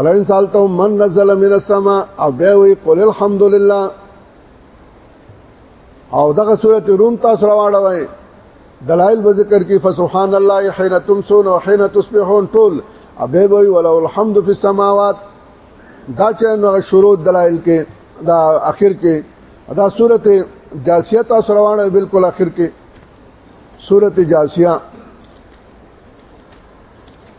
الان سالته من نزل من السماء او بیا وی قل الحمد لله او دغه سوره روم تاسو راوړوي دلائل به ذکر کی فسبحان الله حين تمسون وحين تصبحون طول ابه وی ولو الحمد في السماوات دا چې نو شروع دلائل کې دا اخر کې دا سوره جاسیه تاسو روانه بالکل اخر کې سوره جاسیه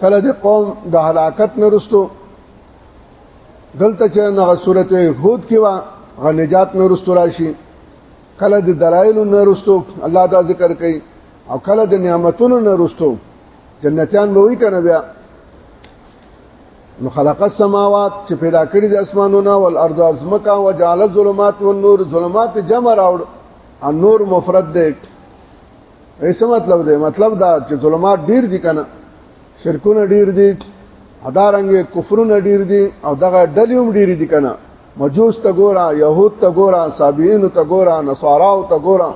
کله د قوم د هلاکت نه رستو دلته چې هغه صورت هود کې وا غ نجات نه رستو راشي کله د دلایل نه رستو الله دا ذکر کوي او کله د نعمتونو نه رستو جنتیان به وی کنه بیا نو خلق السماوات چې پیدا کړی د اسمانونو او الارض ازمکا او جعل الظلمات والنور ظلمات جمع راوړ ان نور مفرد دی ایسه مطلب دی مطلب دا چې ظلمات ډیر دي کنه شرکونه ډیر دي ادارنګ کفرونه ډیر دي او دغه ډلیوم ډیر دي کنه مجوس ته ګورا يهود ته ګورا صابئین ته ګورا نصاراو ته ګورا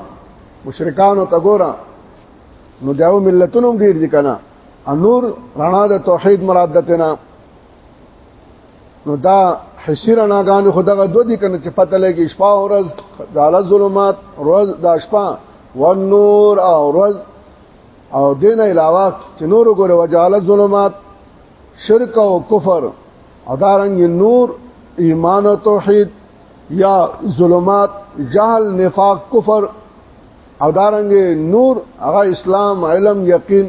مشرکان ته ګورا نو داو ملتونو ډیر دي کنه انور رڼا د توحید مراد دتنه نو دا حسی رناګان خدغه دو دي کنه چې پته لګي شپه او ورځ داله ظلمات ورځ دا شپه و نور او ورځ او دین علاوه چې نور ګوره وجاله ظلمات شرک او کفر او دارنګ نور ایمان او توحید یا ظلمات جهل نفاق کفر او دارنګ نور هغه اسلام علم یقین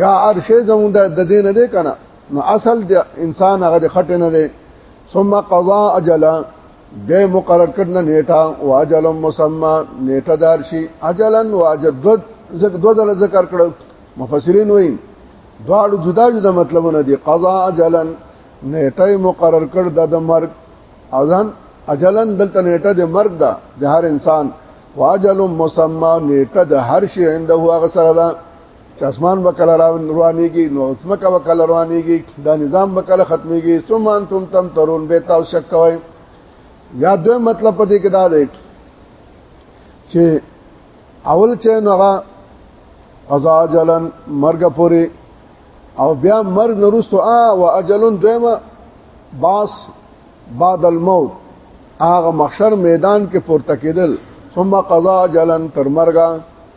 یا ارشه زمون د دې نه دی کنه نو اصل د انسان هغه د خټه نه دی ثم قضا اجلا به مقرر کړنه نیټه او اجل مسمى نیټه دار شي اجلا او اجل دو زګ دو دل ذکر کړو مفسرین وایي دواړو جدا جدا مطلبونه دي قضا اجلا نیټه مقرر کړ د مرګ اذن اجلن دلته نیټه د مرګ ده د هر انسان واجل مسمى نیټه د هر شي عنده هغه سره ده چې اسمان به کله روانيږي نو ځمکه به کله روانيږي دا نظام به کله ختميږي ثم انتم تم ترون به تاسو شک کوئ یا دوی مطلب پدې کې دا دی چې اول چې نوغه قضا جلن مرګ پوري او بیا مرګ نورستو ا او اجلن دویمه باس بعد الموت هغه محشر میدان کې پورته کېدل ثم قضا جلن تر مرګه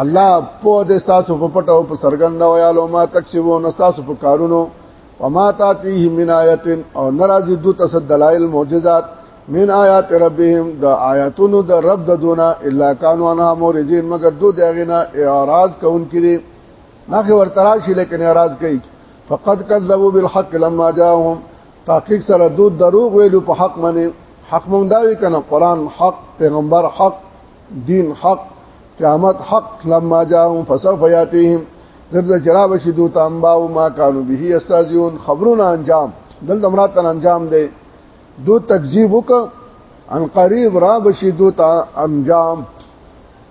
الله په دې تاسو په پټو په سرګند او یالو ما تکسبو نو تاسو په کارونو وما تاتیهم من آیت او ناراضی دو تس دلائل معجزات من آیات ربهم د آیاتونو د رب د دونا الا کانوا انا مورجین مگر دو دغینا اعراض کون کړي ناخه ورتراشی لیکن اعراض کوي فقد كذبوا بالحق لما جاءهم تحقیق سره دو دروغ ویلو په حق باندې حق مونږ دا وی کنه قران حق پیغمبر حق دین حق قیامت حق لما جاءهم فسوف یاتیهم دغه جراب شي دوت انبا او ما کانوا به استاذون خبرونه انجام دلته مراد تن انجام دی دو تکذیب وک ان قریب را بشي دوت انجام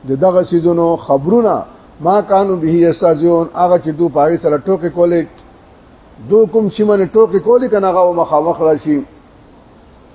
د دغه سيزونو خبرونه ما کانوا به استاذون هغه چې دو پاره سره ټوکې کولې دو کوم چې من ټوکې کولې کنه هغه مخامخ راشي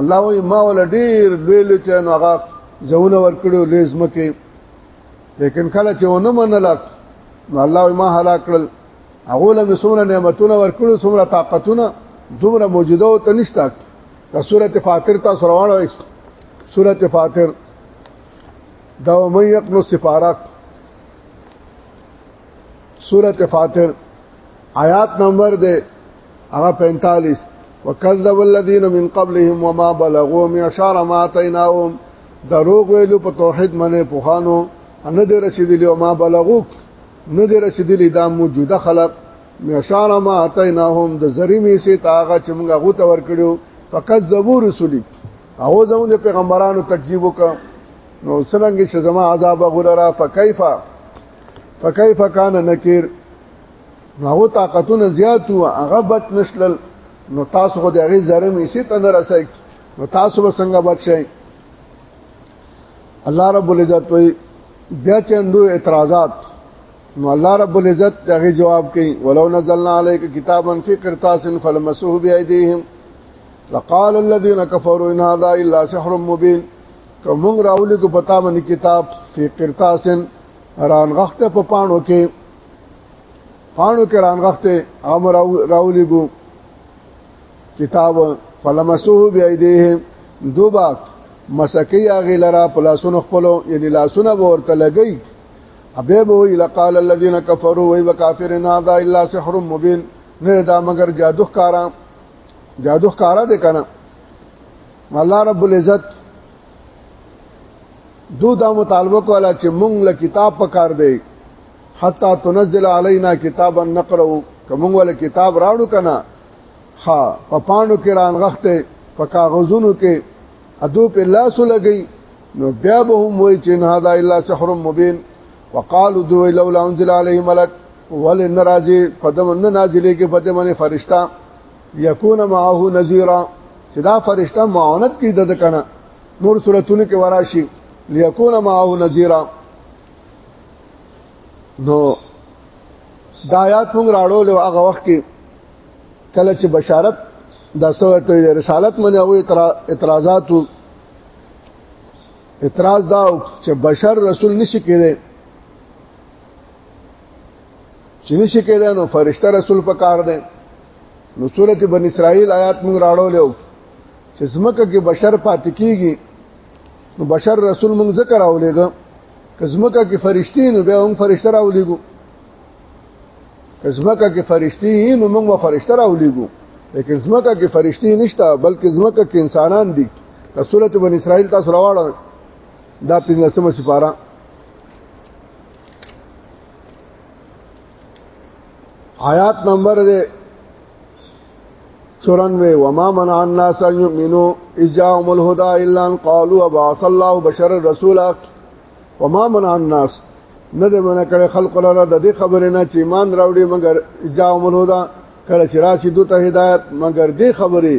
الله وی ما ول ډیر لوی لوی چانو هغه زونه ور کړو لیزم کې لیکن کله چې ونه منل نو الله ما هلاک کړل هغه له مسونه نعمتونه ور کړو څومره طاقتونه دومره موجوده او تنشتا د سورته فاطر تاسو روانه سورته فاطر دا ومن یقنو سفارات سورت فاتر آیات نمبر دے هغه 45 وکذب الذين من قبلهم وما بلغوا من اشار ما اتيناهم دروغ ویلو په توحید منه پوخانو نه دې رسیدلی او ما بلغو نه دې رسیدلی دا موجوده خلق مشار ما اتیناهم د زریمې سي تاغه چې موږ غوته ور کړو فقط زبور رسولي او زموږ د پیغمبرانو تکذیب وکړ نو څنګه چې زما عذاب غولرا فکیفا فکیفا کان نکیر نو هغه طاقتونه زیات وو هغه بچ نشلل نو تاسو خو د هغه زرم یې ست نه رسای نو تاسو به څنګه بچ شئ الله رب العزت وی بیا چندو اعتراضات نو الله رب العزت دغه جواب کوي ولو نزلنا عليك كتابا في قرطاس فلمسوه بايديهم لقال الذين كفروا ان هذا الا سحر مبين کوم راولي کو پتا باندې کتاب في قرطاس رانغخته په پانو کې پانو کې رانغخته امر راولي ګو کتاب فلمسوه بيديهم دوبا مسکی هغه لرا پلاسونو خپلو یعنی لاسونه ورته لګی ابه بو الا قال الذين كفروا وي وكافرون هذا الا سحر مبين نه دا مگر جادو ښکارا جادو ښکارا دې کنه الله رب العزت دو دا مطالبه کولا چې مونږ له کتاب پکار دی حتا تنزل علينا کتابا نقرأ کوم ول کتاب راوړو کنه ها په پانو کې رانغخته په کاغذونو کې ادو په لاس لګي نو بیا به هم وای چې نه دا الا سحر مبين وقالو دوی لولا انزل عليه ملک ول ناراضي قدم نه نازلې کې پته باندې فرشتہ يكون معه نذيرا چې دا فرشتہ معاونت کې د کنه نور صورتونو کې وراشي ليكون معه نذيرا نو دا آیات موږ راړو له هغه وخت کې کله چې بشارت دا سوې ته رسالت منه او اعتراضات اعتراض دا چې بشر رسول نشي کېده چې نشي کېده نو فرشته رسول پکار دی نو سورته بن اسرائیل آیات موږ راړو له چې زمکه کې بشر پاتې کیږي نو بشر رسول موږ ذکر اولېګو کزمکه کې فرشتي نو بیا هم فرشتہ راولېګو کزمکه کې فرشتي نو موږ و فرشتہ راولېګو لیکن زمکه کې فرشتي نشته بلکې زمکه کې انسانان دي سورته بن اسرائیل تاسو راوړل دا پنځمه سپاره آیات نمبر دے چورنوے وما منع الناس ان يؤمنوا اذ جاءهم الهدى الا ان قالوا ابعث الله بشر رسولا وما منع الناس نه د منع کړي خلق لره د دې خبرې نه چې ایمان راوړي مګر جاءهم الهدى کله چې راشي دوته هدایت مګر دې خبرې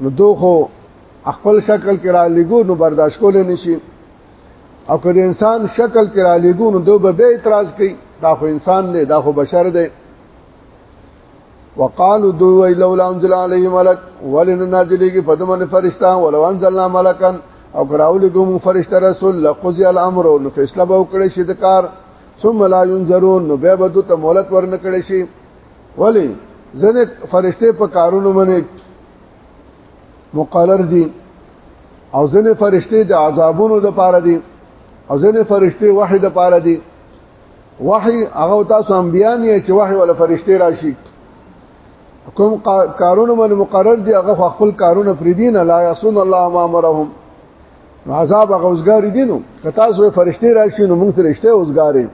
نو دوخو خپل شکل کې را لګو نو برداشت کول نه شي او که انسان شکل کې را لګو نو دوی به اعتراض کوي دا خو انسان دی دا خو بشر دی وقالو دو وی لولا انزل علیه ملک ولن نازلیږي په دمن فرشتہ ولو انزلنا ملکا او کراول کوم فرشتہ رسول لقضی الامر نو فیصله به وکړي شي د کار ثم لا ينظرون نو به بده ته مولت ورنکړي شي ولی ځنه فرشته په کارونو باندې مقرر دي او ځنه فرشته د عذابونو د پاره دي او ځنه فرشته وحي د پاره دي وحي هغه تاسو انبيان یې چې وحي ولا فرشته راشي کوم کارونه باندې مقرر دي هغه خپل کارونه پریدین لا یسون الله ما امرهم نو عذاب هغه اوسګاری دي نو که تاسو فرشتي راشي نو موږ سره رښتیا اوسګاری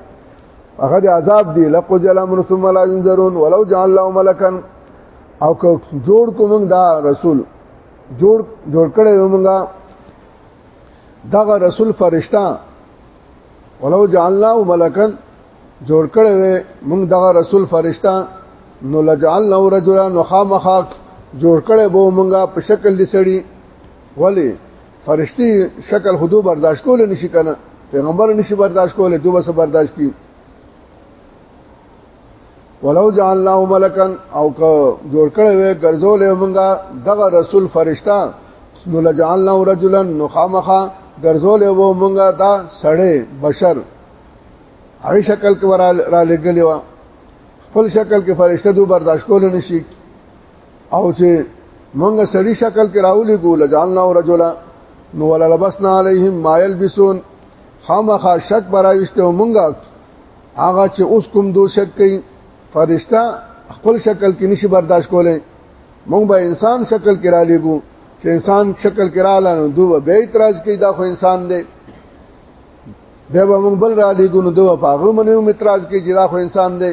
هغه د عذاب دی لقو جلم ثم لا ينظرون ولو جعل الله ملکا او که جوړ کوم دا رسول جوړ جوړ کړي ومنګا دغه رسول فرشتہ ولو جعلناه ملکا جوړ کړي وي موږ دغه رسول فرشتہ نو لجعلناه رجلا نو خامخ جوړ کړي بو موږ په شکل دي سړي ولی فرشتي شکل خودو برداشت کول نشي کنه پیغمبر نشي برداشت کول دوی بس برداشت کی ولو جعلناه ملکا او که جوړ کړي وي ګرځول موږ دغه رسول فرشتہ نو لجعلناه رجلا نخامخه ګرځول وو موږ دا سړی بشر هغه شکل کې را لګلی و خپل شکل کې فرشته دو برداشت کول نشي او چې مونږ سړي شکل کې راولي کو لجالنا رجلا نو ولا لبسنا عليهم ما يلبسون خامخا شک براويسته مونږه هغه چې اوس کوم دو شک کوي فرشتہ خپل شکل کې نشي برداشت کولای مونږ به انسان شکل کې را لګو چې انسان شکل کې را لانو دوه به اعتراض کوي دا خو انسان دی به مونږ بل را لګو نو دوه پاغه منو اعتراض کوي چې دا خو انسان دی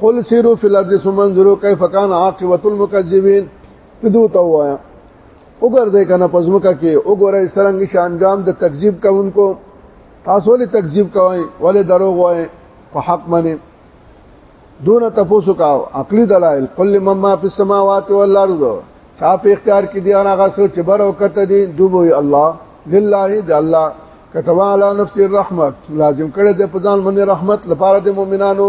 قل سیرو فی الارض ثم انظروا کیف کان عاقبت المکذبین دو ته وایا وګورئ کنه پزمکه کې وګورئ سرنګ شانجام د تکذیب کوونکو تاسو له تکذیب کوئ ولې دروغ وایي په حق باندې دون تاسو کا عقلی دلائل قل مما فی السماوات والارض چا په اختیار کې دی هغه څه چې بر او کته دی دوی الله لله د الله کتب علی نفس الرحمت لازم کړی د پزان من رحمت لپاره د مؤمنانو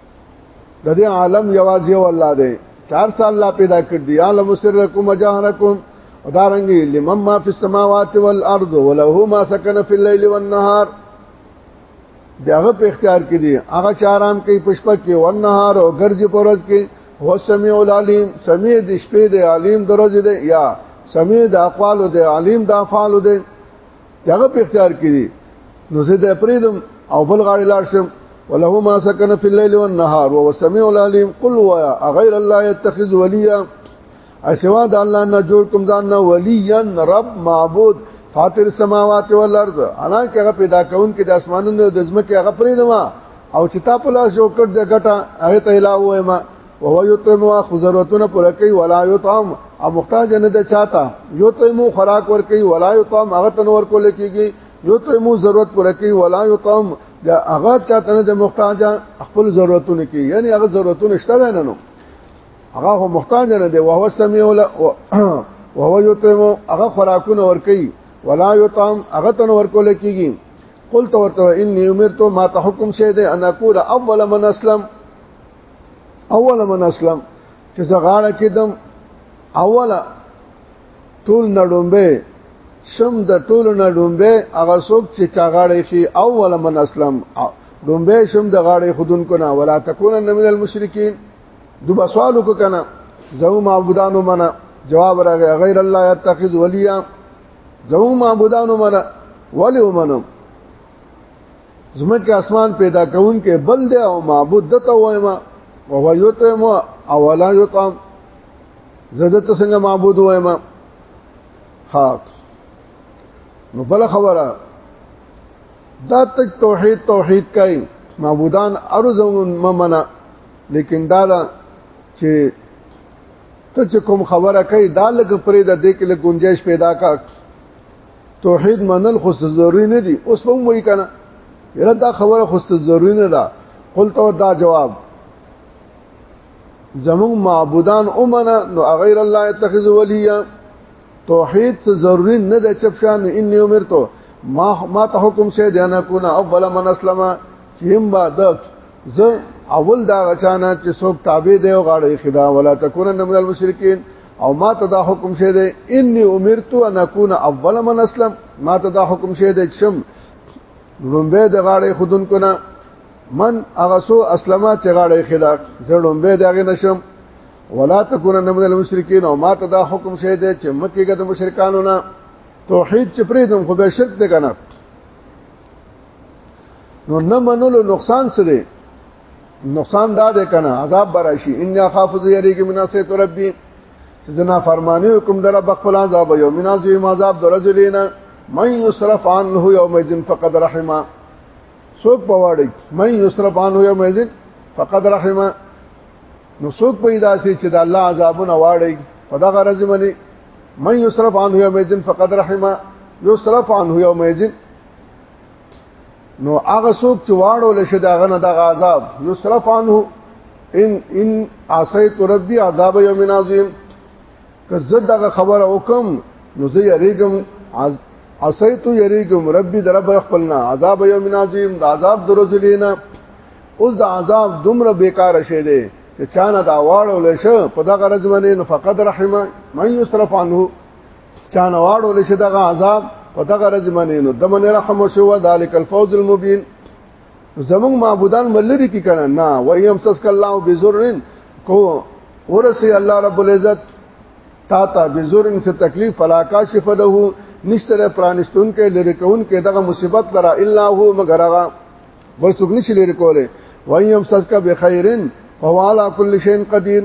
د دې عالم یوازې او الله دی چار سال الله پیدا کړ دی عالم سرکم جهرکم ودارنګي لمم ما فی السماوات والارض وله ما سکن فی الليل والنهار داغه په اختیار کې دي هغه چارام کوي پښپا کې ونهار او ګرځي پرز کې هو سميع العليم سميع د شپې د عالم درځي دی یا سميع د اقوال د عالم د افعال دی هغه په اختیار کې دي نو زه د پریدم او بل غاړي لاړ شم وله ما سكن في الليل والنهار وهو السميع العليم قل ويا غير الله يتخذ وليا اسوا د الله نه جوړ کوم ځان نه وليا رب معبود فاطر السماوات والارض انا کغه پیدا کون کې د اسمانونو د زمکه هغه پرې نه او چې تا په لاس جوړ کړ د ګټه هغه ته الهو ما وهو یطعم خو ضرورتونه پوره کوي ولا یطعم او محتاج نه د چاته یطعم خوراک ور کوي ولا یطعم هغه تنور کول کیږي یطعم ضرورت پوره کوي ولا یطعم دا هغه چاته نه د محتاج خپل ضرورتونه کوي یعنی هغه ضرورتونه شته نه نو هغه هو محتاج نه دی وهو سميع ولا وهو یطعم هغه خوراکونه ور کوي ولا یطعم هغه تنور کول کیږي قلت ورته اني امرت ما تحكم شه ده ان اقول اول من اسلم اول من اسلم چې زغاړه کېدم اوله ټول نډومبه شم د ټول نډومبه هغه څوک چې چاغاړې شي اول من اسلم ډومبه شم د غاړې خودن کو نه ولا تکون من المشرکین دوبا سوال کو کنه زو معبودانو منا جواب راغی غیر الله یتخذ ولیا زو معبودانو منا ولی ومنم زمکه اسمان پیدا کون کې بل دی او معبود دته وایما او هو یتم او ولا یتم زده ته څنګه معبود وایما ها نو بل خبره دا تک توحید توحید کوي معبودان ارزو ممنا لیکن دا دا چې ته چې کوم خبره کوي دا لګ پرې د دې کې له گنجائش پیدا کا توحید منل خو ضروری نه دی اوس په وای کنه یره دا خبره خو ضروری نه ده قل تو دا جواب زمون معبودان اومنه نو غیر الله اتخذ ولیا توحید څه ضروری نه ده چپ شان ان عمر تو ما ما ته حکم شه دی نه کو نه اول من اسلم چې هم با د زه اول دا غچانا چې څوک تابع دی او غاړه خدا ولا تکون من المشرکین او ما ته دا حکم شه دی انی امرت ان اكون اول من اسلم ما ته دا حکم شه دی چې لومبه د غاړې خودن کو نه من هغه سو اسلمه چې غاړې خدا زه لومبه دغه نشم ولا تكونن من المشرکین او ما ته دا حکم شه دی چې مکه کې د مشرکانو نه توحید چې پرې دم خو به شرک دی کنه نو نه منلو نقصان څه دی نقصان دا ده کنه عذاب براشي ان خاف ذریګ من سیت ربی چې زنا فرمانی حکم در بخل عذاب یوم نازیم عذاب درجلینا من یصرف عنه یوم الدین فقد رحمه سوق پواړی من یصرف عنه یوم الدین فقد رحمه نو سوق پیدا سي چې د الله عذابونه واړی په دا غرض منی من یصرف عنه یوم الدین فقد رحمه یصرف عنه یوم الدین نو هغه څوک چې واړو لشه دا غنه د عذاب یصرف عنه ان ان عصیت ربی عذاب یوم عظیم که زه دغه خبره وکم نو زه یریګم عصیت یریګم ربی در رب خپلنا عذاب یوم عظیم د عذاب درځلینا اوس د عذاب دومره بیکاره شه دی چې چانه دا واړو لشه په دغه رجمنه نو فقط رحمه من یصرف عنه چانه واړو لشه دغه عذاب په دغه رج منې نو دمن رحم او شو ذالک الفوز المبین زمون معبودان ملری کی کنه نه و ایم سسک الله بذرن کو ورسی الله رب العزت تا تا بذرن سے تکلیف فلا کاشف له نشتر پرانستون کې لری کون کې دغه مصیبت لرا الا هو مگر هغه بل څوک نشي لری کوله و ایم سسک بخیرن فهو علی کل شیء قدیر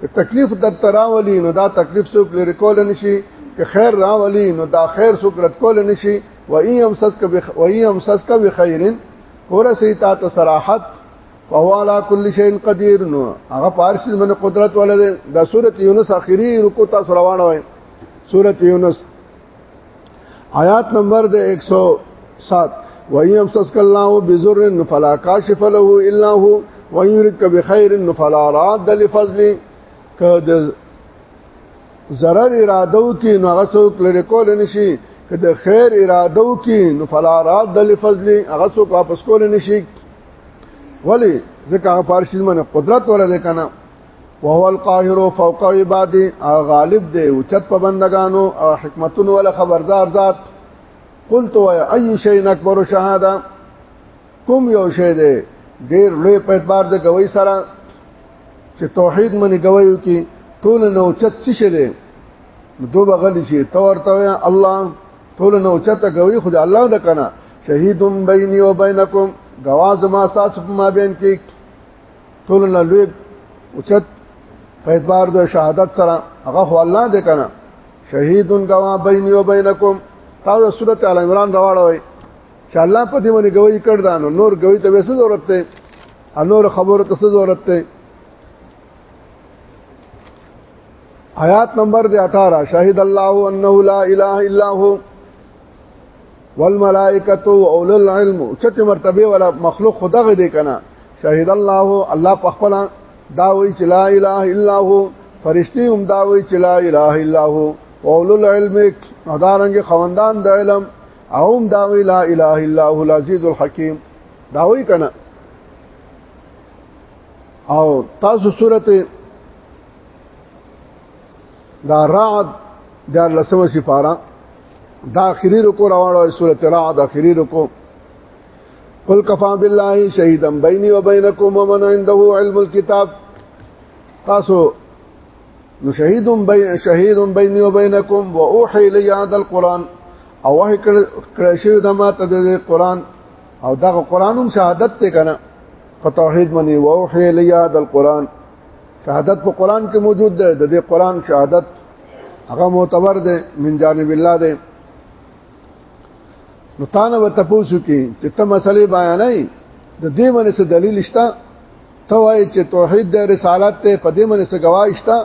که تکلیف در تراولی نو دا تکلیف څوک لري کول نشي که خیر راولی نو دا خیر څوک رد کول نشي و اي امسسک بخ و اي امسسک بخير ورسي تا ته صراحت فهو على كل شيء قدير نو هغه پارس من قدرت ولده د سوره یونس اخیری رکو تاسو روانه وای سوره یونس آیات نمبر د 107 وَإِنْ يَمْسَسْكَ اللَّهُ بِضُرٍّ فَلَا كَاشِفَ لَهُ إِلَّا هُوَ وَإِنْ يُرِدْكَ بِخَيْرٍ فَلَا رَادَّ لِفَضْلِهِ که د zarar ارادو کې نو هغه څوک لري کول نشي که د خیر ارادو کې نو فلا راد لفضل هغه څوک واپس کول نشي ولی ځکه هغه پارشي منه قدرت ولا ده کنه وهو القاهر فوق عباده غالب دی او چت په بندگانو او حکمتونو ولا خبردار ذات قلت و اي شيء اكبر شهاده کوم یو شی دی ډیر لوی په اعتبار د گوي سره چې توحید منی گوي کی ټول نو چت څه شي دی دو بغلی شي تورته الله ټول نو چت گوي خو الله د کنه شهیدم بیني و بینکم گواز ما ساتھ ما بین کې ټول نه لوی اوچت په اعتبار د شهادت سره هغه خو الله دې کنه شهیدون گوا بیني او بینکم تاسو سورته ال عمران راوړوي چې الله په دې باندې گواہی کړ دا نو نور گواہی ته وسه ضرورت ته انور خبره ته ضرورت ته آیات نمبر 18 شاهد الله انه لا اله الا هو والملائکه اولو العلم چت مرتبه ولا مخلوق خدغه دی کنه شهید الله الله په خپل دا وی چې لا اله الا هو فرشتي هم دا وی چې لا اله الا هو اولو العلم ادارنګ خوندان د علم اوم دا وی لا اله الا هو العزیز الحکیم دا وی کنه او تاسو سورته دا رعد دا لسمه سفاره دا اخیری رکو راوړو سورۃ رعد اخیری رکو قل کفا بالله شهیدا بیني و بینکم ومن عنده علم الكتاب تاسو نو شهید بین شهید بیني و بینکم واوحي الی هذا القران او وه کړه شوی د ما ته د قران او دا قران هم شهادت ته کنه په توحید باندې واوحي الی هذا القران شهادت په قران کې موجود ده د دې قران شهادت هغه معتبر ده من جانب الله ده نو تانه وتپوسو کې چې ته مسلې بیانې د دې باندې څه دلیل شته ته وایي چې توحید د رسالت ته په دې باندې څه گواهی شته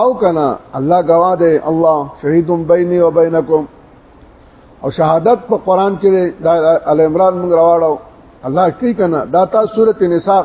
او کنا الله گواه ده الله شهید بیني و بینکم او شهادت په قران کې د ال عمران موږ راوړو الله کوي کنه دا تاسو سورته نساء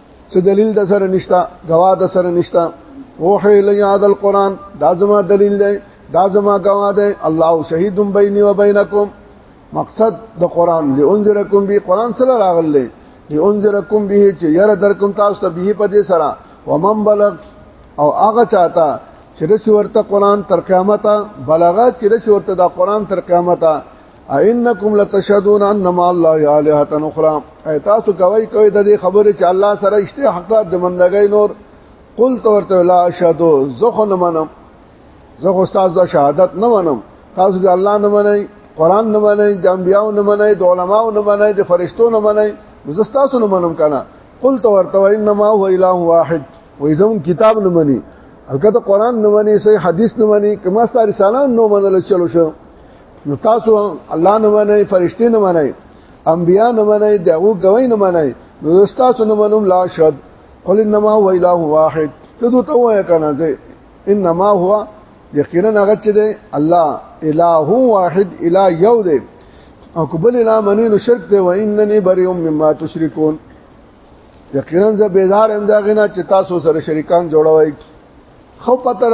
څه دلیل د سره نشتا غوا د سره نشتا وحی لیاد القران دا زما دلیل دی دا زما غوا دی الله شهید بیني و بینکم مقصد د قران لئنذرکم به قران سره راغلی لئنذرکم به چې یره درکم تاسو ته به په دې سره ومن بلغ او هغه چاته چې رسي ورته قران تر قیامت بلغه چې رسي ورته دا قران تر قیامت ائنکم لتشهدون ان مع الله الهه اخرى ایتاسو کوي کوي د دې خبره چې الله سره اشته حقدار د مندګۍ نور قل تورته لا اشهد زخه نه منم زخه استاد د شهادت نه منم تاسو د الله نه منئ قران نه منئ د انبیانو نه منئ د علماو نه منئ د فرشتو نه منئ زستاسو نه منم کنه قل تورته انما هو اله واحد وې زمون کتاب نه مني الکه قرآن نه مني صحیح حدیث نه مني کما ستاره رسالان نو منل چلو شو نو تاسو الله نه منئ فرشتي نه منئ انبیا نه منئ دغه گوي نه منئ نو تاسو نه منم لا شد قل انما هو اله واحد ته دوی ته وای کنه ته انما هو یقینا هغه چې دی الله اله واحد اله یو دی او قبل اله منی نو شرک دی و اننی بریء مما تشركون یقینا زه بیزار هم دا غنا چې تاسو سره شریکان جوړوي خو پتر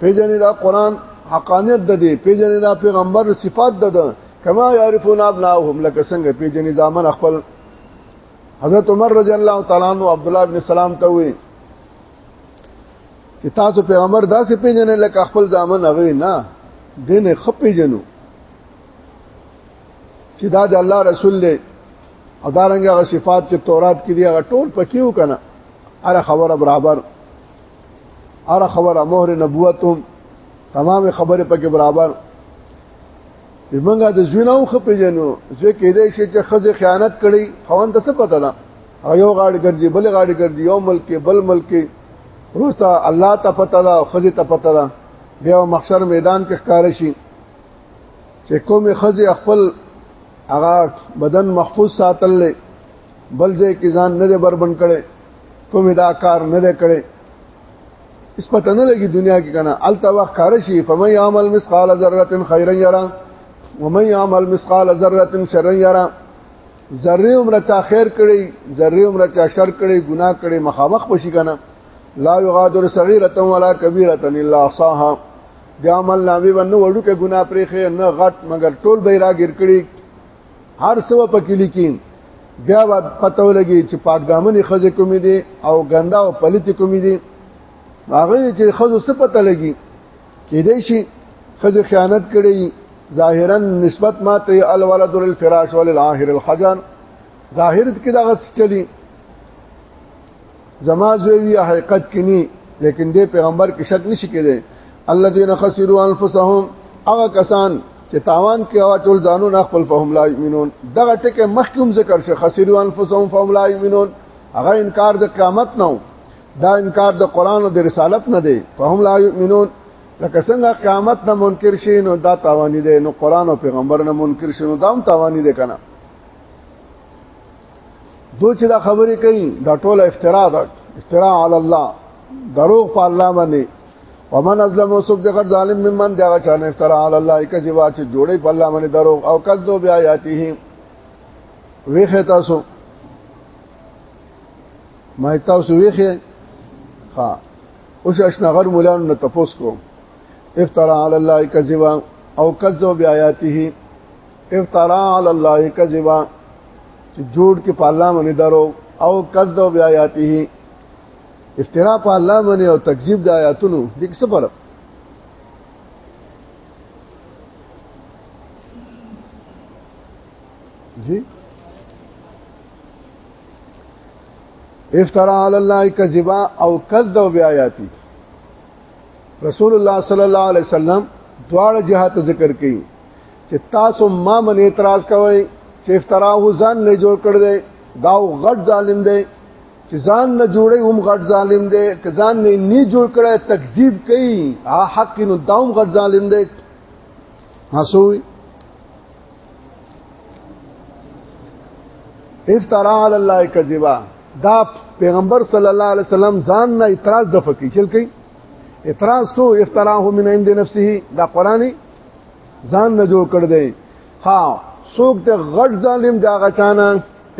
پیجنې دا قران حقانیت د دې پیجنې دا پیغمبر صفات د ده کما يعرفون ابناهم لکه څنګه پیجنې ځامن خپل حضرت عمر رضی الله تعالی عنہ عبد الله ابن سلام ته وی چې تاسو پیغمبر داسې پیجنې لکه خپل ځامن هغه نه دینه خپې جنو چې دا د الله رسول له او دارنګه صفات چې تورات کې دی هغه ټول پکې وکنه اره خبره برابر اره خبره مهر نبوت هم تمام خبره پکې برابر موږ د زویناو خپې جنو چې کېدای شي چې خزه خیانت کړي خوان ته څه پته ده هغه یو غاړي ګرځي بل غاړي ګرځي یو ملک بل ملک روستا الله ته پته ده خزه ته پته ده بیا مخسر میدان کې ښکار شي چې کوم خزه خپل هغه بدن محفوظ ساتل بل ځای کې ځان نه بربند کړي کوم دا کار نه دی کړی اس پته نه لګي دنیا کې کنه الته وخت کار شي فمن يعمل مثقال ذره خيرا يرى ومن يعمل مثقال ذره شرا يرى ذره عمر چا خیر کړي ذره عمر چا شر کړي ګناه کړي مخامخ پشي کنه لا يغادر صغيره ولا كبيره الا احصاها د عمل نامې باندې وړو کې ګناه پرې خې نه غټ مګر ټول به راګر کړي هر څه په کې لیکي بیا به پته ولګي چې پاک دامنې خزه کومې دي او ګنده او پلیت کومې دي هغه چې خزه څه پته لګي کې دی شي خزه خیانت کړي ظاهرا نسبت ماته الولد للفراش وللآخر الحجر ظاهر کې دا غڅ چلی زما زوی وی حقیقت کې نه لیکن دې پیغمبر کې شک نشي کېدی الذين خسروا انفسهم هغه کسان چې تاوان کې او چول ځانون خپل فهم لا یمنون دغه ټکه مخکوم ذکر شي خسروا انفسهم فهم لا یمنون هغه انکار د قیامت نه دا انکار د قران او د رسالت نه دی فهم لا یمنون لکه څنګه قیامت نه منکر شي نو دا تاوانی دی نو قران او پیغمبر نه منکر شي نو دا هم تاوانی دی کنه دو چې دا خبرې کوي دا ټول افترا ده افترا علی الله دروغ په الله باندې ومن ازلم وسوک دغه ظالم ممن دغه چانه افترا علی الله کذبا چې جوړي په الله باندې دروغ او کذو بیا یاته ویخه تاسو ما تاسو ویخه ها اوس اشنا غر مولانو نه تپوس کوم افترا علی الله کذبا او کذو بیا یاته افترا علی الله کذبا چې جوړ کې په الله باندې درو او کذب بیااته افترا په الله باندې او تکذیب د آیاتونو د څه فرق جی افترا علی الله کذبا او کذب بیااته رسول الله صلی الله علیه وسلم دواړه جهات ذکر کړي چې تاسو ما من اعتراض کوئ چې افتراه ځان نه جوړ کړ دی دا غټ ظالم دی چې ځان نه جوړي هم غټ ظالم دی که ځان نه نه جوړ کړي تکذیب کوي ها حق نو دا هم غټ ظالم دی حسوي افترا علی الله کذبا دا پیغمبر صلی الله علیه وسلم ځان نه اعتراض د فقې چل کوي اعتراض سو افتراه من عند نفسه دا قرآنی ځان نه جوړ کړ دی ها څوک ته غټ ظالم دا غچانا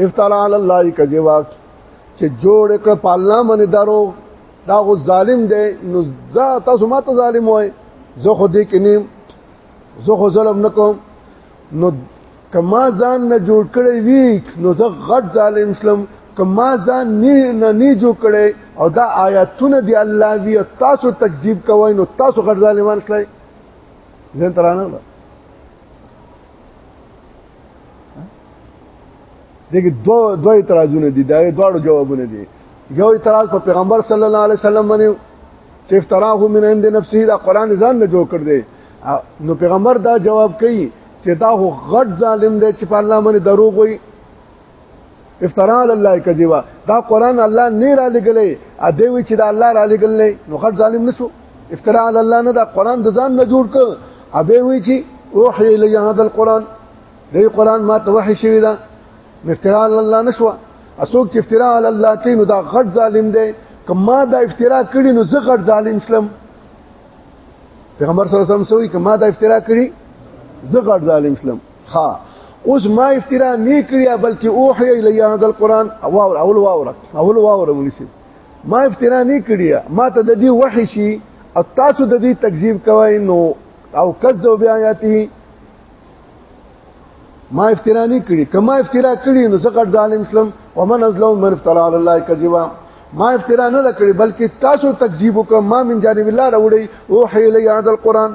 افترا علی الله کذبا چې جوړ کړ په الله باندې درو دا غو ظالم دی نو ځا تاسو ماته ظالم وای زه خو دې کې نیم زه خو ظلم نکوم نو کما ځان نه جوړ کړی وی نو زه غټ ظالم اسلام کما ځان نه نه نه جوړ کړي او دا آیاتونه دی الله دی تاسو تکذیب کوئ نو تاسو غړ ظالمان شئ زين ترانه ده دغه دو دوه اعتراضونه دي دا دواړو جوابونه دي یو اعتراض په پیغمبر صلی الله علیه وسلم باندې چې افتراه من عند نفسه دا قران ځان نه جوړ کړ دی نو پیغمبر دا جواب کوي چې دا هو غټ ظالم دی چې په الله باندې دروغ وایي افترا علی الله کذبا دا قران الله نه را لګلې ا دې وی چې دا الله را لګلې نو غټ ظالم نشو افترا علی الله نه دا قران د ځان نه جوړ ک ا به وی چې اوحی الی هذا القران دې قران ما ته وحی شوی دا افترا علی الله نشو اسوک چې افترا علی الله کې نو دا غټ ظالم دی کما دا افترا کړی نو زه غټ ظالم اسلام پیغمبر صلی الله علیه وسلم سوې کما دا افترا کړی زه غټ ظالم اسلام ها اوس ما افترا نه کړیا بلکې اوحی الی هذا القران او اول واور اول واور ونیسه ما افترا نه کړیا ما ته د دې وحی شي او تاسو د دې تکذیب کوئ نو او کذب بیااتی ما افترا نه کړی کما افترا کړی نو زه غټ ظالم اسلام ومن ازلم من افترا علی الله کذبا ما افترا نه کړی بلکې تاسو تکذیب وکم ما من جانب الله راوړی او حیل یاد القران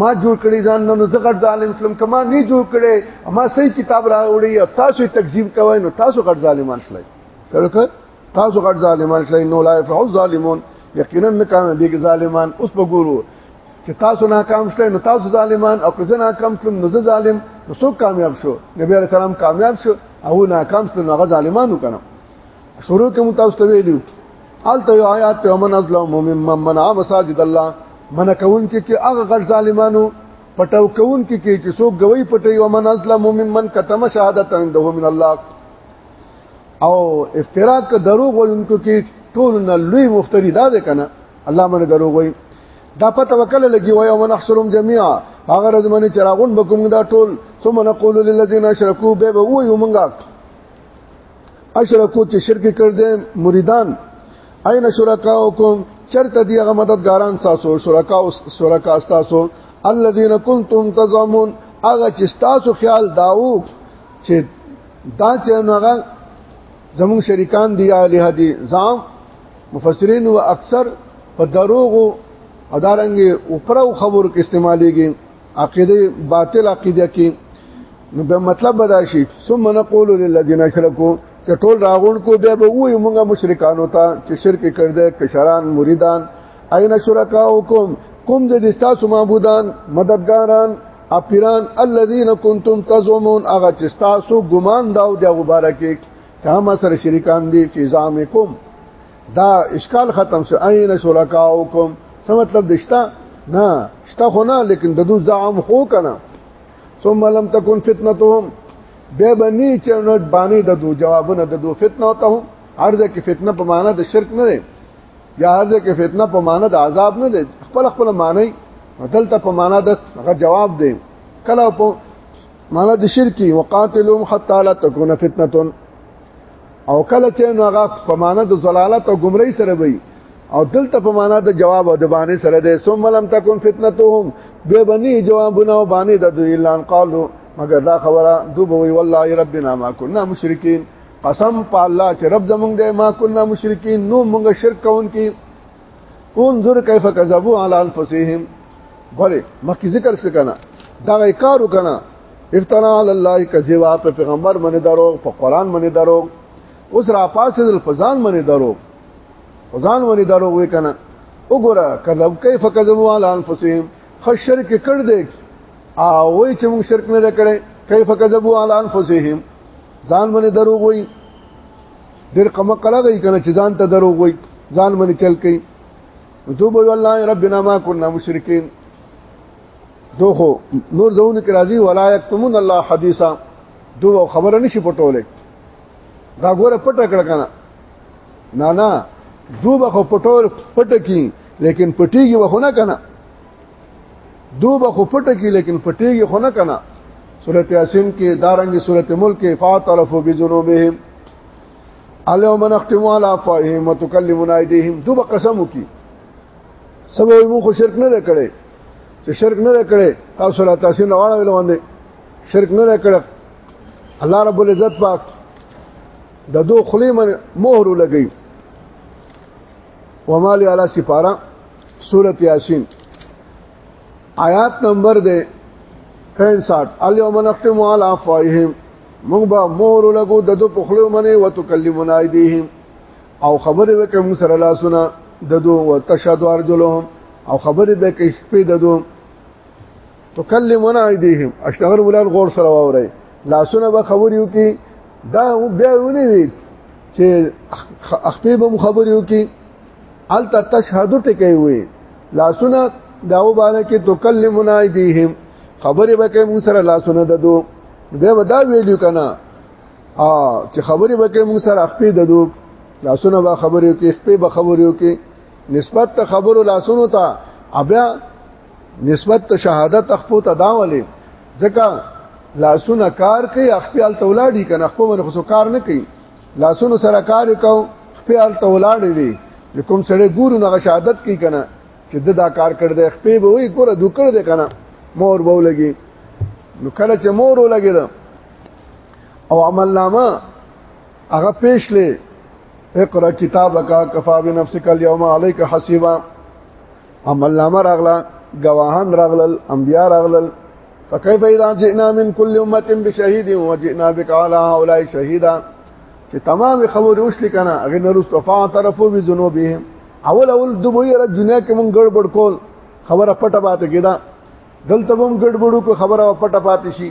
ما جوړ کړی ځان نو زه غټ ظالم شلم کما نه جوړ کړی ما صحیح کتاب راوړی او تاسو تکذیب کوئ نو تاسو غټ ظالمان شلئ سره تاسو غټ ظالمان شلئ نو لا يفعل الظالمون یقینا ناکامیږي ظالمان اوس په ګورو چې تاسو ناکام شلئ نو تاسو ظالمان او که زه ناکام شلم نو زه ظالم نو څوک کامیاب شو نبی علیہ السلام کامیاب شو او ناکام شلم هغه ظالمانو کنه شروع کې متاسو ته ویلو الته یو آیات ته من ازلم ممن منع مساجد الله من کون کې کې هغه غټ ظالمانو پټاو کون کې کې چې څوک گوي پټي او من ازلم ممن کتم شهادت عنده من الله او افترا ک دروغ وینکو کې ټول نه لوی مفتری دا ده کنه الله من دروغ وي دا پته وکړه لګي وای او من احشرهم جميعا هغه ورځ باندې چراغون بکوم دا ټول ثم نقول للذين اشركوا به وي مونږه اشرکو چې شرک کړ دې مریدان اين شرکاوکم چرته دی هغه مددګاران تاسو شرکا او شرکا تاسو الذين كنتم تزعمون هغه چې تاسو خیال داو چې دا چې هغه زمون شریکان دی اله دي زام مفسرین او اکثر په دروغ او دارنګ اوپرو خبرو کې استعمالېږي عقیده باطل عقیده کې نو به مطلب بدا شي ثم نقول للذین اشرکوا چې ټول راغون کو بیا به وای مونږه مشرکانو ته چې شرک کړده کشران مریدان اين شرکاوکم کوم د دستاسو معبودان مددګاران اپیران الذين كنتم تزعمون هغه چې تاسو ګمان داو د مبارکه چې هم سره شریکان دي چې زامکم دا اشکال ختم شو عین شرکاوکم څه مطلب دشتا نه شتا خو نه لیکن د دوی زعم خو کنه ثم لم تكن فتنتهم به بنی چې نو باندې د دوی جوابونه د دوی فتنه او ته عرضه کې فتنه په معنا د شرک نه دی یا عرضه کې فتنه په معنا د عذاب نه دی خپل خپل معنی دلته په معنا د هغه جواب دی کله په معنا د شرکی وقاتلهم حتا لا تكون فتنه او کله چې نو هغه په معنا د زلالت او گمراهی سره وي او دلته په معنا د جواب او د باندې سره ده ثم لم تكن فتنتهم به بني جوابونه او باندې د دوی اعلان قالو مگر دا خبره دوبوي والله ربنا ما كنا مشرکین قسم په الله چې رب زمونږ دې ما كنا مشرکین نو موږ شرک کون کی انظر کیف کذبوا علی انفسهم بله مکه ذکر څه کنه دا کارو کنه افترا علی الله کذبا په پیغمبر باندې درو په قران باندې درو اوس را پاسې د فزان باندې درو فزان باندې درو وې کنه وګوره کله کیف کذبوا علی انفسهم خشر کې کړ دې او وای چې موږ شرک نه کړې کیف کذبوا علی انفسهم ځان باندې درو وې ډېر کم کله غي کنه چې ځان ته درو وې ځان باندې چل کئ دوی وی الله ربنا ما كنا مشرکین دو خو نور زونه کې راځي ولا یکتمون الله حدیثا دو خبره نشي پټولې دا ګوره پټ کړ کنه نه نه دو به خو پټول پټ کی لیکن پټیږي وخونه کنه دو به خو پټ کی لیکن پټیږي خو نه کنه سورته یاسین کې دارنګي سورته ملک کې فاطرفو بذنوبهم اليوم نختم على افواههم وتكلمنا ايديهم دو به قسم وکي سبا مو خو شرک نه کړي چې شرک نه کړي تاسو لا تاسو نه واړه ولوندې شرک نه کړي الله رب العزت پاک د دو خلی من مهر لګي ومال علی سفاره سوره یاسین آیات نمبر دے 65 الیوم نختم علی افواههم موږ به مهر لګو د دو پخلو منی وتکلمنا ایدیهم او خبرې وکړي موږ سره لاسونه ددو وتشهد ارجلهم او خبرې به کې شپې ددو تکلمنا ايديهم اشتغل ولال غور سره واوري لاسونه به خبرې وکړي دا بیا ونی وی چې اخته به خبرې وکړي ال تشهد ټکي وي لاسونه داو باندې کې تکلمنا ايديهم خبرې به کې موږ سره لاسونه ددو به ودا ویلو کنه ا چې خبرې وکړي موږ سره خپې ددو لاسونه به خبرې کوي خپې به خبرې کوي نسبت ته خبرو لاسونو ته بیا نسبت ته شهادت خپو ته دا ولې ځکه لاسونه کار کوي خپل ته ولاړی کنه خپو من خو کار نه کوي لاسونو سره کار کو خپل ته ولاړی دی کوم سړی ګورو نه شهادت کوي کنه چې دا کار کړ دی خپې به وي ګوره دوکړ دی کنه مور به ولګي نو کله چې مور ولګي او عمل نامه هغه پیش لې اقرا کتابک کفا بنفسک اليوم عليك حسيبا عمل نامه راغله گواهان راغلل انبیا راغلل فكيف اذا جئنا من كل امه بشهيد وجئنا بك على هؤلاء شهيدا چې تمام خبرې وشل کنه هغه نرسته فاعترفوا بذنوبهم اول اول دوی را دنیا کې مونږ ګړبړ کول خبره پټه پاتې کېده دلته هم ګډوډو کو خبره پټه پاتې شي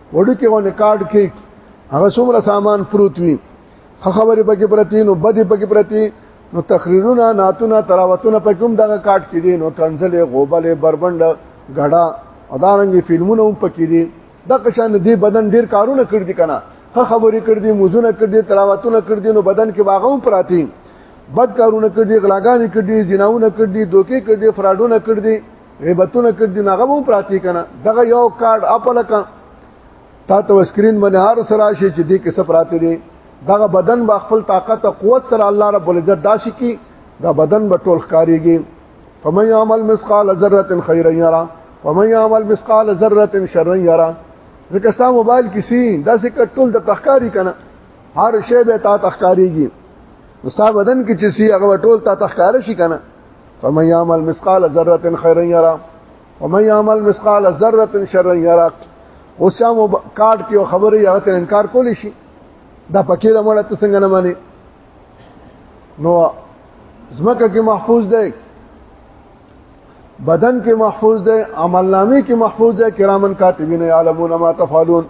وړو کې ونه کارت کې هغه څومره سامان پروت وي خبرې پکې پرتی نو بدې پکې پرتی نو تقریرونه ناتونه تراوتونه پکې هم دغه کارت کې دي نو کنزلې غوبلې بربند غډا ادارنګي فلمونه هم پکې دي د قشان دی بدن ډیر کارونه کړ دي کنه ښه خبرې کړ دي موزونه کړ دي تلاوتونه کړ دي نو بدن کې باغوم پراتی بد کارونه کړ دي غلاګانې کړ دي زناونه کړ دي دوکې کړ دي فراډونه کړ دي غیبتونه کړ دي هغه مو پراتی کنه دغه یو کارت اپل کا تا ته سکرین باندې هر سره شي چې دې کې څه پراته دي دغه بدن با خپل طاقت او قوت سره الله رب العزت داشي کی دا بدن به ټول ښکاریږي فمن يعمل مثقال ذره خيرا يرى ومن يعمل مثقال ذره شرا يرى ځکه ستا موبایل کې سي دا څه ټول د تخکاری کنه هر شی به تا تخکاریږي نو ستا بدن کې چې سي هغه ټول تا تخکار شي کنه فمن يعمل مثقال ذره خيرا يرى ومن يعمل مثقال ذره شرا يرى اوس یو کارت کې خبره یې ته انکار کولی شي دا پکې د مړه ته څنګه نه مانی نو زمکه کې محفوظ ده بدن کې محفوظ ده عمل نامې کې محفوظ ده کرامن کاتبین یعلمون ما تفعلون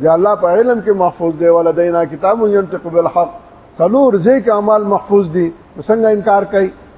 دی الله په علم کې محفوظ ده ولدینا کتاب ينطق بالحق سلور ځکه اعمال محفوظ دي څنګه انکار کوي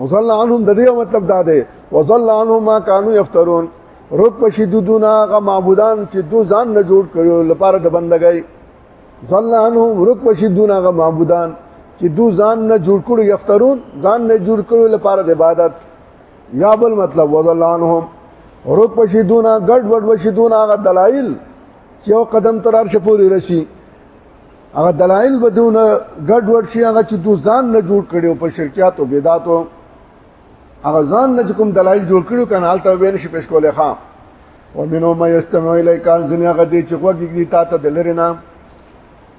وصلنا عنهم د دې مطلب دا دی وصلنا عنهم ما كانوا يفترون رد پشي دودونه غ معبودان چې دو ځان نه جوړ کړو لپاره د بندګۍ صلنا عنهم رد پشي دونه غ معبودان چې دو ځان نه جوړ کړو یفترون ځان نه جوړ کړو لپاره د عبادت یا بل مطلب وصلنا عنهم رد پشي دونه ګډ وډ وشي دونه غ دلایل چې یو قدم ترار شپوري رسی هغه دلایل بدون ګډ وډ شي هغه چې دو ځان نه جوړ کړي او په شرکیات او بدعات او هغه ځان نه کوم دلایل جوړ کړي کنه حالت به نشي پېښ کولای خام ومنو ما یستمع الیک ان زنی هغه دې چې وګی دي تا ته دلری نه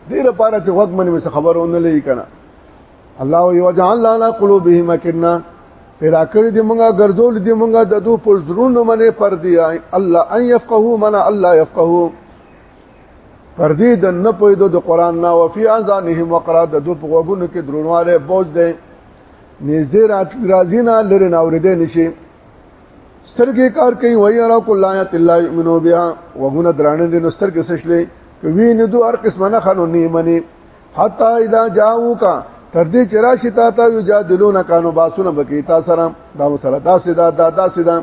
دې لپاره چې وګ منی څه خبرونه لې کنه الله یو جعل لنا قلوبهم کنا پیدا کړی دی مونږه ګرځول دی مونږه د دوه پر زرونو منې پر دی الله ان يفقهو منا الله يفقهو پر دې د نه پویدو د قران نه او فی اذانهم وقرا د دو په غوګونو کې درونواله بوج دی نږدې راځي نه لري نه اورېدې نشي سترګې کار کوي وای را کول آیات الله یمنو بیا وغونه درانه دي نو سترګې سشلې کوي نه دوه هر قسمه نه خنو نه مني حتا اذا جاءو کا تر دې چې راشي تا ته یو جادلون کانو باسونه بکی تا سره دا مسله دا سدا دا دا سدا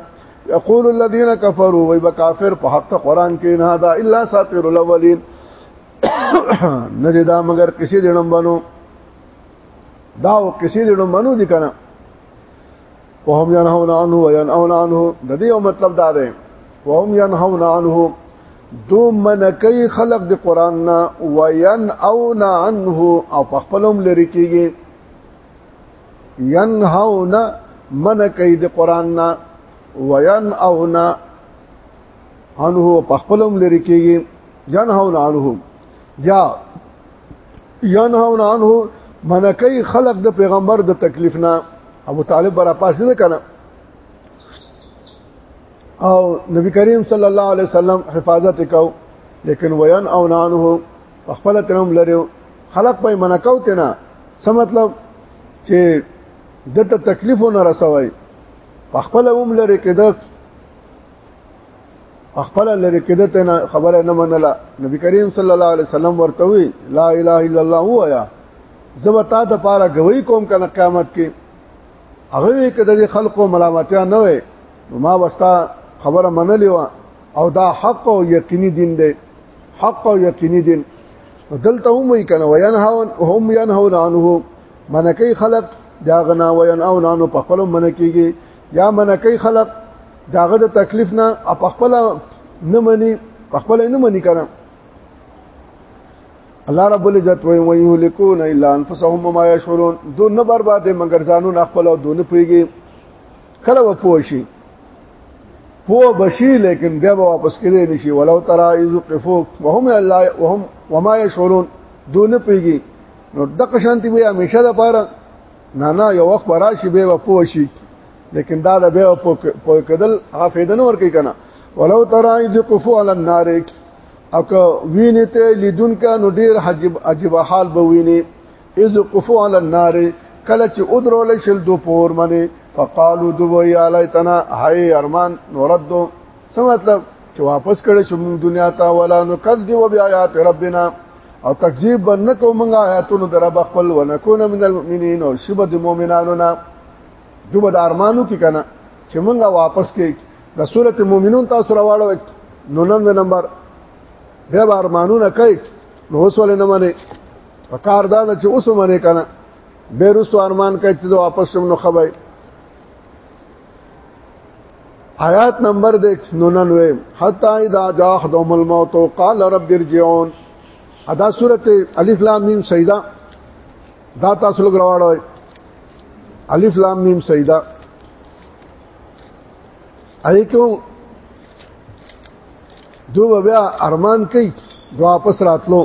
یقول الذين كفروا وای بکافر په حق قرآن کې نه دا الا ساطر الاولین نه دا مگر کسی دینم بنو دا او کسی دینم بنو دي کنه وهم ينهون عنه وينهون عنه د دې یو مطلب دا دی وهم ينهون عنه دو من کوي خلق د قران نه وين او نه عنه او په خپلوم لري کیږي ينهون من کید قران نا وین اونا انه پخپلم لري کیږي ينهون عنه یا ينهون عنه من کوي خلق د پیغمبر د تکلیف نه ابو طالب برا پاسې نه کنه او نبی کریم صلی الله علیه وسلم حفاظت کو لیکن وین او نانه په خپل تنوم لريو خلق په منکاو تینا څه مطلب چې دته تکلیف نه رسوي په خپل هم لري کې د خپل لري کې د تینا خبره نه منله نبی کریم صلی الله علیه وسلم ورته وی لا اله الا الله هو یا زب تا د پاره غوي کوم کنه قیامت کې هغه کې د خلکو ملامتیا نه وي ما وستا خبره منلې و او دا حق او یقیني دین دی حق او یقیني دین دلته هم وی کنه وینهون هم ینهون عنه منکی خلق دا غنا وینهون عنه په خپل منکیږي یا منکی خلق داغه د تکلیف نه په خپل نه مني په خپل نه مني کنه الله رب العزت وی ویهلکون الا انفسهم وما يشعرون دون برباد مگر ځانون خپل او دون پیږي کله وپوشي پو بشي لیکن بیا به واپس کړي نشي ولو ترى اذ قفو وهم الله وهم وما يشعرون دون پیږي نو دغه شانتي به همیشه د پاره نه نه یو وخت راشي به پو شي لیکن دا د به پو کدل حافظه نور کوي کنه ولو ترى اذ قفو على النار او که وینې ته لیدون کا نو ډیر عجیب عجیب حال به ویني اذ قفوا على النار کله چې ادرول شل دو پور منی فقالو دو یا لیتنا هاي ارمان نورد څه مطلب چې واپس کړي شو موږ دنیا ته ولا نو کذب وبآیات ربنا او تکذیب بنه کوم آیاتونو در رب خپل ونکون من المؤمنین او شبه د مؤمنانو نه دوبه د ارمانو کې کنه چې موږ واپس کې د سورته مؤمنون تاسو راوړو نو نن نمبر بیا ارمانونه کوي نو وسول نه منه په کار دا چې اوس منې کنه بیرستو ارمان کوي چې واپس شم نو خبر آیات نمبر 199 حتا اذا جاء احدهم الموت قال رب ارجعون ادا سورته الف لام میم سیدا دا تاسو لګ راوړل الف لام میم سیدا اې کوم دوه بیا ارمان کوي واپس راتلو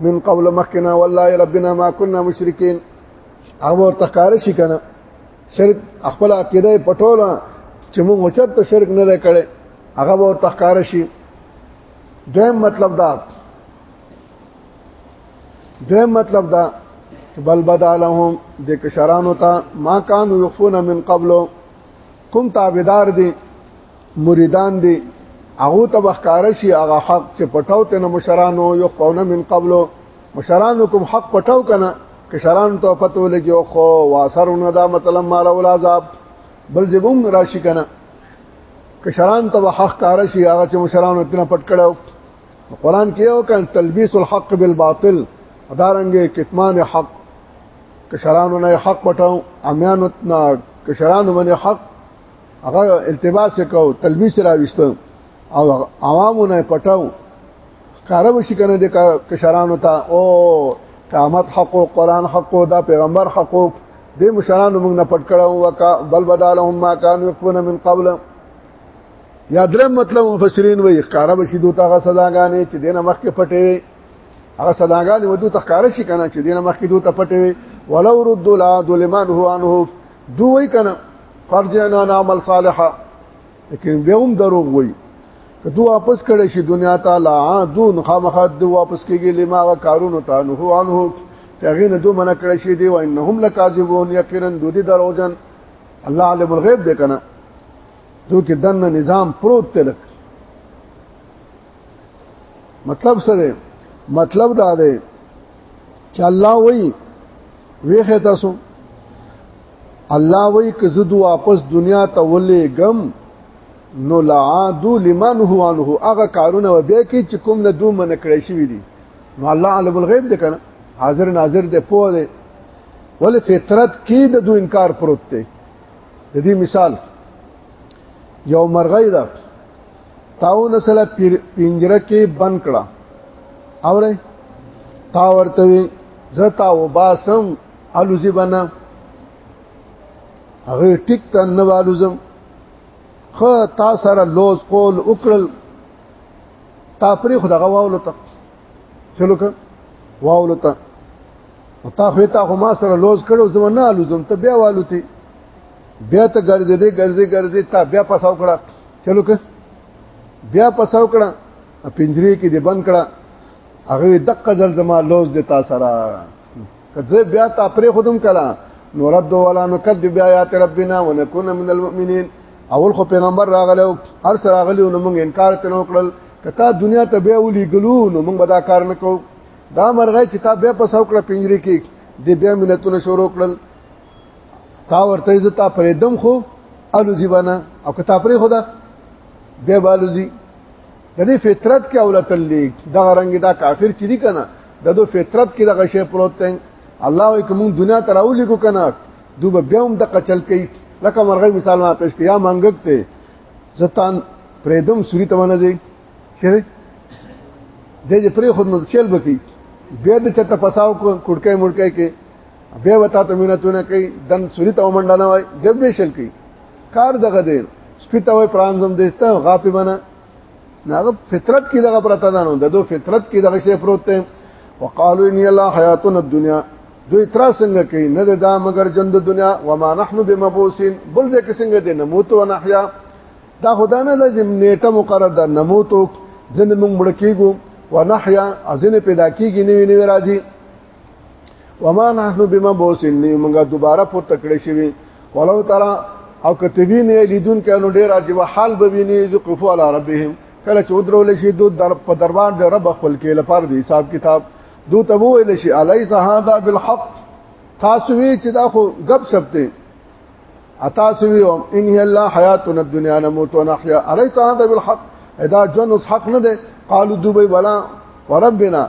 من قبل مخکنا والله ربنا ما كنا مشرکین هغه ورته کار شي کنه شرک خپل عقیده پټوله چې موږ وچت شرک نه کړي هغه ورته کار شي دویم مطلب دا دویم مطلب دا بل بدالهم د کشرانو ته ما کان یخون من قبل کوم تابعدار دي مریدان دي هغه ته بخکار شي هغه حق چې پټاو ته مشرانو یو قونه من قبل مشرانو کوم حق پټاو کنه کشران ته پتو لګي خو واسرونه دا مطلب مال او عذاب بل زبوم راشي کنه کشران ته حق کار شي هغه چې مشرانو اتنه پټ کړو قرآن کې یو کان تلبیس الحق بالباطل ادارنګ کتمان حق کشرانو نه حق پټاو امیانو نه کشرانو باندې حق هغه التباس کو تلبیس راويست او عوامو نه پټاو کار وشي کنه د کشرانو ته او قامت حق او قران حق او دا پیغمبر حق او د مشرانو موږ نه پټ کړه او وکا بل بدالهم ما كانوا يكفون من قبل یا درم مطلب مفسرین وایي ښکارا بشي دوه هغه صداګانې چې دینه مخکې پټې وي هغه صداګانې ودو تخکار شي کنه چې دینه مخکې دوه پټې وي ولو رد لا ظلمان هو انه دوی کنه فرجنا نعمل صالحا لیکن به هم دروغ وای که تو واپس کړي شي دنیا ته لا دون خامخا دو واپس کیږي لما کارونو ته نو هو انه چې هغه نه دو منع کړي شي دی وانهم لکاذبون یقینا دو دي دروژن الله علم الغیب دې کنه دو کې دنه نظام پروت تلک مطلب سره مطلب دا دی چې الله وایي ویخه تاسو الله وایي که زه دو واپس دنیا ته ولې غم نو لعادو لمن هو انه هغه کارونه وبیا کی چې کوم نه دوه من کړی شوی دي نو الله علم الغیب دی کنه حاضر ناظر دی پوه دی ولې فطرت کې د دوه انکار پروت دی د دې مثال یو مرغۍ ده تاو نسله پنجره کې بند کړه اوره تا ورته وی زتا و باسم الوزی بنا هغه ټیک ته نه والوزم خو تا سره لوز قول وکړل تا پرې خدغه واولو ته چلو که واولو ته تا خو تا خو ما سره لوز کړو زما نه الوزم ته بیا والو ته بیا ته ګرځې دې ګرځې ګرځې تا بیا پساو کړه چلو که بیا پساو کړه پنجری کې دې بند کړه هغه دقه ځل زما لوز دې تا سره کله بیا تا پرې خودم کړه نو رد ولا نکذب بیاات ربنا ونكون من المؤمنین اول خو پیغمبر راغله هر سره راغلی نو موږ انکار تنو کړل کته دنیا ته به ولي ګلو نو موږ بدا کار نکو دا مرغه چې تا به پساو کړه پنجری کې دې بیا منتونه شروع کړل تا ورته عزت تا پرې دم خو الوزی بنا او که تا پرې خدا به بالوزی د دې فطرت کې اولت لیک دا رنګ دا کافر چي دي کنه د دو فطرت کې دغه شی پروت دی الله یې کوم دنیا ته راولي کو کنه دوب بیا هم د قچل کوي لکه مرغې مثال ما پېښ کیا منګک ته زتان پرېدم سوري ته ونه دي شری د دې پرې خود نو شل بکی بیا د چته پساو کوټکې مړکې کې به وتا ته مينتونه کوي دن سوري ته منډه نه وای د به شل کوي کار دغه دی سپیته وای پرانزم دیسته غاپی بنا ناغه فطرت کې دغه پرته ده نو دغه فطرت کې دغه شی پروت دی وقالو ان الله حیاتنا الدنیا دو اعتراض څنګه کوي نه دا مگر جند دنیا و ما نحن بمبوسین بل ځکه څنګه دي نه موت و نحیا دا خدا نه د نیټه مقرر ده نه موت ځنه موږ مړ کیګو و نحیا ازنه پیدا کیږي نوی نوی راځي وما نحن بمبوسن موږ دوباره پر تکړه شوی ولو ترى او کتبی نه لیدون کانو ډیر عجیب حال به ویني ذو قفو علی ربهم کله چې ودرول شي دو در په دربار د رب خپل کې لپاره د حساب کتاب دو ته وویل شي الیس هذا بالحق تاسو وی چې دا خو غب شپته اتا سوی او ان هی الله حیاتنا الدنیا نموت ونحیا الیس هذا بالحق ادا جن حق نه ده قالو دوی ولا وربنا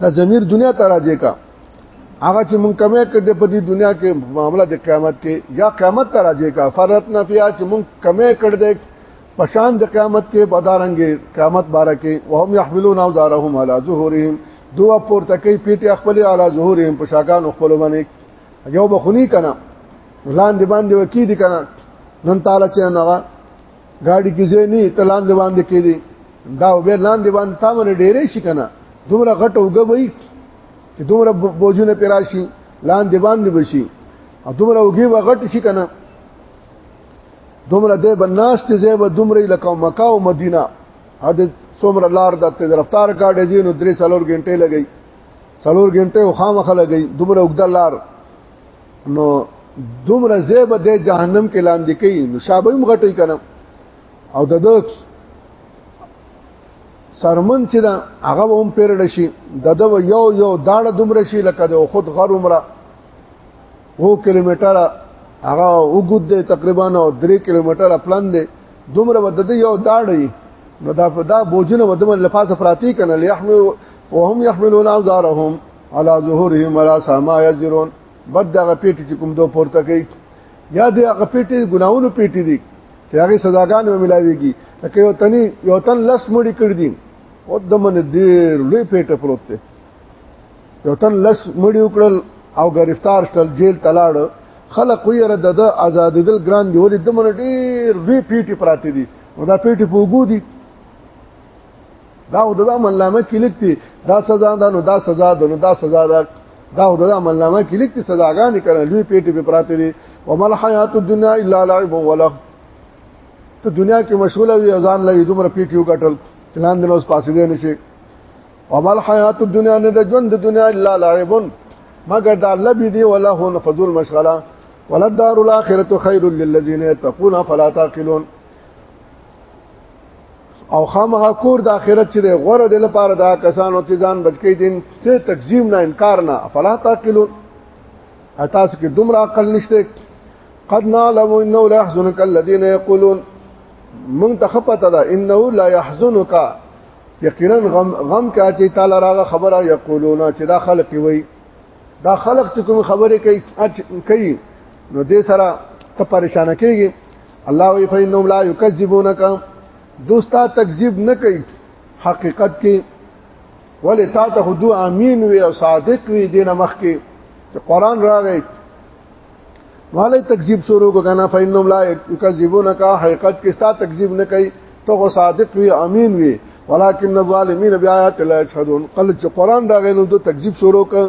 دا ضمیر دنیا ته راځي کا هغه چې مونږ کمه کړ دې په دې دنیا کې معاملې د قیامت کې یا قیامت ته راځي کا فرتنا فیا چې مونږ کمه کړ دې پشان د قیامت کې بدارنګي قیامت باره کې وهم يحملون اوزارهم على ظهورهم دوه پورته کوي پیټه خپل على ظهورهم په شاګان خپل باندې یو بخونی کنه لاندې باندې وکی دي کنه نن تعالی چې نه ګاډي کې ځای نه تلان دی باندې کې دي دا به لاندې باندې تا باندې ډېرې شي کنه دومره غټ وګوي چې دومره بوجونه پیراشي لاندې باندې بشي او دومره وګي وغټ شي کنه دومره دې بناست زې به دومره لکه مکه او مدینه هدا څومره لار د تیز رفتار کاډ دي نو درې سلور غنټه لګي سلور غنټه خامخ لګي دومره وګد لار نو دومره زیب د جهنم کې لاندې کوي نو شابه هم غټي کنه او د دوک سرمن چې دا هغه هم پیرل شي د دو یو یو داړه دومره شي لکه د خود غر عمره وو کیلومتر هغه وګد دی تقریبا 3 کیلومتر پلان دی دومره ود د یو داړي نو دا په دا بوجنه ودمن لفاظ پراتی کنه ليحمل وهم يحملون اوزارهم علا ظهورهم ولا سما یجرون بد دغه پیټي چې کوم دو پورته کوي یا د هغه پیټي ګناونو پیټي دي چې هغه سزاګان به ملاويږي لکه یو تني یو تن لس مړي کړ دي او د من ډیر لوی پیټه پروت دی یو تن لس مړي وکړل او گرفتار شل جیل تلاړ خلق ویره د د آزادیدل ګران دی ولې د من ډیر لوی پیټي پراته دي او دا پیټي په وګو دي دا د عمل نامه کې لیکتي دا سزا ده نو دا سزا ده نو دا سزا ده دا د عمل نامه کې لیکتي سزاګانې کړل لوی پیټي په پراته دي ومل حیات الدنیا الا لعب ولغ ته دنیا کې مشغوله وي ځان لوي دومره پیټي وکټل چلان د نوس پاسې دی نشي ومل حیات الدنیا نه د ژوند د دنیا الا لعب مگر دا لبي دی ولا هو فضل مشغله ولدار الاخرته خير للذين يتقون فلا تعقلون او خامخا کور د آخرت چې د غوړه د لپاره دا کسانو چې ځان بچی دین څه تکظیم نه انکار نه فلا تاکلون تاسو کې دومره عقل نشته قد نعلم انه لا يحزنك الذين يقولون من تخپته دا انه لا يحزنك یقینا غم غم کا چې تعالی راغه خبره یقولون چې دا خلق وي دا خلق چې کوم خبره کوي کوي نو دې سره ته پریشان کیږي الله وی فینهم لا یکذبونک دوستا تکذیب نه کوي حقیقت کې ولې تا ته خو دوه امین وي او صادق وي دینه مخ کې چې قران راغی مالې تکذیب شروع کو کنه فینهم لا یکذبونک حقیقت کې ستا تکذیب نه کوي ته خو صادق وي امین وي ولکن الظالمین بیاات لا یشهدون قل چې قران راغی نو دوه تکذیب شروع کړ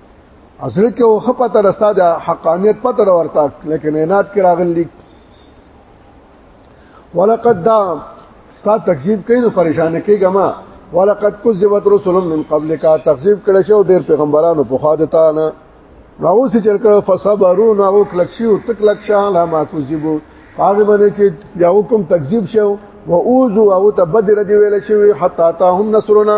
اصل کې او خپه تر استاد حقانيت پته ورته لیکن عنایت کې راغلی ولقد دا ستا تکذیب کوي نو پریشان کېږه ما ولقد كذبت رسل من قبلك تکذیب کړه شو ډېر پیغمبرانو په خوا دتا نه راو سي چل کړه فصبروا نو کلک شو تک لک شاله ما کذبو هغه باندې چې یو کوم تکذیب شو و اوذو او ته بدر دی ویل شوی حتا تا هم نصرنا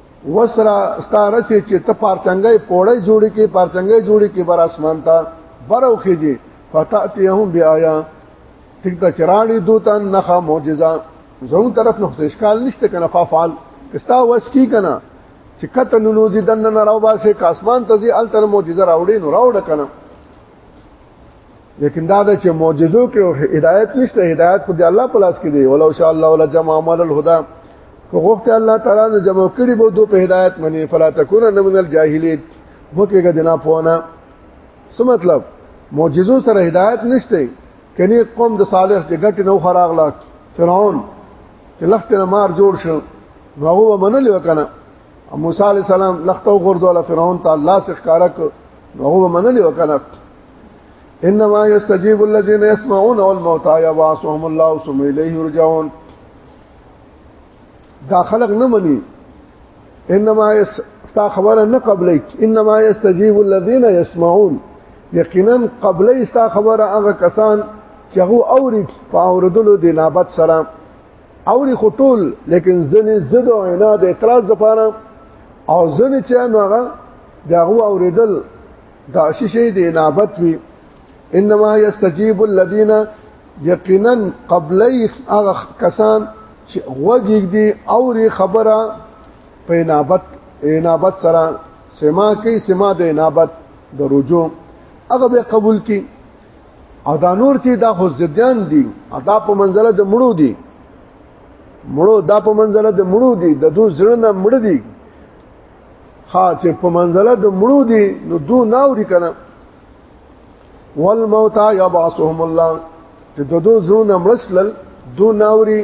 وسرا ستاره سي چې ته پارچنګي پوړې جوړي کې پارچنګي جوړي کې بر اسمان ته برو خيږي فتاتيهم بیایا ټیک دا چراړي دوته نخا معجزه زمو طرف نو اشکال نشته کنه فعال کستا وس کی کنه چې کته نونوځي دنه راو باسه کاسمان ته ځي التر معجزه راوړي نو راوړ کنه لیکن دا د چې معجزو کې او هدایت نشته هدایت خو د الله په لاس کې دی ولو شاء الله ولا جمع عمل الهدى کو غوښته الله تعالی د جمع کړي بو دو په هدایت منی فلا تکون من الجاهلین مو کېګه دنا پونه څه مطلب معجزو سره هدایت نشته کني قوم د صالح چې ګټ نو خراغ لا فرعون چې لخت نه مار جوړ شو نو هغه منل وکنه موسی علی السلام لخت او غردو علی فرعون ته الله سخکارک نو هغه منل وکنه انما يستجيب الذين يسمعون والموتى يبعثهم الله ثم اليه يرجعون دا خلق نه مني انما يس ستا خبره نه قبلې انما يستجيب الذين يسمعون یقینا قبلې ستا خبره هغه کسان چې هغه اوري په اوردلو د نابت سره اوري خطول لیکن ځنې زد او عناد اعتراض لپاره او ځنې چې نو هغه دغه اوریدل دا شیشه د انابت وی انما یستجیب الذین یقینا قبلی هغه کسان چې وګیګ دي او ری خبره په انابت انابت سره سما کوي سما د انابت د رجوع هغه به قبول کی او دا نور چې دا خو زديان دي دا په منزله د مړو دي مړو دا په منزله د مړو دي د دوه زړه نه مړ دي ها چې په منزله د مړو دي نو دو ناوري کنه والموت يبعثهم الله چې د دو زړونه مړسل دو ناوري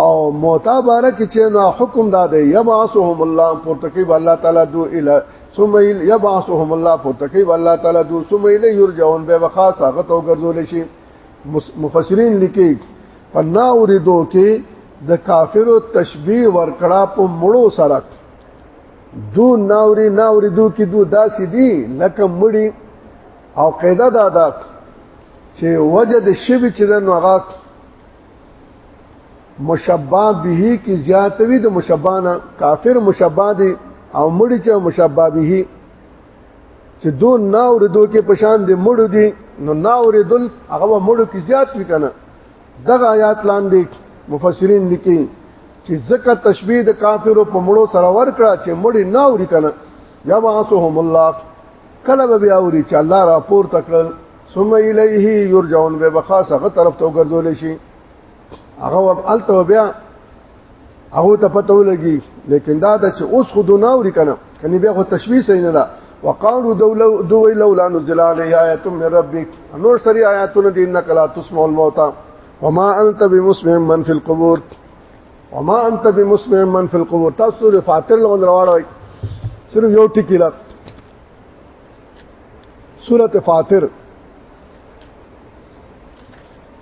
او موتا بارک چې نو حکم داده يبعثهم الله پرتکیب الله تعالی دو اله ثم يبعثهم الله پرتکیب الله تعالی دو ثم اله يرجعون به وخاصه غتو ګرځول شي مفسرین لیکي په نا اوریدو کې د کافرو تشبیه ورکړه په مړو سره دو ناوري ناوري دو کې دو داسې دي لکه مړي او قاعده دا ده چې وجه د شبي چې د نوغا مشبہ به کی زیاتوي د مشبانه کافر مشبہ دي او مړي چې مشبہ به چې دو ناوري دو کې پشان دي مړو دي نو ناوري دل هغه مړو کې زیات وکنه دغه آیات لاندې مفسرین لیکي چې زکه تشبیه د کافرو په مړو سره ورکړه چې مړی نه اوري کنه یا واسهم الله کله به بیا اوري چې الله را پور تکړل ثم الیه یرجعون به بخاصه غ طرف ته وګرځول شي هغه الته بیا هغه ته پته ولګي لیکن دا د چې اوس خود نه اوري کنه کني بیا خو تشویش نه ده وقالو دولو دوی لولا نزل علی آیات من ربک نور سری آیاتونه دین نکلا تسمع الموت وما انت بمسمع من فی القبور وما انت بمسمع من فی القبور تاسو د فاتر لون راوړی صرف یو ټکی لا سورته فاتر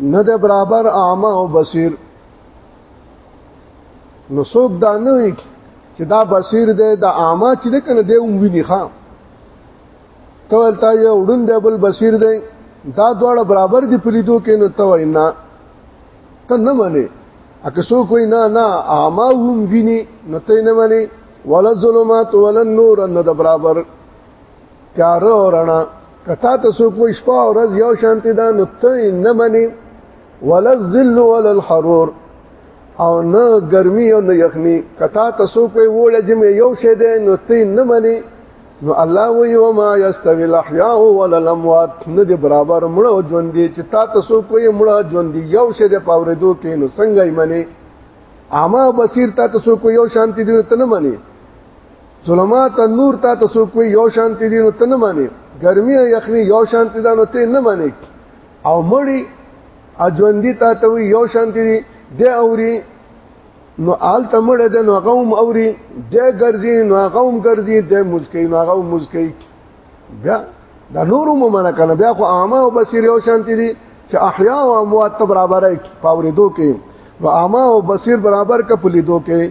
نه د برابر اعما او بصیر نو څوک دا نه وي چې دا بصیر دی دا اعما چې ده کنه دی ویني ښا ته ولتا یو وډون دی بل بصیر دی دا دواړه برابر دي په لیدو کې نو ته وینا ته نه منې اکه سو کوئی نه نه اما هم ویني نو ته نه منې ولا ظلمات ولا نور نه د برابر کارو رڼا کتا ته سو کوئی شپه او ورځ یو شانتی دا نو ته نه منی ولا الذل ولا الحرور او نه ګرمي او نه یخني کتا ته سو کوئی وړ چې مې یو شه ده نو ته نه منی نو الله وی او ما یستوی الاحیاء ولا الاموات نه دی برابر مړ او ژوند دي چې تا ته سو کوئی مړ ژوند دي یو شه ده پاوردو کې نو څنګه یې منی اما بصیر تا ته سو کوئی یو شانتی دی ته نه منی ظلمات نور تا ته سو کوئی یو شانتی دی نو ته نه مانی ګرمي یخنی یو شانتی دا نو ته نه مانی او مړی اجوندی تا ته یو شانتی دی د اوري نو آل تمړ د نو غوم اوري د ګرځي نو غوم ګرځي د مسکی نو غوم مسکی بیا دا نور مو منه کنه بیا خو عامه او بصیر یو شانتی دي چې احیا او اموات برابر پاورې دوه کې و عامه او بصیر برابر کپلې دوه کې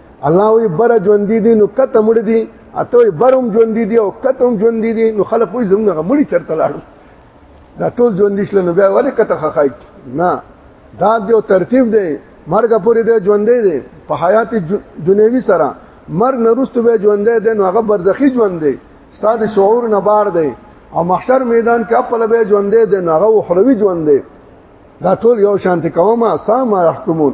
الله وی بر ژوند دي نو کته مړ دي اته وی برم ژوند دي او کته هم ژوند دي نو خلک وی زموږ مړي چرته لاړ دا ټول ژوند دي شل نو بیا ولې کته خخای نه دا دیو ترتیب دی مرګ پورې دی ژوند دی په حیات دنیوي سره مرګ نرستو به ژوند دی نو هغه برزخی ژوند دی ستاسو شعور نه بار دی او محشر میدان کې خپل به ژوند دی نو هغه اخروی ژوند دی دا ټول یو شانتی کومه سم احکمون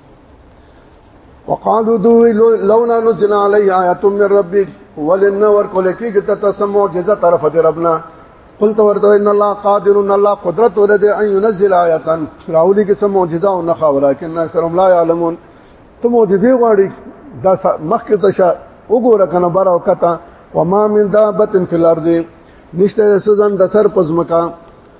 وقالو دوی لونا نزل علی آیات من ربک ولن ور کول کیږي ته تاسو معجزه طرف دی ربنا قلت ورته ان الله قادر ان الله قدرت ولد ان ينزل آیات راولی کې سم معجزه او نه خاورا کین اکثرهم لا يعلمون ته معجزه غواړي دا مخکې تشه وګوره کنه بار او کته وما من دابه فی الارض نشته سزن د سر پزمکا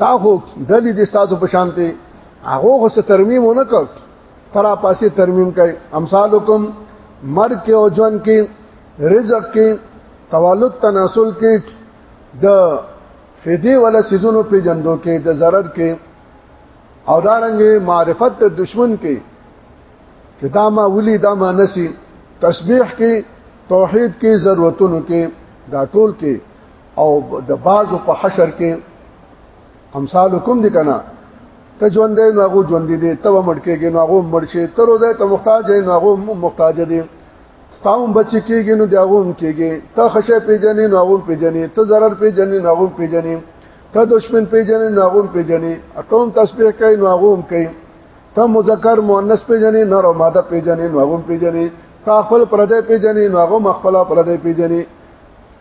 دا خو دلی دي ساتو په شانته هغه خو څه ترمیم ونه کړ ترا پاسې ترمیم کوي امثالکم مر کې او جون کې رزق کې تولد تناسل کې د فدی ولا سيزونو په جندو کې د zarar کې او دارنګ معرفت د دشمن کې چې دا ما ولي دا ما نسی تسبیح کې توحید کې ضرورتونو کې دا ټول کې او د بازو په حشر کې امثالکم دي کنه ته ژوند دی نو هغه ژوند دی ته مړ کېږي نو هغه مړ شي تر اوځه ته محتاج دی نو هغه محتاج دی ستاوم بچ کېږي نو دی هغه هم کېږي ته خشه پیژنې نو هغه پیژنې ته zarar پیژنې نو هغه پیژنې ته دشمن پیژنې نو هغه پیژنې اتوم تسبیح کوي نو هغه هم کوي ته مذکر مؤنث پیژنې نر او ماده پیژنې نو هغه پیژنې تا خپل پردې پیژنې نو هغه مخفلا پردې پیژنې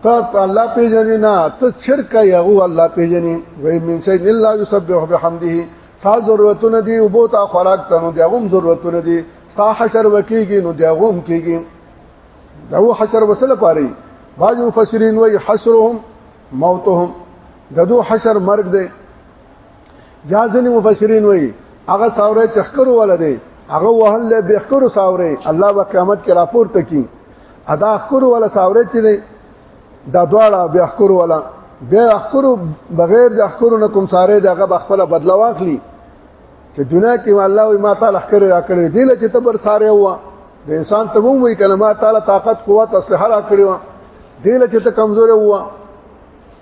ته الله پیژنې نه ته شرک یو الله پیژنې وای من شي الا يسبح بحمده سا ضرورتونه دي او بو تا خوراک ته نو دی هم ضرورتونه دي سا حشر وکيږي نو دی هم کیږي دا و حشر وسله پاره باج مفسرین وای حشرهم موتهم ددو حشر مرګ دی یا ځنی مفسرین وایي هغه ساوره چخکرو ولدي هغه وهل له بخکرو ساوره الله په قیامت کې راپور تکي ادا خکرو ولا ساوره چې دی دا دواړه بخکرو ولا به اخکرو بغیر د اخکرو نه کوم ساره دغه بخپله بدلا واخلي چې دنیا کې الله او ما تعالی خکر را کړی دی چې تبر ساره و د انسان ته مو وی کلمات تعالی طاقت قوت اصله را کړی و دی چې ته کمزور و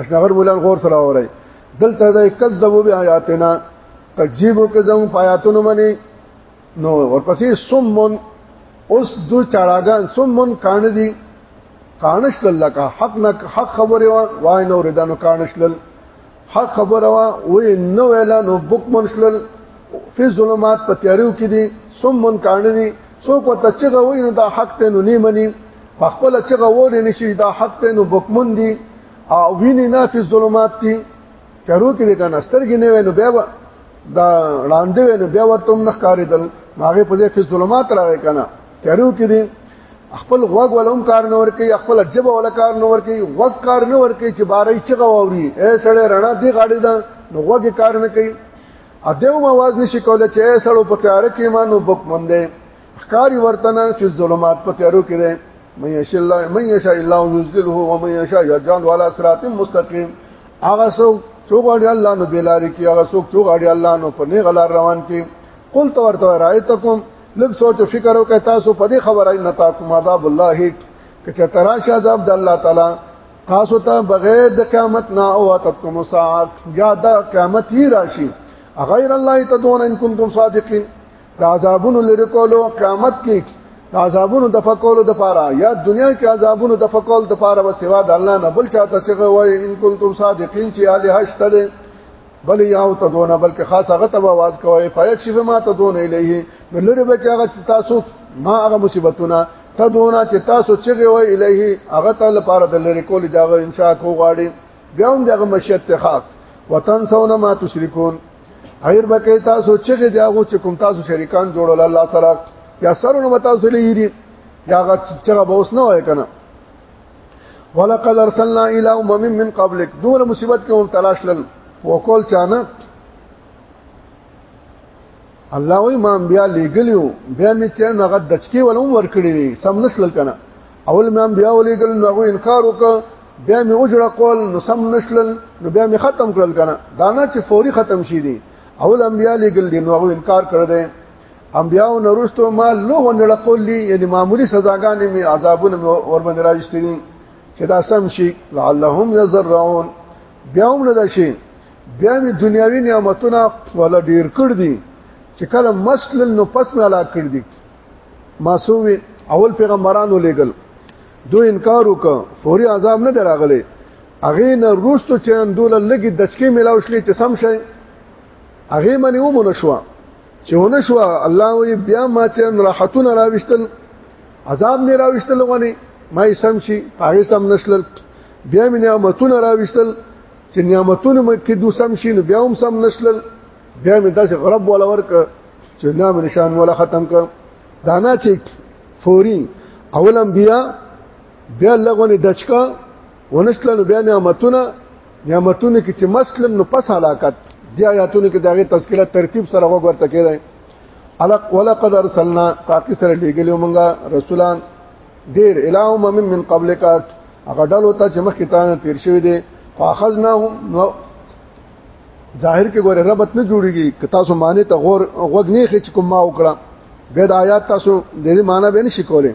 اشنغر بولان غور سره اوري دلته د کذبو بیا آیاتنا تکذیب وکړه زمو آیاتونو باندې نو ورپسې سمون اوس دو چاړاګان سمون کان دي کانش الله کا حق نه حق خبره وای نو ردانو کانش لل حق خبره وا وې نو اعلان وبک منشل فی ظلمات په تیارو کې دي سمون کان دي څوک وته چې غوي نو دا حق ته نو نه مني په خپل چې غوونه نشي دا حق ته نو بوکمن دي او ویني نه فی ظلمات دي چرو کې د کناسترګې نه وینو بیا دا وړاندې وینو بیا ورته هم نخکاریدل ماغه په دې فی ظلمات راغی کنه چرو کې دي خپل غوګ ولوم کار نه ور کوي خپل جبه ول کار نه ور کوي وګ کار نه ور کوي چې بارې چې غووري اے سړی رڼا دی غاړي دا نو وګ کار نه کوي ا دیو مواز نشي کوله چې سړو په تیار کې مانو بک مونږ دی ښکاری ورتنه چې ظلمات په تیارو کې دی من یشاء الله من یشاء الله یذله و من یشاء یجعل علی صراط مستقیم هغه څوک چې غواړي الله نو بلاری کی هغه څوک چې غواړي الله نو په نه غلار روان کی قل تو ورته رايتکم لږ سوچ او فکر وکړئ تاسو په دې خبره نه تاسو عذاب الله کچ تراش عذاب د الله تعالی تاسو ته بغیر د قیامت نه او تکم ساعت یا د قیامت هی راشي غیر الله تدون ان کنتم صادقین د عذابونو لری کولو قیامت کې د عذابونو د فقولو د پاره یا دنیا کې عذابونو د فقول د پاره و سوا د الله نه بل چاته چې وای ان کنتم صادقین چې اله هشته بل یاو تدونه بلکې خاص هغه ته आवाज کوي فیکشف ما تدون الیه نو لری به کې هغه تاسو ما هغه مصیبتونه تدونه چې تاسو چې وي الیه هغه ته لپاره د لری کول داغه انشاء کو غواړي بیا هم دغه مشیت خاص وطن سونه ما تشرکون غیر بکې تاسو چې دغه چې کوم تاسو شریکان جوړول الله سره یا سرونه تاسو لري یا هغه چې به اوس نه وای کنه ولقد ارسلنا الى امم من قبلك دون مصیبت کې مبتلا شلل وکول چانه الله وی ما بیا لګلیو بیا می چې نغه دچکی ولوم ور کړی وی سم نسل کنه اول ما بیا ولګل نو انکار وک بیا می اجر قول نو سم نسل نو بیا می ختم کړل کنه دانا چې فوري ختم شي دي اول انبیا لګل دي نو انکار کړ دې انبیاو نرستو ما لوغ نړقول لی یعنی معمولی سزاګانې می عذابونه وربند راځتنی چې دا سم شي لعلهم یزرعون بیا هم نه شي بیا می دنیاوی نعمتونه ولا ډیر کړ دي چې کله مسل نو پس نه لا کړ دي ماسوی اول پیغمبرانو لېګل دو انکار وک فوري عذاب نه دراغله اغه نه روستو چې اندول لګي دچکه ملاوشلې چې سم شي اغه منی ومنه شوه چې ونه شو الله وی بیا ما چې راحتونه راوستل عذاب نه راوستل غوني ما یې سم شي هغه سم نشلل بیا مې نعمتونه راوستل چې نعمتونه مې کې دو سم شي نو بیا هم سم نشلل بیا مې داسې غرب ولا ورک چې نام نشان ولا ختم ک دانا چې فوري اول انبیا بیا لغونه دچکا ونسل نو بیا نعمتونه نعمتونه کې چې مسلم نو پس علاقت دی آیاتونه کې دغه تذکرہ ترتیب سره وګورته کېدای الق ولقد ارسلنا تاکي سره لګلو مونږه رسولان ډیر الہم من من قبلک هغه ډلو ته چې مخکې تانه تیر شوی دي فاخذناهم نو ظاهر کې ګوره ربط نه جوړیږي که تاسو معنی ته غور غوږ نه خچ کوم ما وکړه به د آیات تاسو د دې معنی به نشي کولای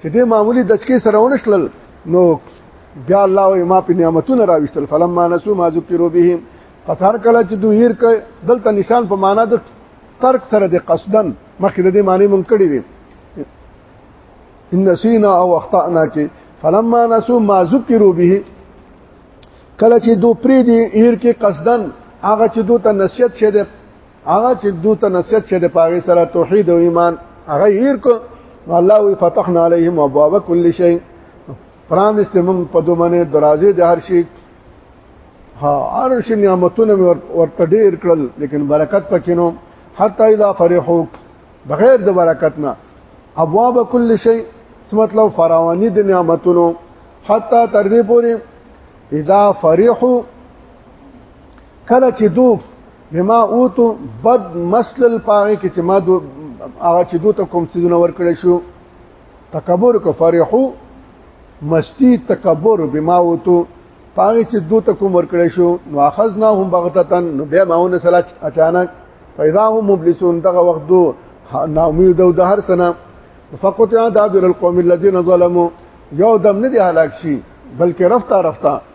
چې دې معمولی دچکی سره ونشل نو بیا الله او ما په نعمتونو راويستل فلما نسو ما ذکروا به پس هر کله چې دوی هیر ک دلته نشان په معنا د ترک سره د قصدن مخکې د دې معنی مونږ کړی وي ان نسینا او اخطانا کې فلما نسو ما ذکروا به کله چې دو پری دی هیر کې قصدن هغه چې دو ته نصیحت شه د هغه چې دوی ته نصیحت شه د پاره سره توحید او ایمان هغه هیر کو الله وی فتحنا علیهم ابواب کل شی پران استمم په دومنه درازه د هر شی ها عرش نعمتونه ورته ډیر کړل لیکن برکت پکینو حتی اذا فرحوا بغیر د برکت نه ابواب کل شی مطلب فراوانی د نعمتونو حتی تر دې پورې اذا فرحوا کله چې دوی بما اوتو بد مسلل پاره کې چې ما دو هغه چې دوی ته کوم څه نور کړی شو تکبر کو فرحو مستی تکبر بما اوتو پاره چې دوی ته کوم ور کړی شو نو اخذنا هم بغتتن نو بیا ماونه سلا اچانک پیدا هم مبلسون دغه وخت دو نا امید او د هر سنه فقط دابر القوم الذين ظلموا یو دم نه دی هلاک شي بلکې رفتا رفتا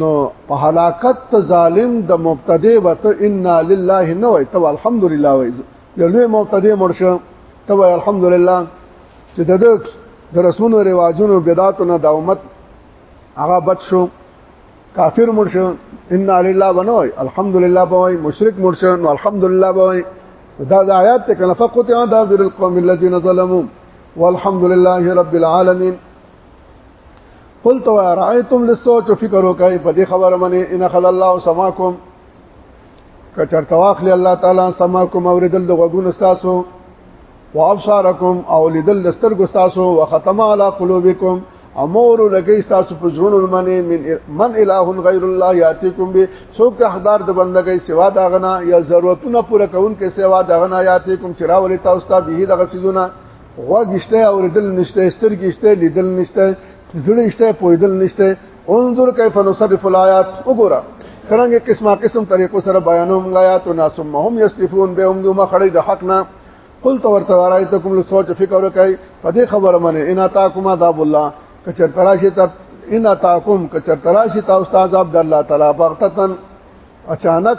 نو په هلاکت ته ظالم د مبتدی وته انا لله نه وای ته الحمدلله وای یو لوی مبتدی مرشه ته وای الحمدلله چې د د رسمونو رواجونو بدعاتو نه د امت هغه بچ شو کافر مرشه ان لله بنوي الحمدلله بوي مشرک مرشه نو الحمدلله بوي دا د آیات ته کنه فقط دا بر القوم الذين ظلموا والحمد لله رب العالمين قلت ورایتم لسوچ فکر وکای په دې خبره باندې ان خل الله سماکم کچرته واخلي الله تعالی سماکم اوریدل د غوګونو تاسو وابصارکم او لیدل لستر کو تاسو وختم علی قلوبکم امور لګی تاسو په زړونو باندې من من اله غیر الله یاتیکم به څوک حقدار د بندګۍ سوا دا غنا یا ضرورتونه پوره کون کې سوا دا غنا یاتیکم چراول تاسو ته به دغه سيزونه غوږشته اوریدل نشته سترګشته لیدل نشته زړهشته پویدل نشته انظر کیف نصرف الایات وګوره څنګه قسمه قسم طریقو سره بیانوم آیات او ناسم هم یستفون به هم دوه خړې د حق نه قل تو ورته رايتکم له سوچ فکر وکای په دې خبره باندې ان تاکم عذاب الله کچر تراشی تر ان تاکم کچر تراشی تا استاد عبد الله تعالی بغتتن اچانک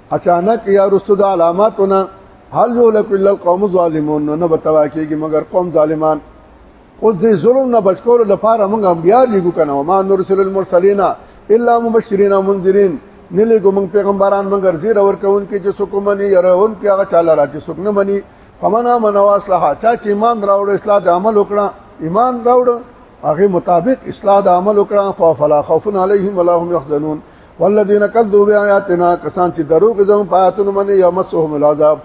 اچانک یا رستو د علاماتونه هل یو لک الا القوم الظالمون نه بتوا کیږي مگر قوم ظالمان اوس دې ظلم نه بچکول د فاره موږ انبیا لګو کنه ما نرسل المرسلین الا مبشرین منذرین نه لګو موږ پیغمبران مگر زیر اور کون کې چې څوک منی يرون کې هغه چاله راځي څوک نه منی فمنا من واصلح چا چې ایمان راوړ اصلاح د عمل وکړه ایمان راوړ هغه مطابق اصلاح د عمل وکړه فلا خوف علیهم ولا هم يحزنون والذین کذبوا بیااتنا کسان چې درو کې زمو پاتون منی یمسهم العذاب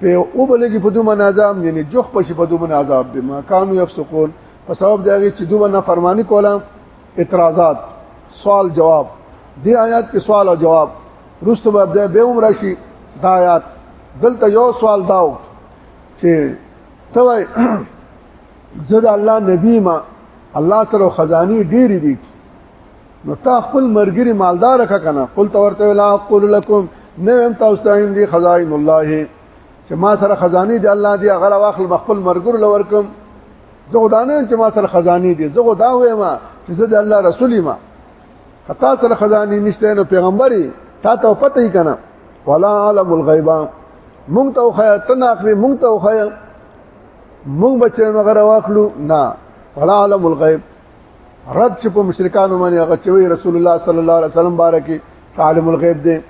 په او بلګي په دوه مناظام یعنی جوخ پښې په دوه مناظام به ما کانو یفسقون په سبب دغه چې دوه نافرمانی کوله اعتراضات سوال جواب دی آیات کې سوال او جواب رستو به د به عمر شي د آیات دلته یو سوال داو چې ته وای زه د الله نبی ما الله سره خزانی ډېری دي نو تا خپل مرګري مالدار کا کنه قل تورته ولا اقول لكم نه هم تاسو ته اندي خزائن الله چې ما سره خزاني دي الله دي غلا واخل خپل مرګر لور کوم زه غدانه چې ما سره خزاني دي زه غدا وې ما چې زه د الله رسول ما خطا سره خزاني نشته نو پیغمبري تا ته پته یې کنه ولا عالم الغیب مونږ ته خو تنه اخري مونږ ته خو مونږ بچنه غره واخلو نه ولا عالم الغیب رد چې په مشرکانو باندې هغه چې وی رسول الله صلی الله علیه وسلم بارکه عالم الغیب دی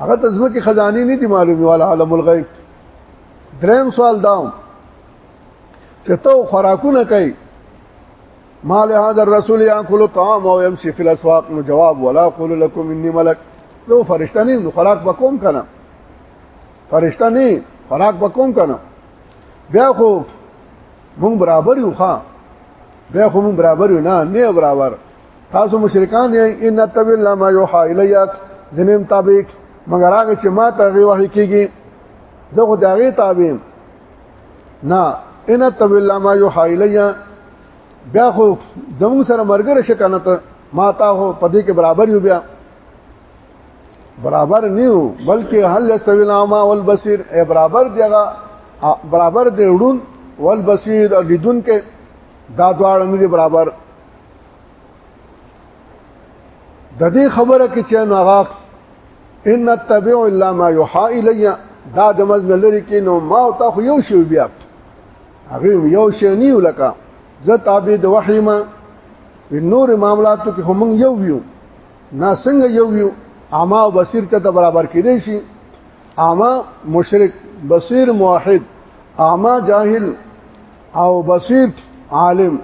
هغه تزمه کې خزاني نه دي معلومي ولا عالم الغیب دریم سوال داوم چې ته خوراکونه کوي ما له هذا الرسول ياكل الطعام او يمشي في الاسواق نو جواب ولا اقول لكم اني ملك لو فرشتہ نه نو خوراک بکوم کنه فرشتہ نه خوراک بکوم کنه بیا خو مونږ برابر یو ښا به خو مون برابر نه نه برابر تاسو مشرکان یې ان تبل لما یوحى الیک زمیم تابع مگر هغه چې ما ته غي وحی کیږي زه خو دا غي تابع نه ان تبل لما یوحى الیا بیا خو زمون سره مرګره شکنه ته ما تا هو پدې کې برابر یو بیا برابر نیو بلکې هل یستوی العما والبصیر ای برابر دیغه برابر دی وډون والبصیر لیدون کې دا دواړه نه برابر د دې خبره کې چې نو هغه ان تتبع الا ما يوحى الي دا د مزن لري کې نو ما او تا خو یو شی بیا هغه یو شی نه ولکه زه تابع د وحی ما نور معاملاتو کې هم یو یو نه څنګه یو یو اما او بصیر ته برابر کېدی شي اما مشرک بصیر موحد اما جاهل او بصیر عالم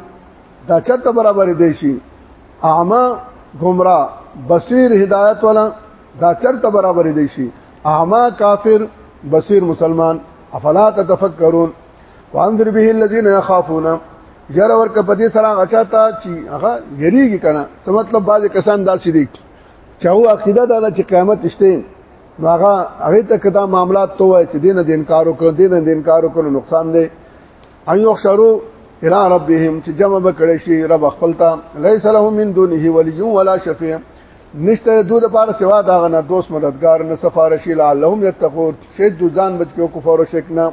دا چرته برابر دی شي اما گمراه بصیر هدایت والا دا چرته برابر دی شي اما کافر بصیر مسلمان افلا تتفکرون وانذر به الذين يخافون یاره ورکه په دې سره غچا ته چې هغه یریږي کنه څه مطلب بعضی کسان داسې دي چې هو عقیده دا چې قیامت شته نو هغه هغه ته کدا معاملات تو وای چې دین د انکار وکړ دین د انکار وکړ نقصان دی ایو شرو الى ربهم چې جمع بکړي شي رب خپل ته ليس لهم من دونه ولي ولا شفيع نشته دود لپاره سوا دا غنه دوست مددگار نه سفارشي لعلهم يتقون شد ځان بچو کفر او شرک نه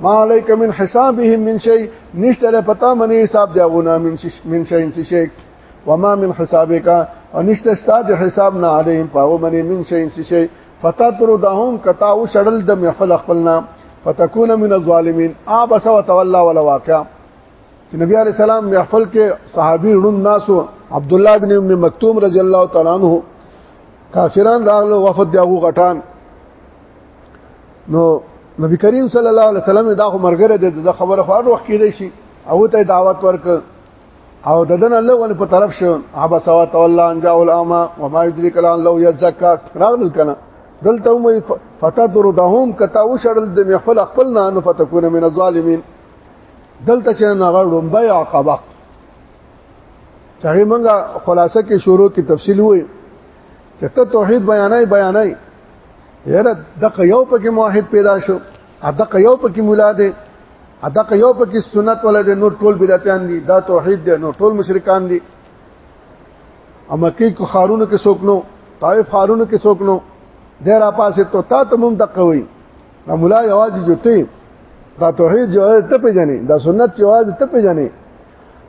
ما علیک من حسابهم من شی نشته له پتا منی حساب دی غونا من شی من شی انت شی وما من حسابک او نشته ستاد حساب نه علیهم پاو منی من شی انت شی فتاترو دهم کتا او شړل د محفل خپلنا فتكون من الظالمين ابس وتولى ولا واقع چې نبی عليه السلام محفل کې صحابي رون ناسو عبد الله بن ام مکتوم رضی الله تعالی عنہ کافران راغلو وفد یاغو غټان نو نبی کریم صلی الله علیه وسلم دا خو مرګره د خبره خو اروخ کیدی شي او ته دعوت ورک او ددن الله ول په طرف شو ابا سوا تولا ان جاء الاما وما يدريك لعل لو يزكى راغل کنه دلته مې فتذردهم کتا وشړل د محفل خپل نه ان فتكون من الظالمين دلته چې نه غړم بیا عقبه چاهي منګه خلاصه کې شروع کې تفصیل وې چې ته توحید بیانای بیانای یره دغه یو پکې موحد پیدا شو دغه یو پکې مولا دی دغه یو پکې سنت ولې دی نور ټول بدعتان دي دا توحید دی نور ټول مشرکان دي اما کې کو خارونو کې سوکنو طائف خارونو کې سوکنو ډیر اپاسه تو تا ته مونږ دقه وي دا مولا یوازې جوته دا توحید جو ته پیژنې دا سنت یوازې ته پیژنې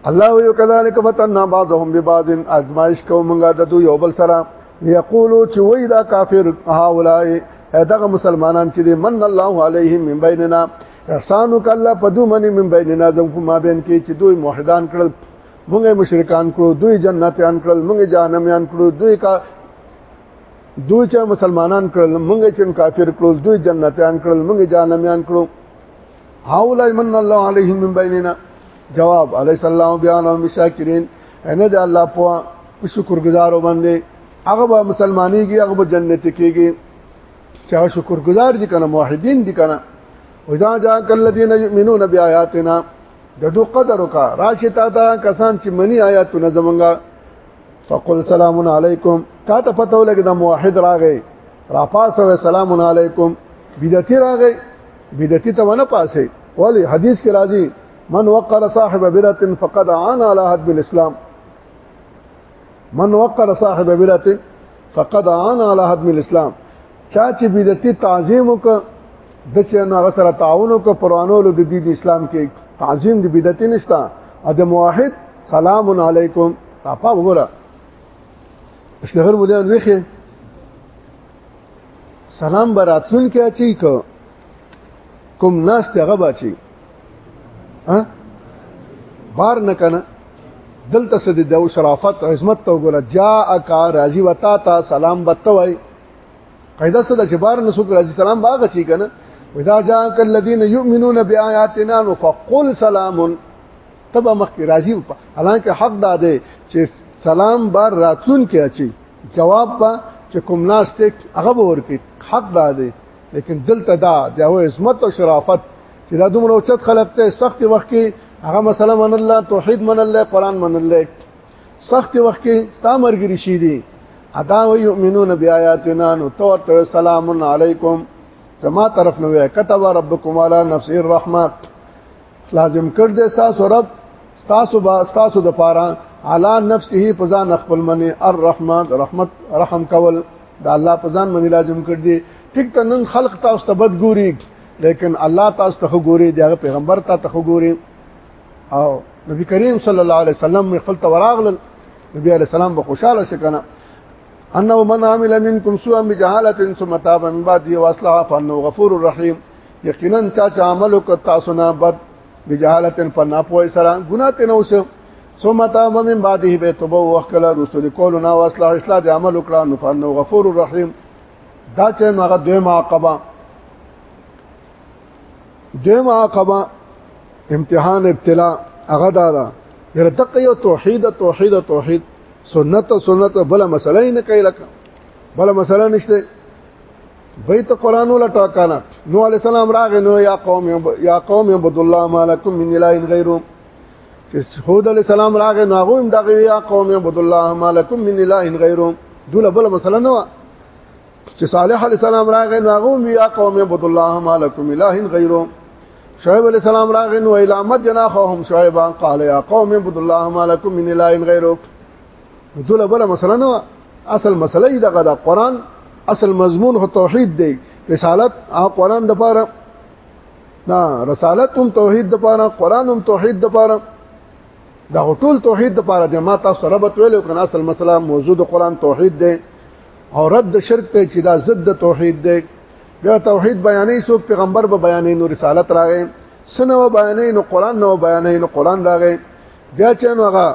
الله یو کذالک فتننا بعضهم ببعض ازمائش کو مونږه د دوی یو بل سره یقولو چې وای دا کافر هاولای دغه مسلمانان چې من الله علیهم من بیننا احسان وک الله په دوی باندې من بیننا زم په ما بین کې چې دوی موحدان کړل مونږه مشرکان کړو دوی جنتیان کړل مونږه جهنميان کړو دوی کا دوی چې مسلمانان کړل مونږه چې کافر کړل دوی جنتیان کړل مونږه جهنميان کړو هاولا من الله علیهم من بیننا جواب علی سلام بیان او مشاکرین ان د الله په شکر گزارو باندې هغه به مسلمانېږي هغه به جنت کېږي چې هغه شکر گزار دي کنه موحدین دي کنه وځا جا کل الذين يؤمنون بیااتنا د دو قدر کا راشه تا تا کسان چې منی آیاتونه زمونږه فقل سلام علیکم تا ته پته ولګی دا موحد راغی را پاسه و سلام علیکم بدعتي راغی بدعتي ته ونه پاسه ولی حدیث کې راځي من وقر صاحب بدعت فقد عان على حد بالاسلام من وقر صاحب بدعت فقد عان على حد بالاسلام چا چې بدعتي تعظیم وک د چې هغه سره تعاون وک پرانولو د دین اسلام کې تعظیم د بدعت نشتا ا د موحد سلام علیکم تاسو وګوره اشتغل مولان ویخه سلام براتلون کې اچي کو کوم ناس ته غبا چی ها بار نه کنه دلته سد د شرافت عظمت تو ګل جاء کا راضی وتا تا سلام بتوي قاعده سد چې بار نه سوک راضی سلام باغ چی کنه ودا جاء کل الذين يؤمنون بآياتنا فقل سلام تب مخ کې راځي حالانکه حق دا دی چې سلام بار راتلون کې اچي جواب با چې کوم ناس ته هغه ورکی حق دا دی لیکن دلته دا د هو عظمت او شرافت چې دا دومره اوچت خلق ته سخت وخت کې هغه مثلا من الله توحید من الله قران من الله سخت وخت کې ستا مرګري شي دي ادا و یؤمنون بیااتنا نو تو تر سلام علیکم زما طرف نو کتب ربکم علی نفس الرحمت لازم کړ دې تاسو رب تاسو با تاسو د پاره علا نفسه فزان خپل منی الرحمن رحمت رحم کول دا الله فزان منی لازم کړ دې ټیک ته نن خلق تاسو ته بد ګوري لیکن الله تاسو ته ګوري دا پیغمبر ته ته ګوري او نبی کریم صلی الله علیه وسلم خپل توراغل نبی علیہ السلام به خوشاله شکنه انه من عمل منکم سوءا بجهاله ثم تاب من بعد واصلح فانه غفور رحیم یقینا چا چې عمل وکړ تاسو نه بد بجهالتن په ناپوهه سره ګناه ته نه اوسه ثم تاب من بعده به توبه وکړه رسول کول نه واصله اصلاح د عمل وکړه نو فنو غفور الرحیم دا چې هغه دویمه عقبه دویمه عقبه امتحان ابتلا هغه دا ده یره دقه یو توحید توحید توحید سنت سنت بل مسله نه کوي لکه بل مسله نشته بیت قران ولا ټاکانا نو علی السلام راغ نو یا قوم یا قوم عبد الله مالکم من اله غیره چې هود علی السلام راغ نو هغه هم دغه یا قوم عبد الله مالکم من اله غیره دوله بل مثلا نو چې صالح علی السلام راغ نو هغه هم یا قوم عبد الله مالکم اله غیره شعیب علی السلام راغ نو الامت جناحهم شعیبا قال یا قوم عبد الله مالکم من اله غیره دوله بل مسله نه اصل مسله یې دغه د قران اصل مضمون هو توحید دی رسالت هغه قران د پاره نه رسالت هم توحید د پاره قران هم توحید د پاره دا ټول توحید د پاره دی ما تاسو سره بت ویلو کنه اصل مسله موضوع د قران توحید دی او رد د شرک ته چې دا ضد د توحید دی بیا توحید بیانې سو پیغمبر به بیانې نو رسالت راغې سنو بیانې نو قران نو بیانې نو قران راغې بیا چې نو هغه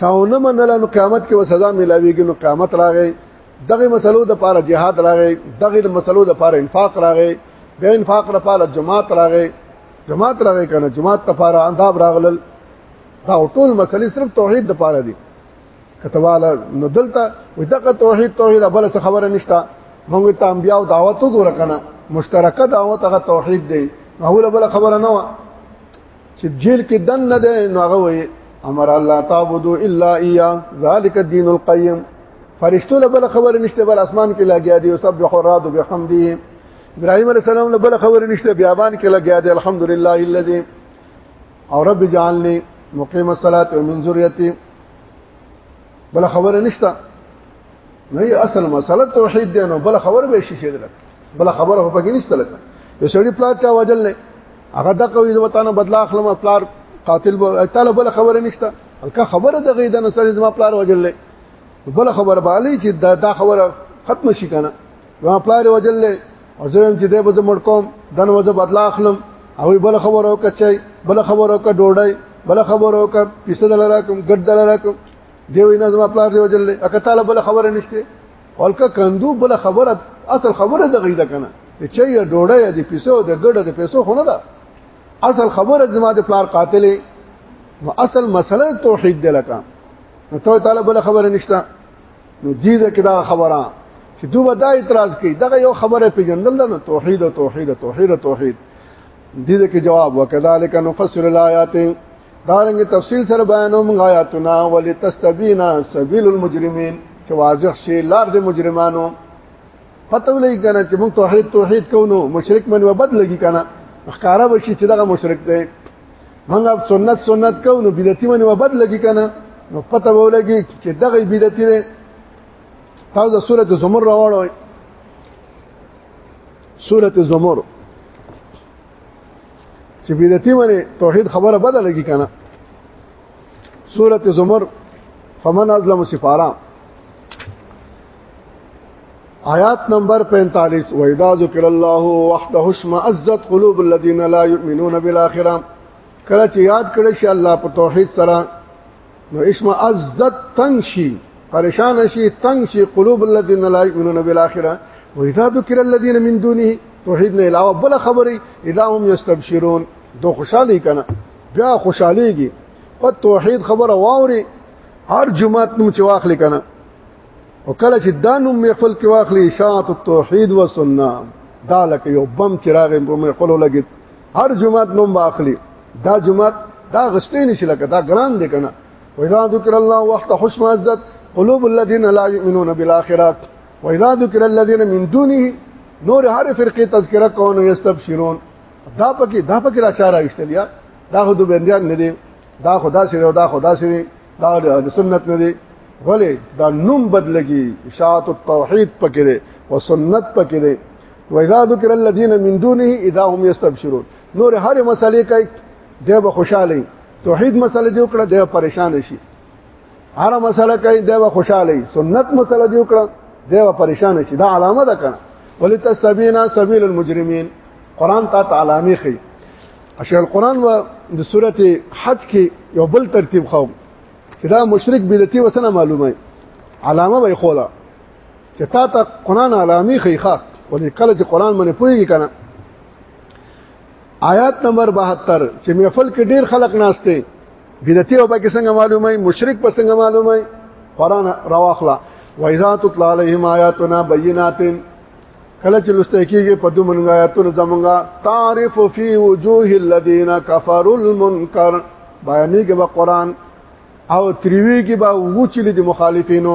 چاونه منل نو قیامت کې وسزا ملاويږي نو قیامت راغی دغه مسلو د پاره جهاد راغی دغه مسلو د پاره انفاق راغی به انفاق لپاره جماعت راغی جماعت راغی کنه جماعت لپاره انداب راغلل دا ټول مسلې صرف توحید د پاره دي کتواله نو دلته ودغه توحید توحید بل څه خبره نشته موږ ته انبیاء دعوت وګور کنه مشترکه دعوت هغه توحید دی هغه بل خبره نه و چې جیل کې دن نه دی نو هغه وي امر الله تعبدو الا ايا ذالک الدين القيم فرشتو له بل خبر نشته بل اسمان کې لاګیا دی او سبح الرعد بحمده ابراهيم عليه السلام له بل خبر نشته بیابان کې لاګیا دی الحمدلله الذي او رب جعلني مقيم الصلاه ومن ذريتي بل خبر نشته نو اصل مسله توحید دی نو بل خبر به شي شي بل خبره په کې نشته لکه یو سړی پلاټ چا وجل نه هغه د کوي وطن بدلا اخلم پلار قاتل به طالب بل خبره نشته الکه خبره د غیدا نه سره زما پلار وجل بل خبره بالی چې دا, دا خبره ختم شي کنه زما پلار وجل او زه هم چې دې به مړ کوم دن وځه بدلا اخلم او بل خبره وکچای بل خبره وک ډوډۍ بل خبره وک پیسې دلاره کوم ګډ دلاره کوم دی وینا زما پلار دی وجل اکه طالب بل خبره نشته ولکه کندو بل خبره اصل خبره د غیده کنه چې یو ډوړی د پیسو د ګډه د پیسو خونه ده اصل خبره زما د پلار قاتل نو اصل مسله توحید ده لکه نو ته تعالی بل خبره نشته نو دیزه کې دا خبره چې دوی دا اعتراض کوي دغه یو خبره پیژندل نه توحید او توحید توحید توحید دیزه کې جواب وکذالک نفصل الایات دارنګ تفصیل سره بیانوم غایاتنا ولتستبینا سبیل المجرمین چې واضح شي لار د مجرمانو پته ولګی کنه چې موږ توحید توحید کوو مشرک من وبد لګی کنه ښکارا بشي چې دغه مشرک دی موږ سنت سنت کوو نو بدعتي من وبد لګی کنه نو پته ولګی چې دغه بدعتي دی تاسو د سورته زمر راوړل سورته زمر چې بدعتي باندې توحید خبره بدله کی کنه سورته زمر فمن ازلم سفارا آیات نمبر 45 وَإِذَا ذُكِرَ اللَّهُ وَحْدَهُ اشْمَأَزَّتْ قُلُوبُ الَّذِينَ لَا يُؤْمِنُونَ بِالْآخِرَةِ کله چې یاد کړی شي الله په توحید سره نو اسم عزت تنگ شي پریشان شي تنگ شي قلوب الذين لا يؤمنون بالاخره واذا ذكر الذين من دونه توحید نه علاوه بل خبري اذا هم يستبشرون دو خوشالي کنه بیا خوشاليږي په توحید خبره واوري هر جمعه نوم چې واخلي کنه او کله چې دا نوم یې خپل کې واخلي اشاعت التوحید و سنت دا لکه یو بم چراغ په مې خپل لګي هر جمعه نوم واخلي دا جمعات دا غشته نشي لکه دا ګران دي کنه واذا ذکر الله وحده حسن عزت قلوب الذين لا يؤمنون بالاخره واذا ذکر الذين من دونه نور هر فرقه تذکرہ کونه یستبشرون دا پکې دا پکې لا چاره ایستلیا دا خو د بندیان نه دي دا خدا سره دا خدا سره دا د سنت نه دي ولی دا نوم بدلږي اشاعت التوحید پکې دي او سنت پکې دي واذا ذکر الذين من دونه اذا هم يستبشرون نور هر مسلې کوي دی به خوشاله توحید مسله دی وکړه دی پریشان شي هر مسله کوي دی به خوشاله سنت مسله دی وکړه دی به پریشان شي دا علامه ده کنه ولتستبینا سبیل المجرمین قران ته تعالی خي اشهر القران و د سورته حج کې یو بل ترتیب خو چې دا مشرک بدعتي وسنه معلومه علامه وي خوله چې تا ته قران علامي خيخه ولې کله چې قران باندې پوهیږي کنه آیات نمبر 72 چې محفل کې ډیر خلک ناشته بدعتي او پکې څنګه معلومه مشرک په څنګه معلومه قران رواخلا واذا تطلع عليهم آیاتنا بینات کله چې لسته کېږي په دوه منګا آیاتونو زمونږه تعرف فی وجوه الذین کفروا المنکر بیانې کې به قران او تریوی کې به وچلې د مخالفینو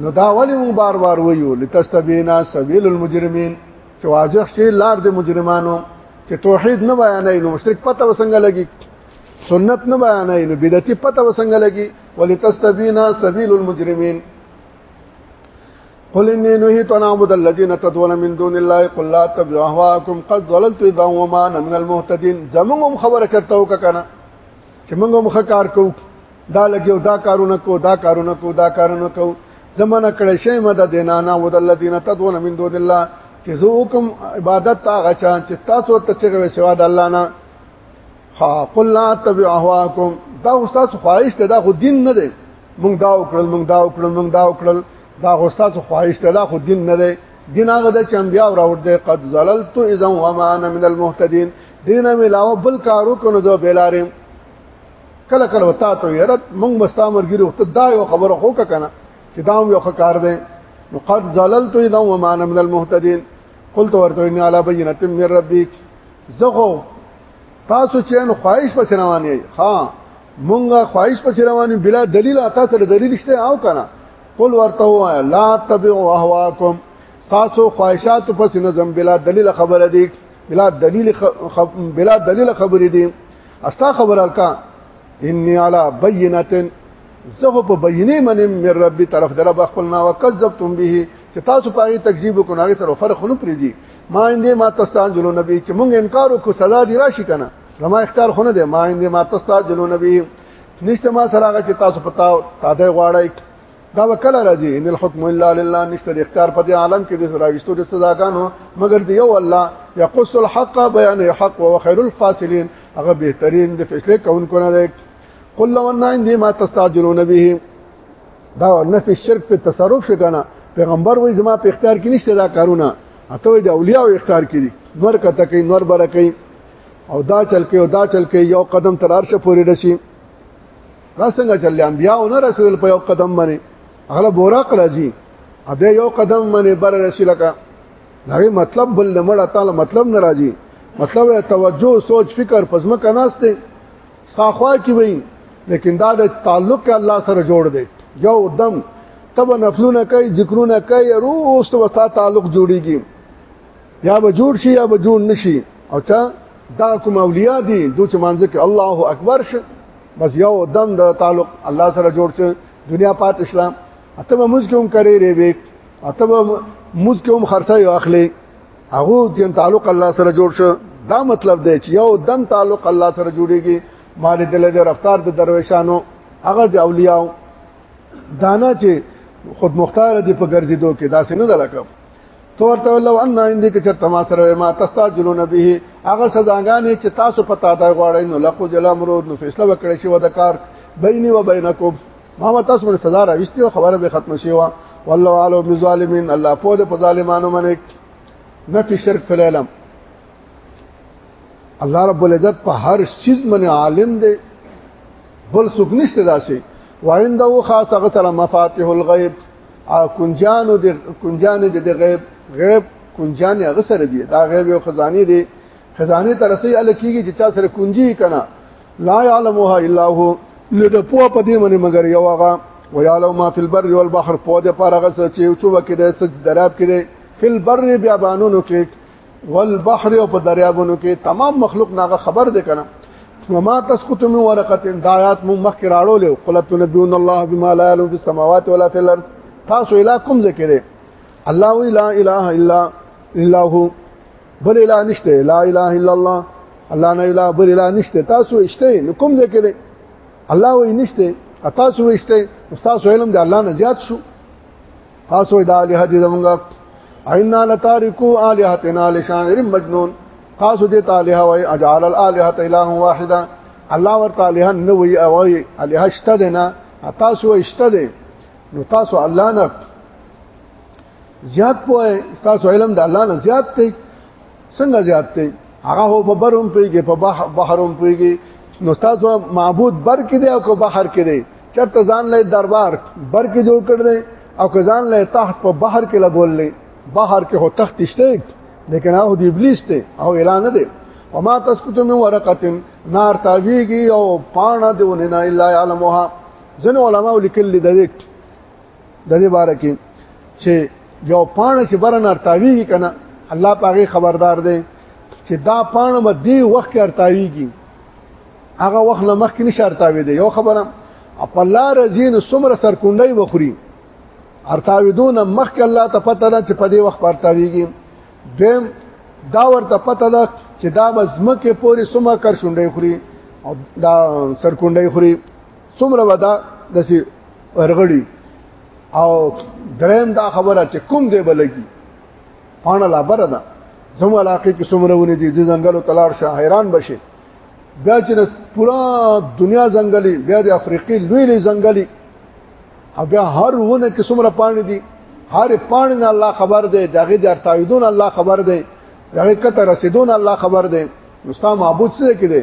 نو دا ولی مو بار بار ویو لتستبینا سبیل المجرمین چې واضح شي لار د مجرمانو چې توحید نه بیانې نو مشرک پته وسنګ لګي سنت نه بیانې نو بدعتي پته وسنګ لګي ولتستبینا سبیل المجرمین قل اني نهيت ان اعبد الذين تدعون من دون الله قل لا اتبع اهواءكم قد ضللت اذا وما انا من المهتدين زمونږ خبره کرته وک کنه چې موږ مخ کار کوو دا لګیو دا کارونه کو دا کارونه کو دا کارونه کو زمانہ کړه شی مده دینانا ود الذین تدون من دون الله چې زه حکم عبادت تا غچا چې تاسو ته چغوي سوا د الله نه ها قل لا تبع اهواکم دا استاد خواهش ته دا خو دین نه دی مونږ دا وکړل مونږ دا وکړل مونږ دا وکړل دا خو استاد خواهش ته دا خو دین نه دی دین هغه د چمبیا او راوړ دی قد زللت اذا وما انا من المهتدين دینه ملاو بل کارو کنه دو بلارم کله کله وتا ته یرت مونږ مستا مرګري وخت دا یو خبره خو کنه چې دا یو کار دی نو قد زللت اذا وما انا من المهتدين قلت ورته ان على بينه من ربك زغو تاسو چې نو خواهش پس روان یې ها مونږه خواهش پس روان بلا دلیل اتا سره دلیل شته او کنه قل ورته وایا لا تبعوا اهواکم تاسو خواهشات پس نظم بلا دلیل خبره دي بلا دلیل خب... بلا دلیل خبره دي استا خبر الکا انی علی بینات زه په بینه منم من ربی طرف در رب خپل نا وکذبتم به چې تاسو پاره تکذیب کو نه سره فرق نه پریدي ما اندې ما تستاجلو نبی چې مونږ انکار وکړو سزا دی راشي کنه زما اختیار خو نه دی ما اندې ما تستاجلو نبی نشته ما سره هغه چې تاسو پتا تاده غواړی دا وکړه راځي ان الحكم الا لله نشته اختیار په دې عالم کې د راويستو د سزاګانو مګر دی یو الله يقص الحق بيان الحق وخير الفاصلين هغه بهترین د فیصله کوونکو نه دی قل لو ان عندي ما تستعجلون به دا نفي الشرك په تصرف شګنه پیغمبر وای زما په اختیار کې نشته دا کارونه اته د اولیاء او اختیار کې دي نور کته کوي نور برکې او دا چل کې او دا چل کې یو قدم تر ارشه پورې رسي دا څنګه چې انبیا او نه رسول په یو قدم باندې هغه بوراق راځي ابه یو قدم باندې بر رسول کا دا مطلب بل نه مړه تعالی مطلب نه راځي مطلب توجه سوچ فکر پزما کناسته ساخوا کی وای لیکن دا د تعلق کې الله سره جوړ دی یو دم تب نفلونه کوي ذکرونه کوي روست وسا تعلق جوړیږي یا به جوړ شي یا به جوړ نشي او چا دا کوم اولیاء دي دوی چې مانځ کې الله اکبر شه بس یو دم د تعلق الله سره جوړ شي دنیا پات اسلام اته به موږ کوم کرے ری وی اته به موږ کوم خرڅه یو اخلي هغه چې تعلق الله سره جوړ شي دا مطلب دی چې یو دم تعلق الله سره جوړيږي مال دل د رفتار د درویشانو هغه د اولیاء دانا چې خود مختار دي په ګرځېدو کې داسې نه ده لکه تو ورته لو ان اندې کې چرته ما سره ما تستاجلون به هغه سزاګانې چې تاسو پتا دا غواړئ نو لقو جل امرود نو فیصله وکړي شي ودکار بیني و بینکم ما تاسو باندې سزا راوستي او خبره به ختم شي وا والله علو بظالمین الله په دې په ظالمانو باندې نفي شرک فی العلم الله رب العزت په هر چیز باندې عالم دی بل څوک نشته داسي وعنده خاصه غتر مفاتيح الغيب او کنجانو د کنجانې د غیب غیب کنجانې هغه سره دی دا غیب یو خزانه دی خزانه تر سي ال کیږي چې چا سره کنجي کنا لا يعلمها الا هو نو د پوه په دې باندې مگر یو هغه ويعلم ما في البر والبحر په دې پاره غسر چې او چوبه کې د دراب کې فل بر بیابانونو کې والبحر او په دریابونو کې تمام مخلوق ناغه خبر دی کنه وما تسقط من ورقه دایات مو مخ راړو له قلت نبيون الله بما لا يعلم في السماوات ولا في الارض تاسو اله کوم ذکر الله لا اله الا الا هو بل اله نشته لا اله الا الله الله نه اله بل اله نشته تاسو اشته کوم ځای کې دی الله وې نشته تاسو وې اشته تاسو علم دی الله نه زیات شو تاسو د الہ دې زمونږه عینا لتارکو الہتنا لشاعر مجنون تاسو دې تعالیه وای اجعل الالهه اله واحده الله ور تعالیه نه وی او الہ شته دې نه تاسو اشته دې نو تاسو الله نه زیات پوهه تاسو علم د الله نه زیات دی څنګه زیات دی هغه هو په بروم پیږي په بحروم پیږي نو تاسو معبود بر کې دی او کو بحر کې دی چرته ځان له دربار بر کې جوړ کړ دی او که ځان له تحت په بحر کې لګول دی بحر کې هو تخت شته لیکن هغه د ابلیس ته او اعلان نه دی وما تسقط من ورقه نار تاویږي او پاڼه دیونه نه الا علمها ځنه علماء لیکل دي د دې باره کې چې یو پانه چې برن ارتاویږي کنه الله پاغه خبردار دی چې دا پانه به دی وخت کې ارتاویږي هغه وخت نه مخکې نشه ارتاوي دی یو خبره په الله رزين سمره سرکونډي وخوري ارتاوي دون مخکې الله ته پته نه چې په دې وخت ارتاويږي دیم دا ورته پته ده چې دا مزمکه پوری سمه کر شونډي خوري او دا سرکونډي خوري څومره ودا دسی ورغړی او دریم دا خبره چې کوم دی بلګي پانه لا بره ده زمو علاقې کې څومره ونی دي د ځنګلو تلاړ شه حیران بشي بیا چې پورا دنیا ځنګلي بیا د افریقي لوی لوی ځنګلي او بیا هر ونه کې څومره پانی دي هر پانی نه الله خبر دی دغه د ارتایدون الله خبر دی دغه کته رسیدون الله خبر دی مستا معبود څه کې دی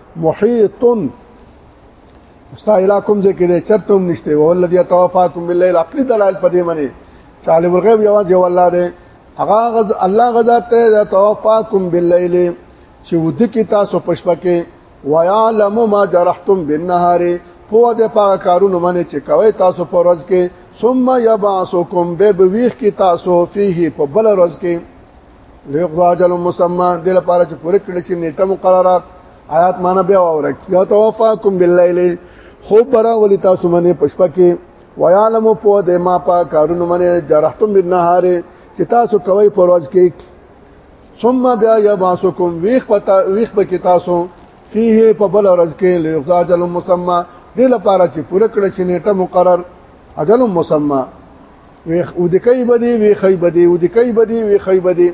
محیط استا علاقم ذکر دې چرته هم نشته او الذي توفاكم بالليل عقلي دلائل په دې معنی طالب الغیب یواز یو الله دې هغه غز الله غزا ته توفاكم بالليل چې ود کی تاسو پښپا کې ويعلم ما جرحتم بالنهار په دې پاک کارونه باندې چې کوي تاسو په ورځ کې ثم يبعثكم به بويخ کی تاسو فيه په بل ورځ کې ليقضى اجل مسمى د لپاره چې پوره کړی شي نیټه مقرره آیات معنا بیا وره یا توفاکم باللیل خو پر ولي تاسو باندې پښپا کې ويعلم په دې ما پا کارونه باندې جرحتم بالنهار چې تاسو کوي پرواز کې ثم بیا یبعثکم ویخ پتا ویخ په کې تاسو فيه په بل ورځ کې ليقضى اجل مسمى د لپاره چې پوره کړی شي نیټه مقرره اجل مسمى ویخ او د کوي بدی وی خی بدی او د کوي بدی وی خی بدی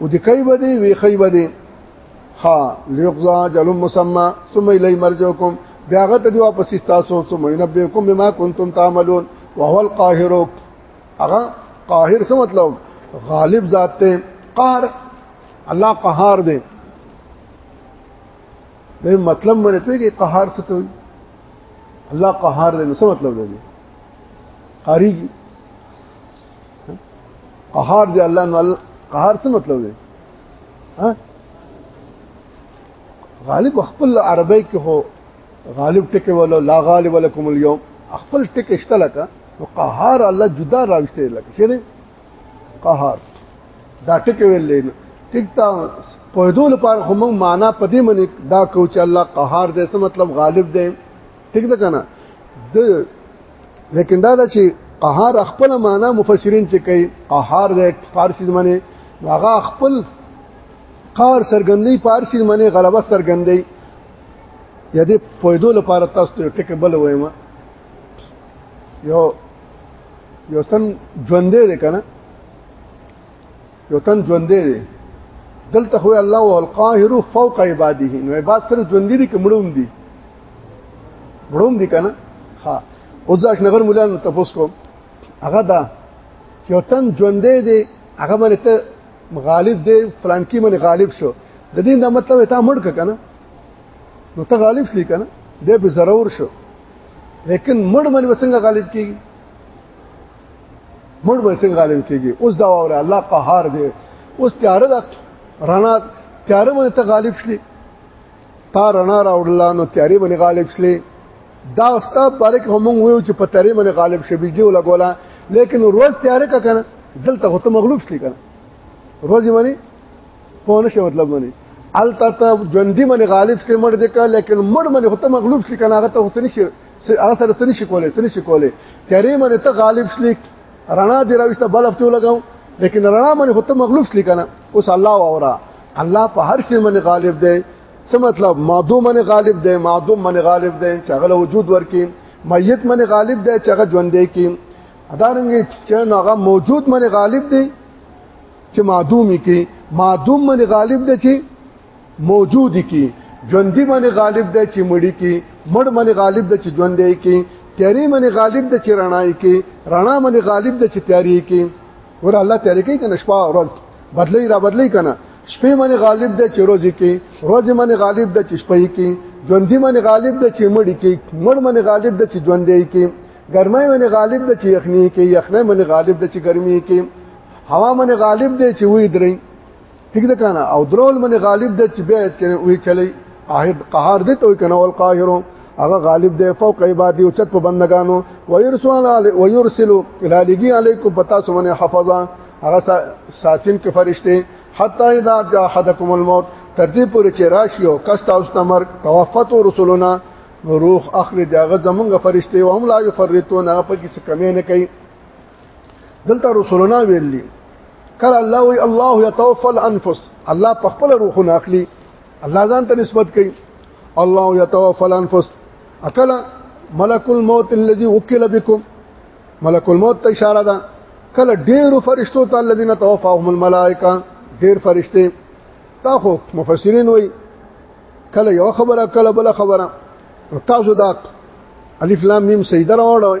او د کوي بدی وی خی بدی ها ليقضى جل مسمى ثم الي مرجعكم بیاغه ته دی واپس تاسو ثم ينبئكم بما كنتم تعملون وهو القاهر هغه قاهر څه مطلب غالب ذات ته قهر الله قهار دی به مطلب مې پیږي قهار څه ته الله قهار دی نو څه مطلب دی قاریږي قهار دی الله نو قهار څه مطلب دی ها غالب خپل عربی کې هو غالب ټکی ولا لا غالب لكم اليوم خپل ټکی شته لکه نو قهار الله جدا راوښته لکه شه دی قهار دا ټکی ویل دی ټیک تا په دوه لپاره هم معنا پدې منې دا کو چې الله قهار دې څه مطلب غالب دی ټیک ده کنه د لیکن دا چې قهار خپل معنا مفسرین چې کوي قهار د فارسی معنی هغه خپل قهر سرګندۍ فارسی معنی غلبه سرګندۍ یا دې فائدو لپاره تاسو ته ټکی بل وایم یو یو سن ژوندې ده کنه یو تن ژوندې دی دلته خو الله او القاهر فوق عباده نو عباد سره ژوندې دي کمړوم دي مړوم دي کنه ها اوس ځکه نګر مولا نو تاسو کوم هغه دا چې یو تن ژوندې دی هغه باندې ته غالب دی فلان کې باندې غالب شو د دې دا مطلب ته مړ کنه نو ته غالب شې کنه دې به ضرور شو لیکن مړ باندې وسنګ غالب کیږي مړ به څنګه غالب کیږي اوس دا وره الله قهار دی اوس تیار ده رڼا تیار باندې ته غالب شلی تا رڼا راوړل نو تیارې باندې غالب شلی دا ستا بارک هم ویو چې په تیارې باندې غالب شې بجلی ولا ګولا لیکن روز تیارې کا کنه دلته هو ته مغلوب شلی کنه روز یې باندې په نشه مطلب باندې الته ته ژوندۍ باندې غالب شې مړ دې کا لیکن مړ باندې هو ته مغلوب شلی کنه هغه ته هو ته نشي هغه سره تنه شي کولای تنه شي کولای کریم ان ته غالب شلیک رڼا دی راوسته بل افته لګاو لیکن رڼا باندې خو ته مغلوب شلیک نه اوس الله اورا الله په هر شي باندې غالب دی څه مطلب مادو باندې غالب دی مادو باندې غالب دی چې هغه وجود ورکی میت باندې غالب دی چې هغه ژوند دی کی ادارنګ چې هغه موجود باندې غالب دی چې معدومی کی معدوم باندې غالب دی چې موجود کی ژوندۍ باندې غالب دی چې مړی کی مړ باندې غالب دی چې ژوندۍ کی تیاری باندې غالب دی چې رڼا کی رڼا باندې غالب دی چې تیاری کی ور الله تیاری کوي کنه شپه ورځ بدلی را بدلی کنه شپې باندې غالب دی چې ورځ کی ورځ باندې غالب دی چې شپه کی ژوندۍ باندې غالب دی چې مړی کی مړ باندې غالب دی چې ژوندۍ کی ګرمای باندې غالب دی چې یخنی کی یخنی باندې غالب دی چې ګرمي کی هوا باندې غالب دی چې وې درې ٹھیک ده کنه او درول من غالب ده چې بیا چره وی چلی احد قهار دې ته کنه ول قاهرو هغه غالب دی فوق عبادی او چت په بندگانو ويرسل علی ويرسل الالگی علیکم پتا سمنه حفظا هغه ساتین کې فرشته حتا اذا جاء احدکم الموت تر دې پورې چې راشي او کس تاسو ته مرګ توفت رسولنا روح اخر داغه زمونږ فرشته او هم لا یفرتون هغه په کې څه کمی نه کوي دلته رسولنا ویلي کله الله وی الله يتوفى الانفس الله په خپل روحونه اخلي الله ځان ته نسبت کوي الله يتوفى الانفس اکل ملک الموت الذي وكل بكم ملک الموت ته اشاره ده کله ډیرو فرشتو ته الذين توفاهم الملائکه ډیر فرشته تا خو مفسرین وای کله یو خبره کله بل خبره تاسو دا الف لام میم سیدره وړوي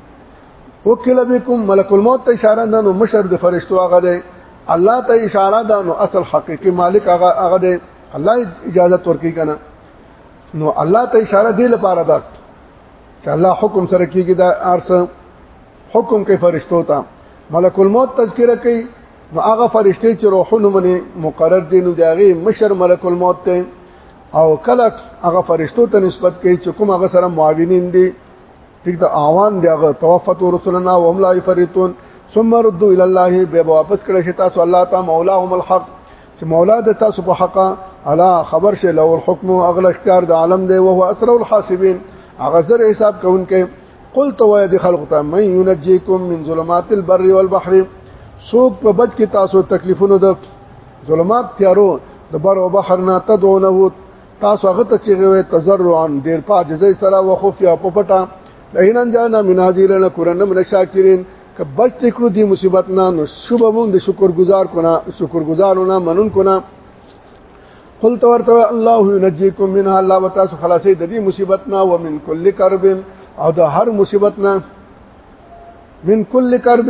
وکله بكم ملک الموت ته اشاره ده نو مشر د فرشتو هغه ده الله ته اشاره ده نو اصل حقيقي مالک هغه هغه ده الله اجازه ورکړي کنه نو الله ته اشاره دی لپاره ده چې الله حکم سره کیږي دا ارس حکم کوي فرشتو ته ملک الموت تذکرہ کوي نو هغه فرشته چې روحونه منی مقرر دي نو داغي مشر ملک الموت ته او کله هغه فرشتو ته نسبت کوي چې کوم هغه سره معاونین دي ټیک دا اوان دغه توفت رسولنا وهم لا یفرتون ثم ردوا الى الله به واپس کړی شي تاسو الله ته مولاهم الحق چې مولا د تاسو په حق الا خبر شي لو الحكم اغل اختیار د عالم دی او هو اسرع الحاسبين هغه زر حساب کوونکې قل تو د خلق ته من ينجيكم من ظلمات البر والبحر سوق په بچ کې تاسو تکلیفونو د ظلمات تیارو د بر او بحر نه تدونه تاسو هغه ته چې غوي تزرعا ډیر پاجزې سره وخفیا په پټه لئن جانا من هذه لنا قران من شاکرین که بچ تکړو دی مصیبت نه نو شوب مون د شکر گزار کنا شکر گزارونه منون کنا قل تورته الله ينجيكم منها الله وتعالى خلاصې د دې مصیبت نه او من کل کرب او د هر مصیبت نه من کل کرب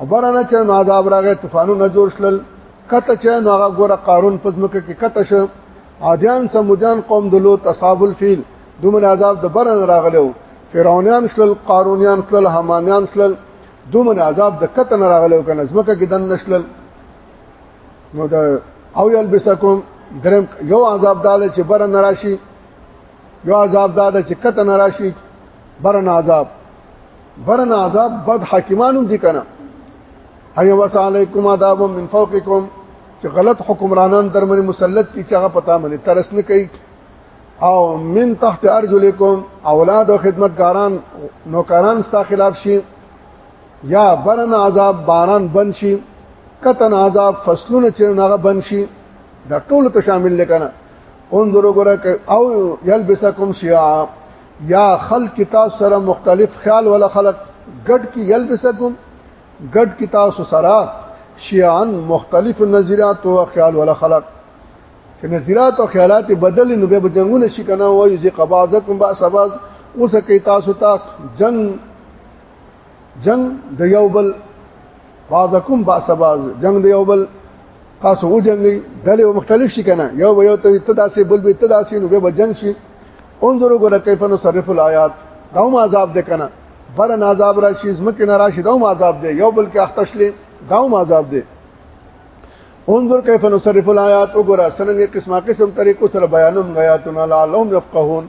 او برنه چې نو عذاب راغی طوفانونه جوړ شلل کته چې نو هغه ګوره قارون پزمکه کې کته شو عادیان سمودان قوم د لوط اصحاب الفیل دومره عذاب د برن راغلو فرعونیان شلل قارونیان شلل حمانیان شلل دومره عذاب د کتن راغلو کنه زمکه کې دن نشلل نو دا او یلبسکم درم یو عذاب دال چې برن راشي یو عذاب دال چې کتن راشي برن عذاب برن عذاب بد حاکمانو دي کنه هي وسعلیکم عذاب من فوقکم چې غلط حکمرانان در باندې مسلط دي چې هغه پتا باندې ترس نه کوي او من تحت ارجلکم اولاد او خدمتګاران نوکران ستا خلاف شي یا برن عذاب باران بن شي کتن عذاب فصلونه چې هغه بن شي دا ټول ته شامل لکنه انظروا غره او يلبسكم شيعا یا خلق کتاب سره مختلف خیال ولا خلق ګډ کی یلبسکم ګډ کی تاسو سره شیعان مختلف نظریات او خیال ولا خلق چې نظریات او خیالات بدل نو به جنگونه شي کنه وایي چې قباضکم با سباز اوس کې تاسو ته جنگ جنگ د یو بل بعضکم باس باز جنگ دی او بل تاسو و جنگي دلې مختلف شي کنه یو به یو ته تداسي بل به تداسي نو به جنگ شي انظروا ګره کیف نصرف الایات دا هم عذاب ده کنه بر نه عذاب راشي زمکه نه راشي دا هم عذاب ده یو بل کې اختشلې دا هم عذاب ده انظر کیف نصرف الایات وګوره څنګه قسمه قسم طریقو سره بیانوم غیاتنا لعلهم يفقهون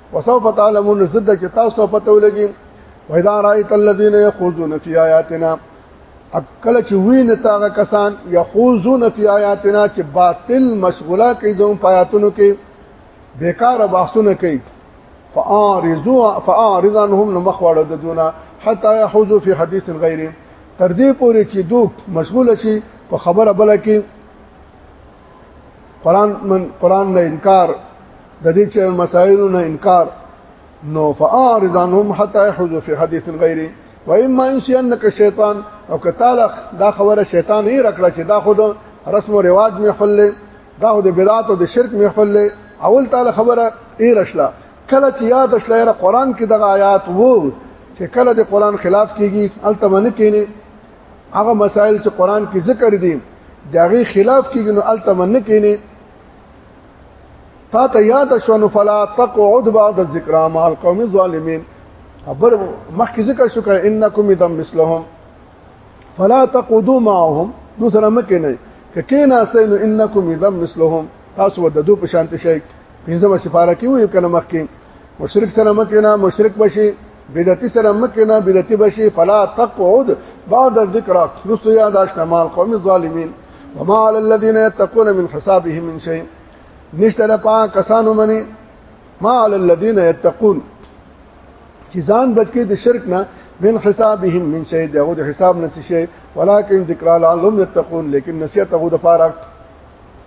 وسوف تعلمون زد چې تاسو په پته ولګي وإذا رأيت الذين يخوضون في آياتنا اکل چې وین تاغه کسان يخوضون في آياتنا چې باطل مشغوله کوي دوم پاتونو کې بیکار بحثونه کوي فاعرضوا فاعرض عنهم مخوړه د دونه حتا يحوذوا في حديث غيره تر دې پورې چې دوه مشغول شي په خبره بل کې قران من قران نه انکار د دې چې مسائل نه انکار نو فاعرض عنهم حتى يحذو في حديث غيره واما ينسينك الشيطان او کتاله دا خبره شیطان یې رکړه چې دا خود رسم او رواج محفل له دا خود بدعت او د شرک محفل له اول تعالی خبره یې رښلا کله چې یاد شلایره قران کې دغه آیات وو چې کله د قران خلاف کیږي التمنه کینی هغه مسائل چې قران کې ذکر دي داغي خلاف کېږي نو التمنه کینی تا ته یاد شونه فلا تقعد بعد الذکر مع القوم الظالمین خبر مخکې ذکر شو کړه انکم اذا مثلهم فلا تقعدوا معهم نو سره مکه نه ککې نه استنو انکم اذا مثلهم تاسو د دو په شانته شي پنځمه سفاره کې وي کنه مخکې مشرک سره مکینا مشرک بشي بدعتي سره مکینا بدعتي بشي فلا تقعد بعد الذکر رسو یاد آشنا مال قوم الظالمین وما على الذين يتقون من حسابهم من شيء نشته د پا کسانو منی ما على الذين يتقون چې ځان بچی د شرک نه من حسابهم من شيء دغه د حساب نه شي ولکن ذکر لعلهم يتقون لیکن نصیحت هغه د فارق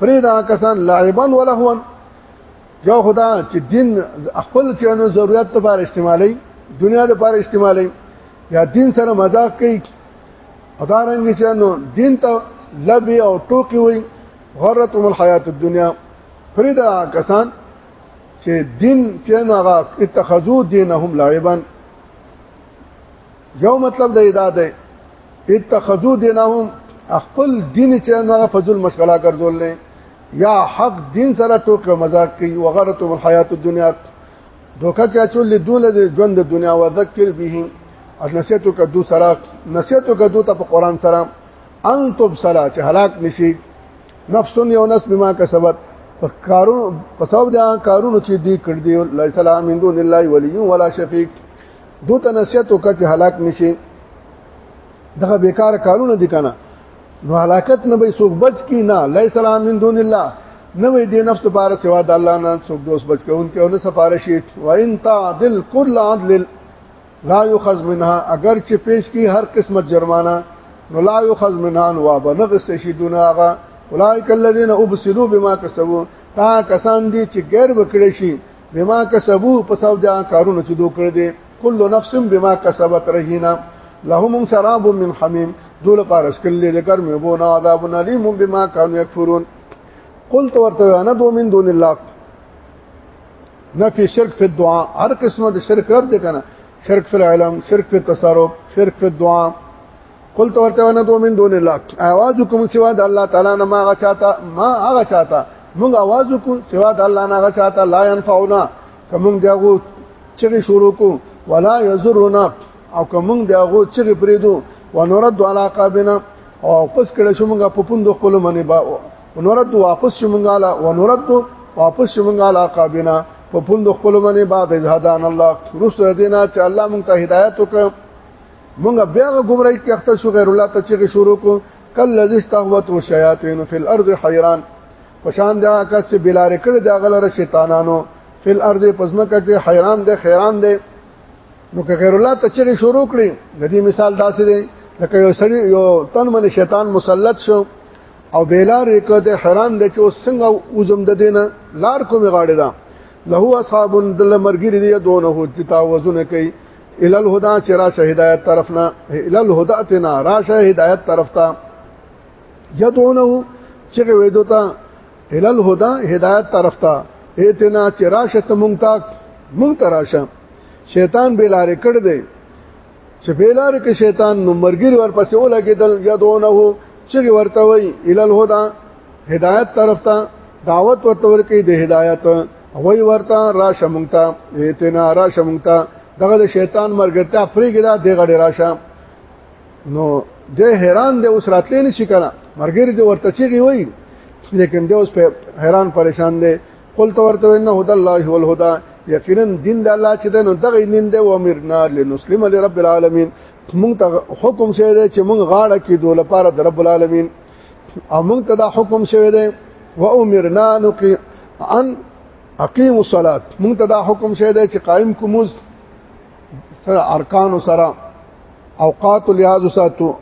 پرې دا کسان لعبا ولهوا جو خدا چې دین خپل چې نو ضرورت لپاره استعمالي دنیا لپاره استعمالي یا دین سره مذاق کوي ادارنګ چې نو دین ته لبي او ټوکی وي غرتهم الحیات الدنیا پرې دا کسان چې دین چې نو هغه اتخذو دینهم لعبا یو مطلب د ادا ده اتخذو دینهم خپل دین چې هغه فضل مشغله ګرځول نه یا حق دین سره ټوکې مزاق کوي وغرتهم الحیات الدنیا دوکه کې اچول دول د ژوند د دنیا وذکر به او نصیحت کدو سره نصیحت کدو ته په قران سره ان تب سلا چې هلاک نشي نفس یو نس بما کسبت په کارون په سبب دا کارونو چې دی کړ دی الله تعالی من دون الله ولی ولا شفیق دو ته نصیحت وکړه چې هلاک نشي دغه بیکار کارونه دي کنه نو هلاکت نه به څوک بچ کی نه لای سلام من دون الله نه وي د نفس لپاره سوا د الله نه څوک دوست بچ کون کې او نه سفارشي و ان تعدل كل عدل لا يخذ منها اگر چې پیش کی هر قسمت جرمانه نو لا يخذ منها نو بنغس شي دون هغه اولئک الذين ابصروا بما كسبوا تا کسان دي چې غیر وکړي شي بما کسبو په سبب دا کارونه چې دوی کړ دي کل نفس بما کسبت رهینا لهم شراب من حمیم دول پارس کله د ګرم وبو نه عذاب علیم بما كانوا يكفرون قلت ورته انا دو من دون الله نفي شرک فی الدعاء هر قسمه د شرک رد کنه شرک فی العلم شرک فی التصرف شرک فی الدعاء قل تو ورته نه دوه من دون الله आवाज کوم سوا د الله تعالی نه ما غچاتا ما هغه چاته موږ आवाज کو سوا د الله نه غچاتا لا ينفعنا کوم دغه چې شروع کو ولا يزرنا او کوم دغه چې پریدو ونرد على قابنا او پس کړه شو موږ په پوند خپل منی با ونرد واپس شو موږ علا ونرد واپس شو موږ علا قابنا په پوند خپل منی با د هدان الله رسول دینا چې الله موږ ته هدایت وکړ مونږ بیا ګمړی کې اخته شو غیر الله ته چې شروع کو کل لذي استغوت او شیاطین فی الارض حیران پشان دا کس چې بلاره کړ دا غلره شیطانانو فی الارض پزمکه کې حیران دی خیران دی نو که غیر الله ته چې شروع کړي د دې مثال داسې دی لکه یو سړی یو تن باندې شیطان مسلط شو او بیلار یې کړ د حیران دی چې اوس څنګه وزم د دینه لار کومې غاړې ده له اصحاب دل مرګری دی دونه هو چې تاوزونه کوي ال الهدى چې راشه هدایت طرف نه ال الهدى تنا راشه هدایت طرف ته یدعونه چې وې دوتا ال الهدى هدایت طرف ته اتنا چې راشه ته مونږ ته مونږ ته راشه شیطان بیلارې کړ دې چې بیلارې کې شیطان نو مرګیر ورپسې ولګېدل یدعونه چې ورته وې ال الهدى هدایت طرف ته دعوت ورته ورکې د هدایت وای ورته راشه مونږ ته ایتنا راشه مونږ ته دغه د شیطان مرګرتیا فریګه دا دی غړي راشه نو د حیران دی اوس راتلې نشي کنه مرګری دی ورته چیږي وای لیکن دی اوس په حیران پریشان دی قلت ورته ان هدى الله هو الهدى یقینا دین د الله چې د نو دغه نن دی و امرنا لنسلم لرب العالمین مونږ ته حکم شه دی چې مونږ غاړه کې دوه لپاره د رب العالمین او موږ ته دا حکم شوی دی و امرنا نقي ان اقیم الصلاه موږ ته دا حکم شوی دی چې قائم کومز سره ارکان سره اوقات لحاظ ساتو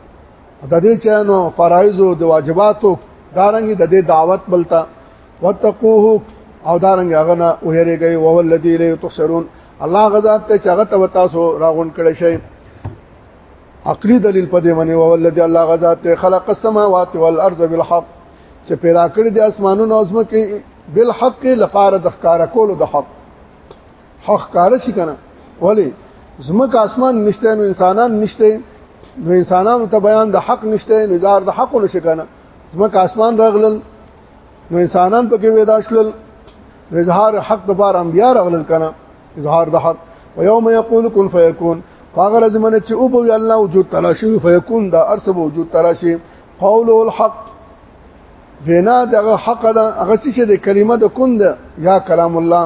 د دې چانو فرایض او د واجباتو دارنګ د دې دعوت بلتا وتقوه او دارنګ هغه نه وهریږي او ولذي له تحشرون الله غزاد ته چغه ته تاسو راغون کړی شي عقلی دلیل په دې باندې او ولذي الله غزاد ته خلق السماوات والارض بالحق چې پیدا کړی د اسمانونو او زمکه بالحق لپاره د ښکارا کولو د حق حق کار شي کنه ولی زمکه اسمان نشته نو انسانان نشته نو انسانانو ته بیان د حق نشته نو دار د حق نشي کنه زمکه اسمان راغلل نو انسانان پکې وېدا شلل اظهار حق د بار انبيار اغلل کنه اظهار د حق ويوم يقول كن فيكون هغه رځ من چې او په الله وجود تلاشي فيكون دا ارس وجود تلاشي قول الحق وینا دغه حق ده هغه څه د کلمه د کند یا کلام الله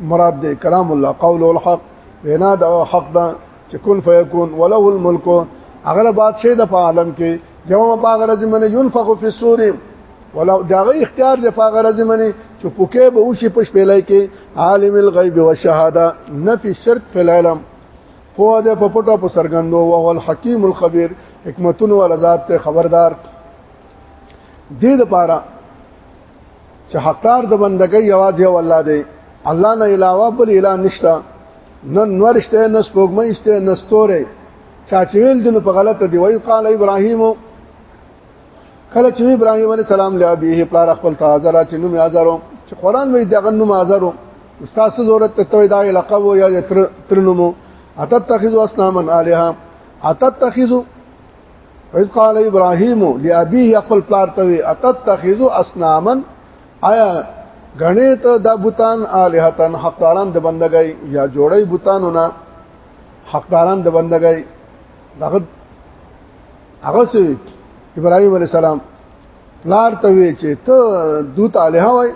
مراد دی کلام الله قول الحق وینا د حق ده چې کن فیکون وله الملک هغه بادشاہ د عالم کې یوم باغ رجمن ينفخ فی الصور ولا داغه اختیار دی په غرض منی چې پوکې به وشي پښ پیلای کې عالم الغیب والشهاده نفي الشرك في العلم هو د په پټو په سرګندو او هو الحکیم الخبیر حکمتونو ول ذات ته خبردار دې لپاره چې حقدار د بندګۍ आवाज یو الله دی الله نه علاوه بل اله نشته نن نورشته نس پوګمې شته نستوره چا چې ویل دنه په غلطه دی وای قال ابراهیم کله چې ابراهيم عليه السلام له ابيه پلار خپل تازه چې نوم یازرو چې قران وې دغه نوم یازرو استاد څه ضرورت ته توې دا لقب یا تر تر نومو اتتخذ اسناما الها اتتخذ اذ قال ابراهيم لابيه خپل پلار ته وې اتتخذ اسناما آیا غنه ته د بوتان الهتن حقداران د بندګۍ یا جوړي بوتانونه حقداران د بندګۍ دغه هغه سوي ابراهيم عليه السلام لار ته وی چې ته دوت الها وای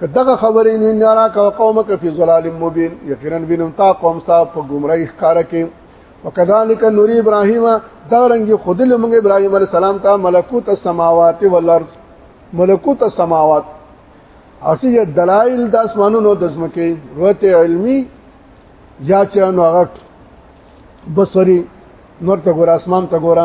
کداغه خبرې نه نارا کا قومک فی ظلال مبین یقینا بنم تا قوم تا په گمراهی ښکارا کې وکذالک نوری ابراهیم دا رنګ خودل موږ ابراهیم علی السلام ته ملکوت السماوات والارض ملکوت السماوات اسی دلائل د اسمانونو د زمکه روته علمی یا چې نو هغه بصری نور ته ګور اسمان ته ګور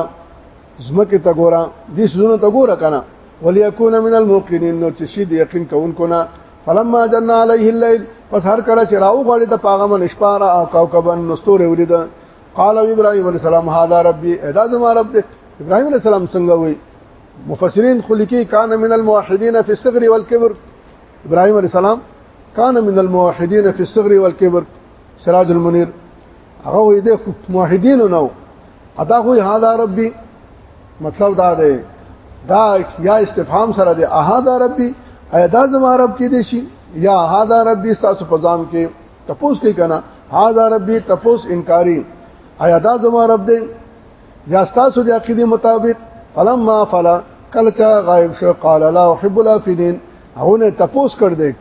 زمکه ته ګور دې سونه ته ګور کنه وليكون من الموقنين نو چې شي د یقین کوونکو نه فلما جن عليه الليل پس هر کله چې راو غړي د پاغه من شپاره او کوكبن نستور ولید قال ابراهيم عليه السلام هذا ربي ادا زما رب دې ابراهيم عليه السلام څنګه وي مفسرین خلقی کان من الموحدین فی الصغر والكبر ابراهيم عليه السلام کان من الموحدین فی الصغر والكبر سراج المنیر هغه وې د موحدین نو ادا خو هاذا ربي مطلب دا دی دا یا استفهام سره دی اهاذا ربي ادا زما رب کې دي شي یا هاذا ربي تاسو په ځام کې تپوس کې کنه هاذا ربي تپوس انکاری ایا دا زما رب دی یا تاسو د عقیده مطابق فلما فلا کله چې غایب شو قال لا احب الافلین هغه تپوس کړ دې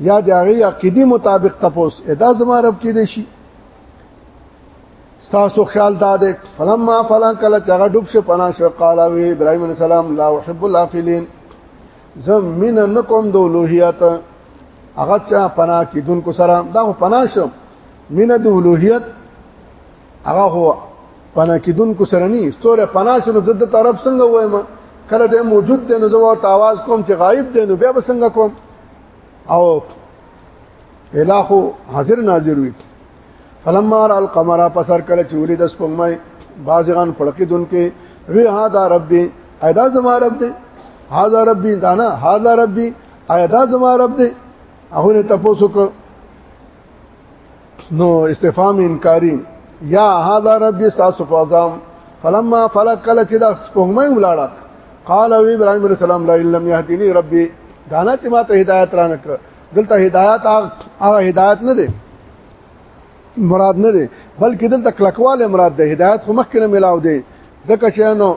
یا د هغه عقیدی مطابق تپوس ادا زما رب کې دی شي تاسو خیال دا ده فلما فلان کله چې هغه ډوب شو پنا شو قال وی ابراهيم عليه السلام لا احب الافلين زم مين نکوم د اولوهیت هغه چا پنا کیدونکو سره دا پنا شو مين د اولوهیت هغه هو پنا کیدون کو سره نه ستوره پنا شنو د طرف څنګه وایم کله د موجود دی نو زه ورته आवाज کوم چې غایب دی نو بیا به څنګه کوم او الہو حاضر ناظر وي فلما را القمر پسر کله چې ولید سپمای بازغان پړکی دن کې وی ها دا رب دی ادا زما رب دی ها دا رب دی دانا ها دا رب دی ادا زما رب دی هغه ته پوسو کو نو استفهام انکاری یا هاذا رب استاسو فازام فلما فلق کله چې د سپوږمۍ ولاړه قال او ابراهيم عليه السلام لا لم يهدني ربي دانا چې ما ته هدايت رانه کړ دلته هدايت هغه هدايت نه دی مراد نه دی بلکې دلته کلکواله مراد دی هدايت خو مخکې نه ملاو دی ځکه چې نو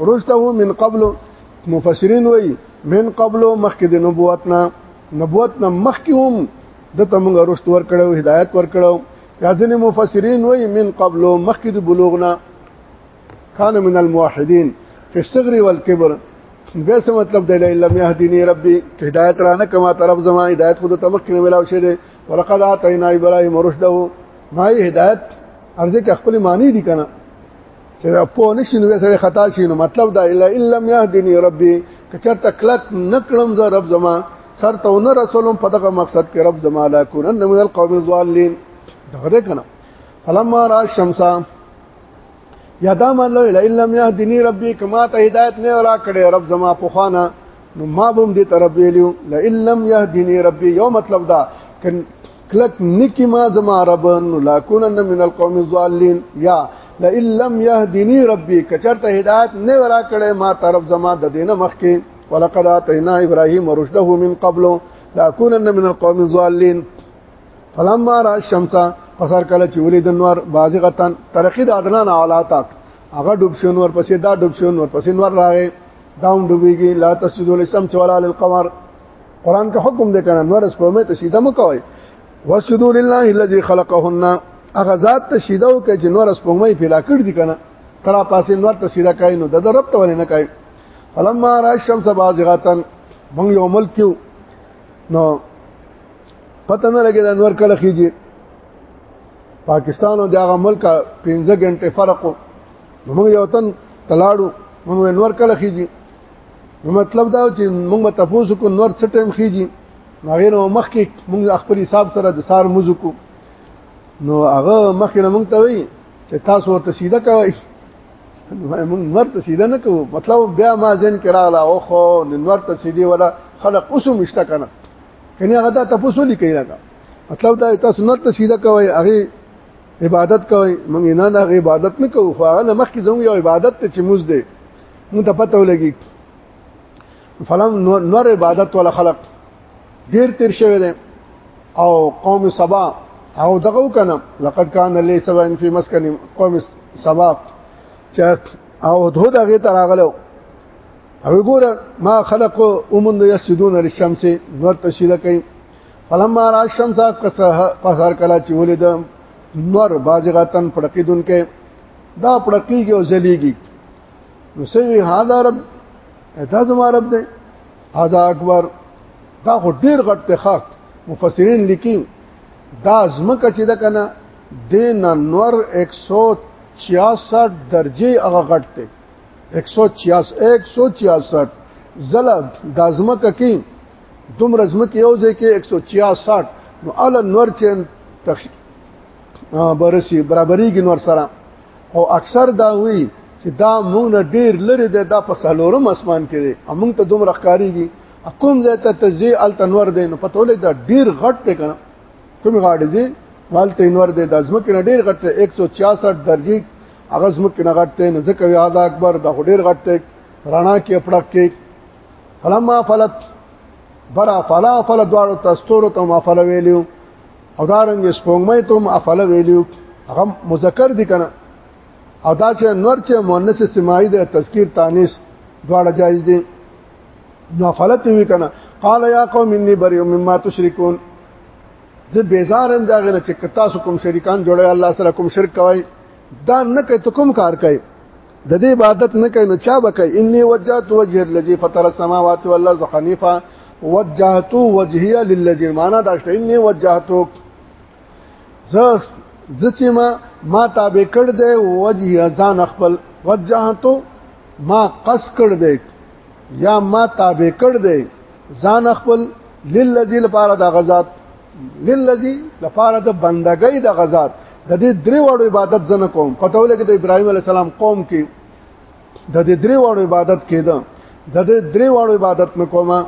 رسته من قبل مفسرین وای من قبل مخک د نبوت نه نبوت نه مخک هم د تمغ رشد ور کړو هدایت ور کړو یا ځنه مفسرین وای من قبل مخک د بلوغ نه کان من الموحدین فی الصغر والکبر بیا څه مطلب دی لم يهدني ربي هدایت را نه کما طرف زما هدایت خود تمخ نه ملاو شه دي ولقد اتینا ابراهیم رشده ما هدایت ارزه خپل معنی دي کنه چې دا په نشي نو سره خطا شي نو مطلب دا الا الا يهدني ربي کچر تکلک نکړم زه رب زما سر ته نه رسولم په دغه مقصد کې رب زما لا کونن من القوم الظالمين دغه کنه فلما را الشمس یادام الله الا الا يهدني ربي کما ته هدایت نه را کړې رب زما په خوانه نو ما به هم دې طرف ویلو لئن لم يهدني ربي یو مطلب دا کلک نکی ما زما رب نو لا کونن من القوم الضالين یا لئن لم يهدني ربي کچرته هدایت نه ورا کړې ما طرف زما د دینه مخکې ولقد اتینا ابراهیم رشده من قبل لا کونن من القوم الضالين فلما را الشمس پسر کله چې ولید نور بازغتن ترقی د ادنان علاتا هغه ډوب شو نور پسې دا ډوب شو نور پسې نور راغی داون ډوبېږي لا تسجدوا للشمس ولا للقمر قران کې حکم دی کنه نور سپومه ته سیده مکوئ وسجدوا لله الذي خلقهن هغه ذات ته سیده او کې نور سپومه پیدا کړ دي کنه ترا پاسې نور ته سیده کای نو د رب ته ولنه کای فلما را الشمس بازغتن مونږ یو ملک کیو نو پته نه لګی دا نور کله خيږي پاکستان او دغه ملک 15 غنټه فرق موږ یو تن تلاړو موږ نور کله خيږي نو مطلب دا چې موږ به تاسو کو نور څه ټیم خيږي نو غیر مخ کې موږ خپل حساب سره د سار موزو کو نو هغه مخ نه موږ ته وی چې تاسو ورته سیده کوئ موږ نور ته سیده نه کوو مطلب بیا ما ځین کراله او خو نور ته سیدی ولا خلق اوسو مشته کنه کني هغه دا تاسو لیکي راکا مطلب دا تاسو نور ته سیده کوئ هغه عبادت کوي مونږ نه نه عبادت نه کوو خو هغه مخ کې زموږ یو عبادت ته چې موږ دې مونږ ته پته ولګي فلم نور عبادت ولا خلق ډیر تیر شوی دی او قوم سبا او دغه کنه لقد کان لی سبا فی مسکن قوم سبا چې او دو دغه تراغلو او ګوره ما خلق اومن یسجدون للشمس نور تشیله کوي فلما را شمس قصر کلا چې ولید نور بازغتن پړقیدون کې دا پړقیږي او ځلیږي نو سوي هاذا رب اته زما رب دې هاذا اکبر دا خو ډیر غټ ته خاک مفسرین لیکي دا زمکه چې دا کنه دین نور 166 درجه هغه غټ ته 166 166 زله د زمکه کې دومره ځمکه یو ځای کې 166 نو ال نور چې برسي برابرېږي نور سره او اکثر دا وی چې دا مونږ ډیر لري د دا په سالورم اسمان کې دي مونږ ته دومره ښکاریږي کوم ځای ته تزي ال تنور دی نو پته ولې دا ډیر غټ دی کنه کوم غاډ دی مال تنور دی د ځمکې نه ډیر غټ 166 درجه هغه ځمکې نه غټ دی نو ځکه وی اعلی اکبر دا ډیر غټ دی رڼا کې پړک کې فلما فلت برا فلا فل دواړو تستور ته ما فل ویلیو او دارنګ سپوږمۍ ته ما فل ویلیو هغه مذکر دي کنه او دا چې نور چې مؤنث سماعي د تذکیر تانیث دواړه جایز دي نو فلت وی کنه قال یا قوم انی بری مما تشرکون زه بیزار هم داغه نه چې تاسو کوم شریکان جوړه الله سره کوم شرک کوي دا نه کوي ته کوم کار کوي د دې عبادت نه کوي نو چا به کوي اني وجهت وجه الذي فطر السماوات والارض حنيفا وجهت وجهي للذي معنا دا شته اني وجهت زه ځکه ما ما تابع کړ دې وجه ځان خپل وجهت ما قص کړ دې یا ما تابع کړ دی ځان خپل للذي لپاره د غزاد للذي لپاره د بندګۍ د غزاد د دې درې وړو عبادت زنه کوم پته ولګي د ابراهيم عليه السلام قوم کې د دې درې وړو عبادت کېده د دې درې وړو عبادت نه کومه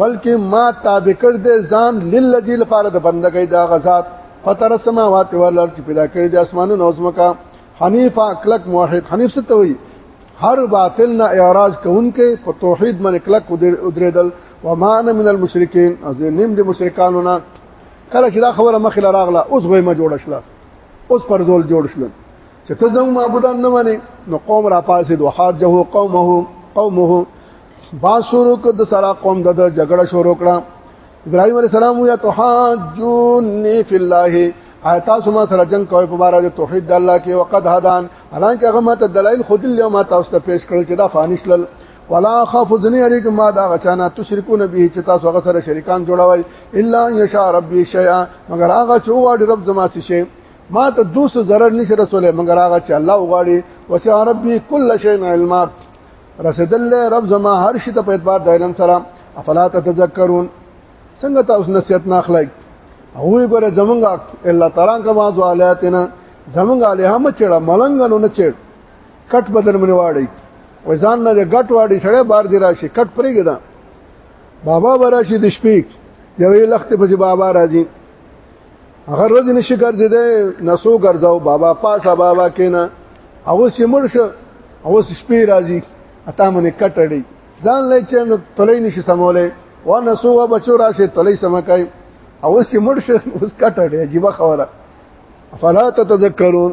بلکې ما تابع کړ دې ځان للذي لپاره د بندګۍ د غزاد فطر السماوات والارض پیدا کړی د اسمانونو او زمکه حنیف کلک موحد حنیف څه ته وایي هر باطل نه اعراض کوونکې په توحید باندې کلک ودرېدل وما انا من المشرکین از نیم د مشرکانو نه کله چې دا خبره مخې لراغله اوس غوې ما جوړ شله اوس پر ځول جوړ شله چې ته زمو معبودان نه منې نو قوم را پاسې دوه حاجه قومه قومه با شروع کړ د سره قوم د جګړه شروع کړه ابراهيم عليه السلام يا تحاجوني في الله آیات سما سره جنگ کوي په بارا د توحید د الله کې وقد هدان حالانکه هغه ماته دلایل خود له ما تاسو ته پیش کړل چې دا فانشل ولا خاف ذنی علیکم ما دا غچانا تشرکون به چې تاسو هغه سره شریکان جوړوي الا یشاء ربی شیئا مگر هغه چې وړي رب زما څه شي ما ته دوس zarar نشي رسوله مگر هغه چې الله وغاړي وسع ربی کل شیء علما رسیدل رب زما هر شي ته په اعتبار د علم سره افلا تتذکرون څنګه تاسو نصیحت نه اخلئ هغه ګوره زمونږ الله تعالی کما زوالاتنا زمونږ له هم چړه ملنګ نه چړ کټ بدل منی واړی وای ځان نه ګټ واړی سړی بار دی راشي کټ پرېګی دا بابا براشي د شپې یوې لخت په بابا راځي هغه روز نشي ګرځیدې نسو ګرځاو بابا پاسا بابا کینا او سي مړ شو او شپې راځي اته مونږه کټړې ځان لې چې تلې نشي سمولې و نسو و بچو راشي تلې سمکای او سي مړ شو اوس کټړې عجیب خبره فلا تتذکرون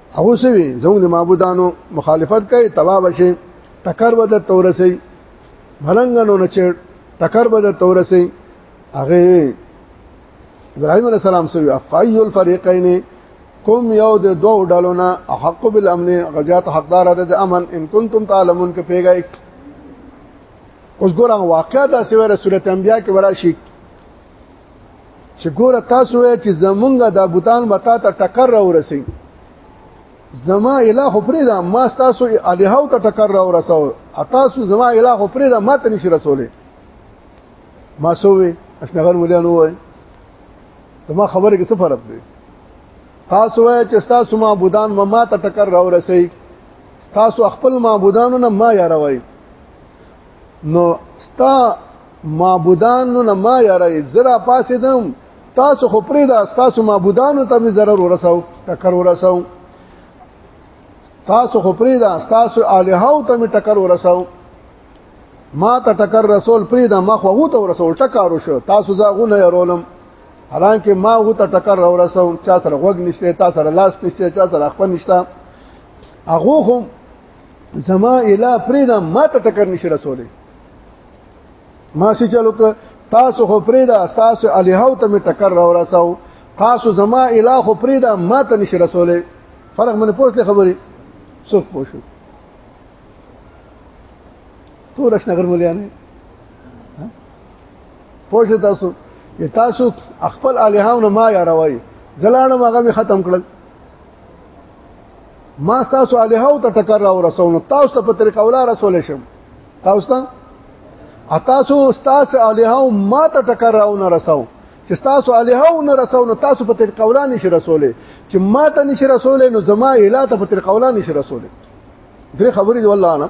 هغه سوي زموږ د معبودانو مخالفت کوي تبا بشي ټکر به د تورسي ملنګنو نه چړ ټکر به د تورسي هغه ابراهيم عليه السلام سوي افعي الفريقين کوم یو د دوه ډلو نه حق بالامن غزات حقدار ده د امن ان کنتم تعلمون کې پیګای اوس ګورم واقعا دا سوره سوره انبیاء کې ورا شي چې ګوره تاسو وای چې زمونږ د بوتان متا ته ټکر را ورسي زما الہ پرې دا ما تاسو الہو ته ټکر را ورساو تاسو زما الہ پرې دا ماته نشي رسولې ما سوې اشنغر ولانو وای زما خبره کې څه فرق دی تاسو وای چې تاسو ما بوتان ما ته ټکر را ورسي تاسو خپل معبودانو نه ما یاروي نو ستا معبودانو نه ما یاره زرا پاسې دم تاسو خو پرې دا تاسو معبودانو ته مې ضرر ورساو ټکر ورساو تاسو خو پرې دا تاسو الہو ته مې ټکر ورساو ما ته ټکر رسول پرې دا ما خو هو ته ورسول ټکر وشو تاسو زاغونه يرولم حالانکه ما هو ته ټکر ورسوم چا سره غوګ نشته تاسو سره لاس نشته چا سره خپل نشته هغه هم زما اله پریدا ما ته ټکر نشي رسولې ما سي چلو ک تاسو خو پریدا تاسو الهو ته می ټکر را ورساو تاسو زما اله خو پریدا ما ته نشي رسولې فرق من پوسله خبري څوک پوښو تو رښنا غر مليانه پوښ تاسو تاسو خپل الهاونه ما یاروي زلانه ماغه ختم کړل ما تاسو الهو ته ټکر راو رسول تاسو ته په طریقه ولا رسول شم تاسو ته تاسو تاسو الهو ما ته ټکر راو نه رسول چې تاسو الهو نه رسول تاسو په طریقه ولا نشي رسول چې ما ته نشي رسول نو زما اله ته په طریقه ولا نشي رسول درې خبرې دی والله انا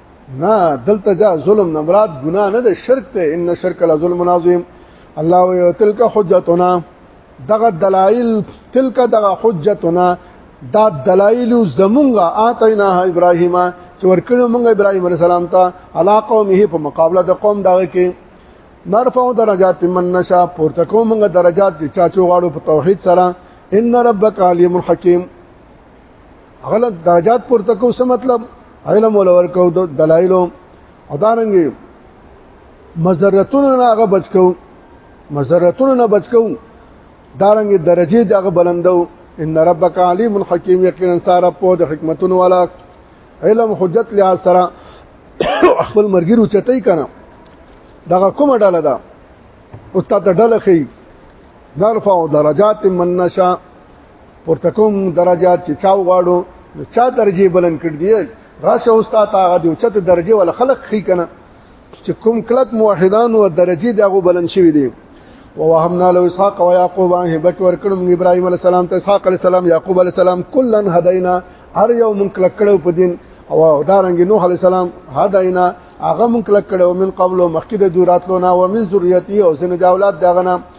نه دلته جا ظلم نه مراد ګناه نه ده شرک ته ان شرک لا ظلم عظیم الله وی تلک حجتنا دغه دلائل تلک دغه حجتنا دا دلائل زمونږه اتینا ابراهیم چې ورکړو مونږ ابراهیم علی السلام ته علا قومه په مقابله د قوم دغه کې نرفع درجات من نشا پورته کوم مونږ درجات چې چا چوغاړو په توحید سره ان ربک علیم حکیم غلط درجات پورته کو څه مطلب علم ول ورکو د دلایل او دارنګ مزرتون نه هغه بچ کو مزرتون نه بچ کو دارنګ درجه دغه بلندو ان ربک علیم حکیم یقینا سارا په د حکمتون والا علم حجت لیا سره خپل مرګي روچتای کنه دغه کومه ډاله ده او تا ته ډله خي نرفع درجات من نشا پورته کوم درجات چې چا وغواړو نو چا درجه بلند کړ دی راشه استاد هغه دی چې درجه ول خلق خې کنه چې کوم کلک موحدان او درجه دغه بلند شوی دی ووهمنا له اسحاق او يعقوب ان هبت ورکړم ابراهيم عليه السلام ته اسحاق عليه السلام يعقوب عليه السلام کلن هدينا هر یو من کلک کړو په دین او دارنګ نوح عليه السلام هدينا هغه من کلک کړو من قبل مخکې د دوراتلو نه او من ذريتي او سن د اولاد دغه نه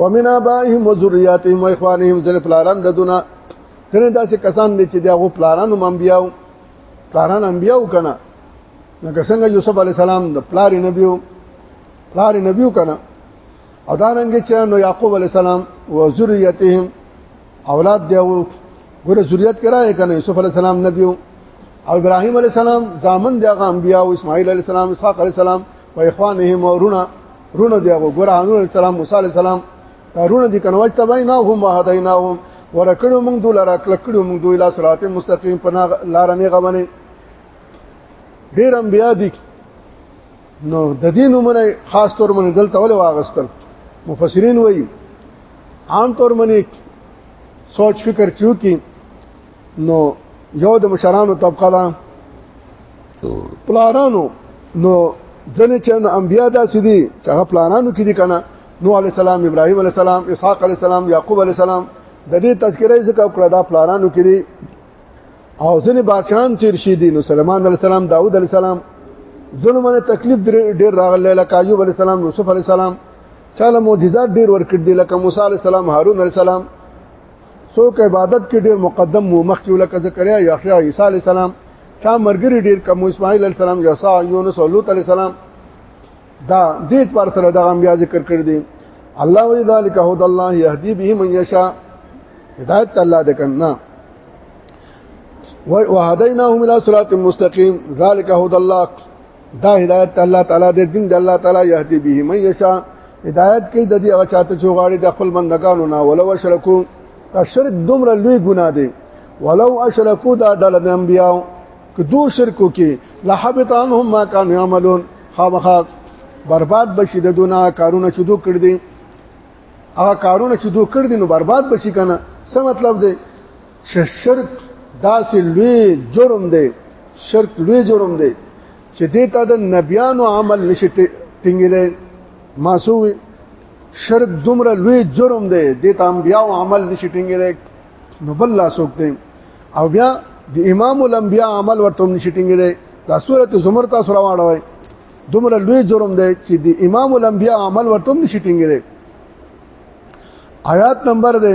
ومن ابائهم وذرياتهم واخوانهم ذل پلاران ددونه کنه داسې کسان دي چې دغه پلاران هم انبیاو پلاران انبیاو کنه نو څنګه یوسف علی السلام د پلار نبیو پلار نبیو کنه او دا رنګ چې نو یعقوب علی السلام و ذریتهم اولاد دیو ګوره ذریت کرای کنه یوسف علی السلام نبیو او ابراهیم علی السلام زامن دغه انبیاو اسماعیل علی السلام اسحاق علی السلام و اخوانهم ورونه رونه دی هغه ګور هارون علی السلام موسی علی السلام رونه دی کنه وجه تبای نه هم هدایناهم ورکړو موږ دوی لاره کلکړو موږ دوی لا صراط مستقیم په لار نه غوونه ډیر انبیا دي نو د دې نومونه خاص تور من دلته ول واغستل مفسرین وایي عام طور منی سوچ فکر چوکي نو یو د مشرانو طبقه ده پلارانو نو ځنه چې نو انبیا داسې دي چې هغه پلانانو کې دي کنه نوح علی السلام ابراهیم علی السلام اسحاق علی السلام یعقوب علی السلام د دې تذکرې ذکر کړه دا پلانانو کې دي او ځنه بادشاہان تیر شي دي نو سليمان علی السلام داوود علی السلام ظلمونه تکلیف ډیر راغلی لکه ایوب علی السلام یوسف علی السلام چاله معجزات ډیر ورکړ دي لکه موسی علی السلام هارون علی السلام څوک عبادت کې ډیر مقدم مو مخکې ولکه زکریا یحیی عیسی علی السلام چا مرګری ډیر کم اسماعیل علی السلام یسع یونس او لوط علی السلام دا دې پر سره دا بیا ذکر کړ دي الله وی ذالک هو الله یهدی به من یشا هدایت الله د کنا وهدیناهم الى صراط مستقیم ذالک هو الله دا هدایت الله تعالی دې دین د الله تعالی يهدي به من یشا هدایت کوي د دې هغه چاته چې غاړي د خپل بندگانو نه ولو اشرکو دا شرک دومره لوی ګناه دی ولو اشرکو دا ډله د انبیاو که دو شرکو کې لحبط عنهم ما كانوا يعملون خامخا برباد بشي د دونه کارونه چې دوی کړ دي هغه کارونه چې دوی کړ دي نو برباد بشي کنه څه مطلب دی چې شرک داسې لوی جرم دی شرک لوی جرم دی چې دې ته د نبيانو عمل نشي ټینګېدل ماسوي شرک دومره لوی جرم دی دې ته انبيانو عمل نشي ټینګېدل نو بل لا سوک دی او بیا د امام الانبیاء عمل ورته نشي ټینګېدل دا سورته زمر تاسو راوړوي دومره لوی جرم دی چې د امام الانبیاء عمل ورته نشي ټینګېدل آیات نمبر دی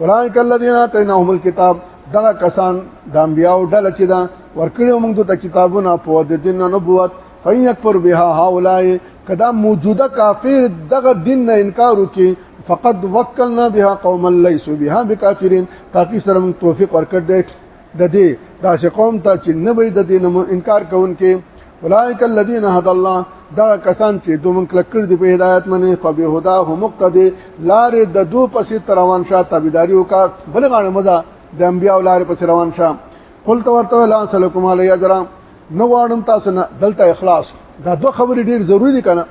اولئک الذین آتیناهم الکتاب دغه کسان د انبیاو ډله چې دا ورکړیو موږ ته کتابونه په د دین نبوت فیکفر بها هؤلاء کدا موجوده کافر دغه دین نه انکار وکي فقد وکلنا بها قوما ليسوا بها بکافرین تاکي سره موږ توفیق ورکړ دې د دې داسې قوم ته چې نه وي د دې نو انکار کوونکې اولئک الذین هدى الله دا کسان چې دوم کلک کړ دي په هدایت منه فبه هدا هم مقتدی لارې د دو پسې تروان شاه تابعداري وکا بلغانه مزه د انبیاء لارې پسې روان شاه قل تو ورته لا سلام علی اجر نو غواړم تاسو نه دلته اخلاص دا دوه خبرې ډېر ضروری دي کنه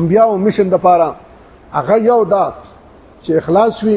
انبیاء او مشن د پاره هغه یو دا چې اخلاص وي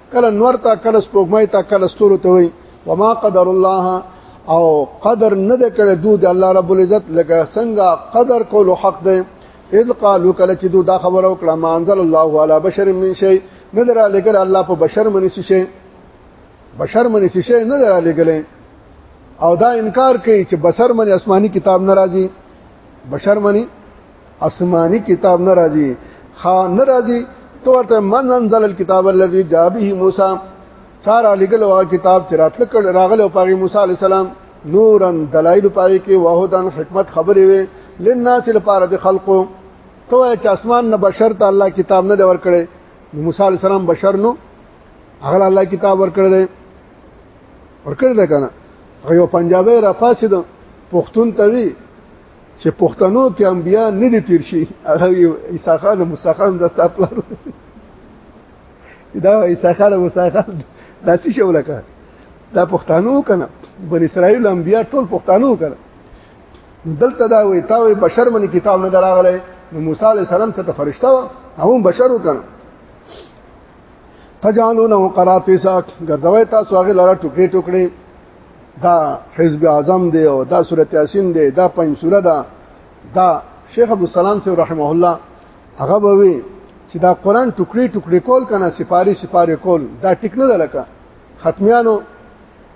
کله نور ته کله سپوږمۍ ته کله ستورو ته وي وما قدر الله او قدر نه د کړه دوی د الله رب العزت لکه څنګه قدر کولو حق دی اذ قالو کله چې دوی دا خبره وکړه ما انزل الله علی بشر من شی نه درا لګل الله په بشر منی شي بشر منی شي نه درا لګل او دا انکار کوي چې بشر منی آسماني کتاب ناراضي بشر منی اسماني کتاب نه راځي خا نه راځي تو ورته من انزل الكتاب الذي جاء به موسی چار علیګل وا کتاب چې راتل کړ راغل او پاغي موسی عليه السلام نورن دلایل پاغي کې وحدن حکمت خبرې وي للناس لپاره د خلقو تو چې اسمان نه بشر ته الله کتاب نه ور کړي موسی عليه السلام بشر نو هغه الله کتاب ور کړل ور کړل کنه یو پنجابی را فاسد پښتون توی چې پښتنو کې انبیا نه دي تیر شي هغه عیسی خان او موسی خان د ستاپلار دا عیسی خان او موسی خان دا څه شو لکه دا پښتنو کنه بن اسرائیل انبیا ټول پښتنو کنه دلته دا وي تا وي بشر من کتاب نه دراغله نو موسی علی السلام ته فرشتہ و هم بشر وکنه تجعلونه قراتیسا ګرځوي تاسو هغه لاره ټوکې ټوکړي دا حزب اعظم دی او دا سورۃ یاسین دی دا پنځ سوره ده دا شیخ عبد السلام سی رحمه الله هغه به وی چې دا قران ټوکړي ټوکړي کول کنه سپاری سپاری کول دا ټیک نه لکه ختمیانو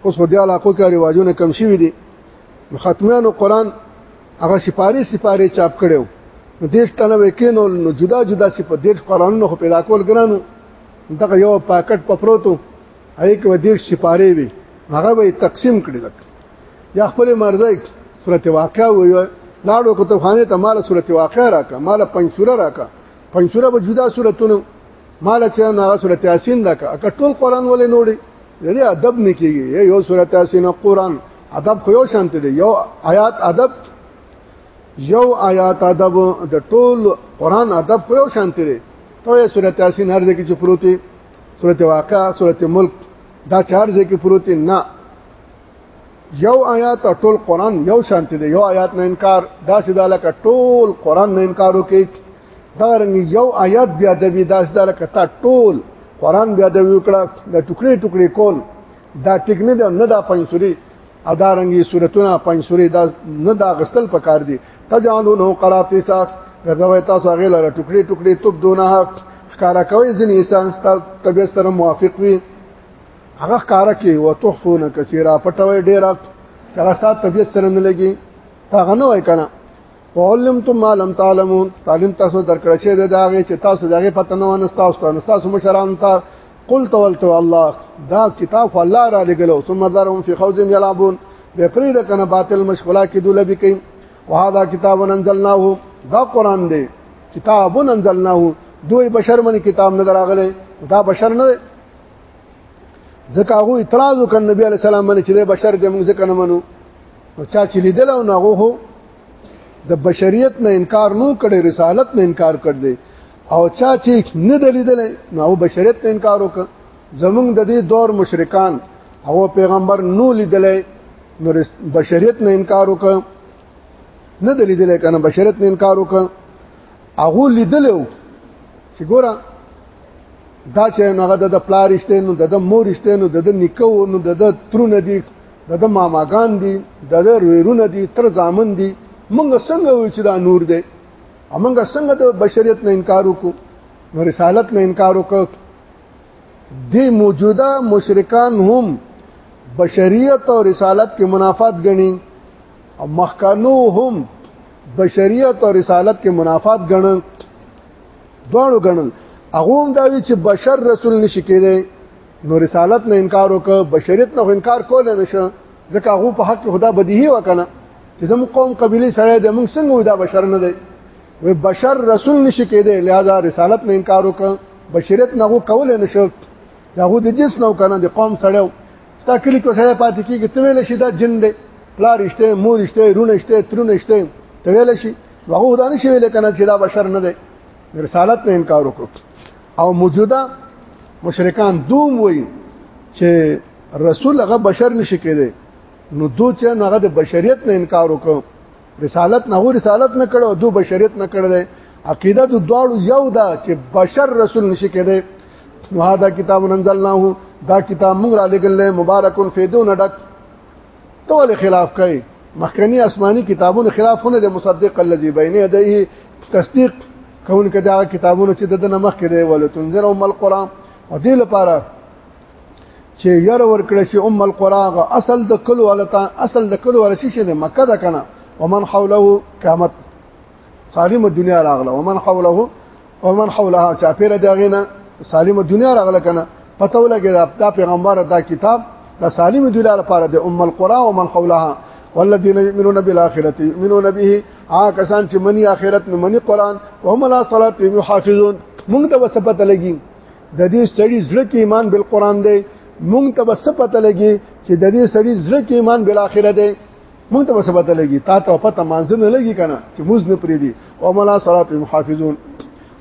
اوس په دې علاقو کې رواجونه کم شوي دي ختمیانو قران هغه سپاری سپاری چاپ کړو نو دیش تنه وکینو نو جدا جدا سی په دیش قرانونو خو پیدا کول ګرانو دغه یو پاکټ پپروتو هغه کې ودیر سپاره وي هغه به تقسیم کړي لکه یا خپل مرزه صورت واقع وي لاړو کتابخانه ته مال صورت واقع راکا مال پنځوره راکا پنځوره به جدا صورتونه مال چې نه صورت یاسین راکا اکه ټول قران ولې نوړي یعنی ادب نه کیږي یو صورت یاسین او قران ادب خو یو شانت دی یو آیات ادب یو آیات ادب د ټول قران ادب خو یو شانت دی ته صورت یاسین هر ځای کې چپروتي سورته واقعا سورته ملک دا چار ځای کې پروت نه یو آیات ټول قران یو شانته دی یو آیات نه انکار دا سیدا لکه ټول قران نه انکار وکي دا رنګ یو آیات بیا د وی دا سیدا لکه تا ټول قران بیا د وی کړه د ټوکړي ټوکړي کول دا ټیک نه دی نه دا پنځوري او دا رنګي صورتونه پنځ سورې دا نه دا غستل پکار دي تجعلونه قراطیس غزوی تاسو هغه لره ټوکړي ټوکړي توپ دونه ښکارا کوي ځنې انسان ستاسو طبيعت سره موافق وي هغه ښکارا کوي او تحفون کثیره پټوي ډیره ترستا طبيعت سره نه لګي تا غنوي کنه وعلمتم ما لم تعلمون تعلیم تاسو درکړ شي د داغه چې تاسو داغه پته نه ونه تاسو ته تاسو مشران ته قل تولت الله دا کتاب الله را لګلو ثم ذرهم في خوض يلعبون به پرې د کنه باطل مشغولا کې دوله به کوي وهذا کتاب انزلناه دا قران دی کتاب انزلناه دوی بشر من کتاب نه دراغله دا بشر نه ځکه هغه اعتراض وکړ نبی عليه السلام باندې چې بشر دې موږ ځکه نه منو او چا چې لیدل او ناغو هو د بشریت نه انکار نو کړي رسالت نه انکار کړ دی او چا چې نه دلیدل نو بشریت نه انکار وکړ زمونږ د دې دور مشرکان هغه پیغمبر نو لیدل نو بشریت نه انکار وکړ نه دلیدل کنه بشریت نه انکار وکړ هغه لیدل چې ګوره دا چې هغه د پلارشته نو د مورشته نو د نکو نو د ترونه دي د ماماګان دي د رورونه دي تر ځامن دي مونږ څنګه وی چې دا نور دی امنګ څنګه د بشریت نه انکار وکړو نو رسالت نه انکار وکړو دی موجوده مشرکان هم بشریت او رسالت کې منافات غني او مخکانو هم بشریت او رسالت کې منافات غنن دواړو غنن هغه هم دا وی چې بشر رسول نشي کېدی نو رسالت نه انکار وکړ بشریت نه انکار کول نه شه ځکه هغه په حق خدا بدیهی وکنه چې زمو قوم قبيله سره د موږ څنګه ودا بشر نه دی و بشر رسول نشي کېده لہذا رسالت نه انکار وکړ بشریت نه کول نه شو داغه د جنس نو کنه د قوم سره ستا کلی کو سره پاتې کیږي ته ویل شي دا جن دی پلا رشته مو رشته رونه رشته ترونه رشته ته ویل شي هغه دا نشي ویل کنه چې دا بشر نه دی رسالت نه انکار وکړ او موجوده مشرکان دوم وای چې رسول هغه بشر نشي کېده نو دو چې هغه د بشریت نه انکار وکړ رسالت نه هو رسالت نه کړو دو بشریت نه کړل عقیده د دواړو یو ده چې بشر رسول نشي کېده نو دا کتاب انزلناه دا کتاب موږ را لګل مبارکون فیدون ډک ټول خلاف کوي مخکنی آسماني کتابونو خلاف نه د مصدق الذي بين يديه تصدیق کون کې دا کتابونو چې د نمخ کې دی ول تنذر ام القران او دې لپاره چې ير ور کړی شي ام القران اصل د کل ولتا اصل د کل ولسی شي د مکه دا کنه ومن حوله قامت صارم الدنيا راغله ومن حوله او من حولها چا پیر دی غینا سالم دنیا راغله کنه پته ولګی دا پیغمبر دا کتاب دا سالم دنیا لپاره د ام القرى او من حولها والذین یؤمنون بالآخرة یؤمنون به آ کسان چې منی آخرت نه منی قران او هم لا صلات یحافظون موږ ته وسپت لګی د دې سړي زړه کې ایمان بل قران دی موږ ته وسپت لګی چې د دې سړي زړه کې ایمان بل آخرت دی مونږ ته څه پته لګي تا ته پته مانځ نه لګي کنه چې موږ نه پری دي او ملا صلات محافظون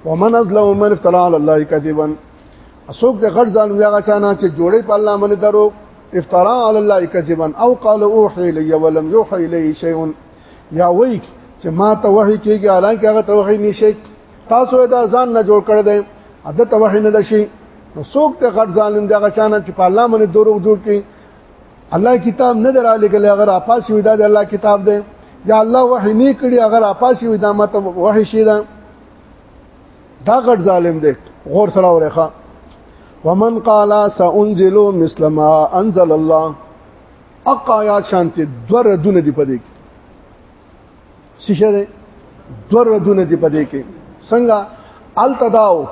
ومن ازلم من افترا علی الله کذبا اسوک د غړ ځان ویغه چانه چې جوړې په الله باندې درو افترا علی الله کذبا او قال اوحي لي ولم يوحي الي شيء یا وای چې ما ته وحي کیږي الان کې هغه ته وحي نشي تاسو دا ځان نه جوړ کړی دی عادت وحي نه دشي نو څوک ته غړ ظالم دغه چانه چې په الله باندې دروغ جوړ کړي الله کتاب نه درا لګل هغه را پاسې وي دا د الله کتاب دی یا الله وحی نه کړي هغه را پاسې وي دا ماته وحی شي دا دا غټ ظالم دی غور سره ورخه ومن قال سانزل مثل ما انزل الله اقا یا شانتی دور دونه دی پدې څه شه ده دوه ردونه دی پدې کې څنګه التداو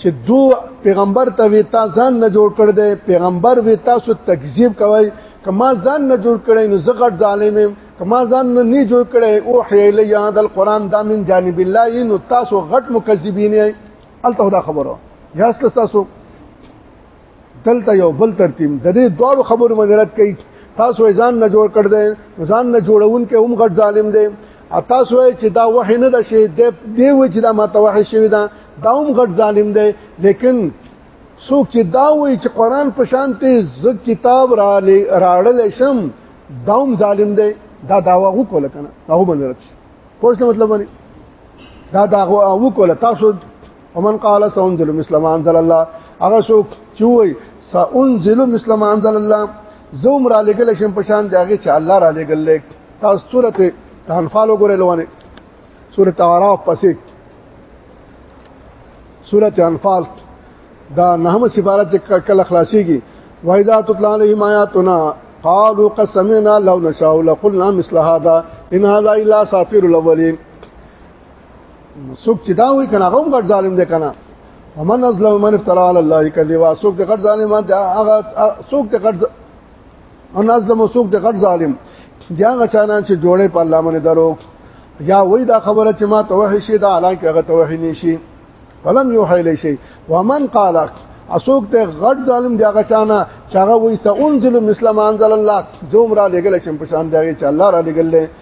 چې دو پیغمبر ته وی تا ځان نه جوړ کړ دې پیغمبر وی تاسو تکذیب کوي کما ځان نه جوړ کړي نو زغړ ظالم کما ځان نه نه جوړ کړي او حی الیا د القران دا من جانب الله نو تاسو غټ مکذبین یې الته دا خبره یا تاسو دلته یو بل ترتیب د دې دوه خبرو مدرت کوي تاسو ځان نه جوړ کړ دې ځان نه جوړون کې هم غټ ظالم دی تاسو چې دا وحی نه ده شي د دې و چې دا ماته وحی شوی دا دا هم غټ ظالم دی لیکن څوک چې دا وایي چې قران په شانته ز کتاب را راړل شم دا هم ظالم دی دا داوا وکول کنه هغه باندې رات شي پوښتنه مطلب باندې دا دا هغه وکول تاسو ومن قال سانزل مثل ما انزل الله هغه څوک چې وای سانزل مثل ما انزل الله زوم را لګل شم په شان دغه چې الله را لګل لیک تاسو سورته انفال وګورئ لوانه سورته اعراف پسې سورته انفال دا نهم سفارت کله خلاصيږي وایذا تطلع عليهم آیاتنا قالوا قد سمعنا لو نشاء لقلنا مثل هذا ان هذا الا سافر الاولين څوک چې دا وایي کنه هغه غټ ظالم دی کنه ومن ازلم من افترا علی الله کذبا څوک د غټ ظالم دی هغه څوک د غټ ان ازلم څوک د غټ ظالم دی هغه چانه چې جوړې په الله باندې درو یا وای دا خبره چې ما توحی شي دا حالانکه هغه توحی نشي فلم یو حیل شي ومن قال اسوک ته غټ ظالم دی هغه چانه چې هغه وایي سه انزل مسلمان ذل الله زوم را لګل چې په شان دی چې الله را لګل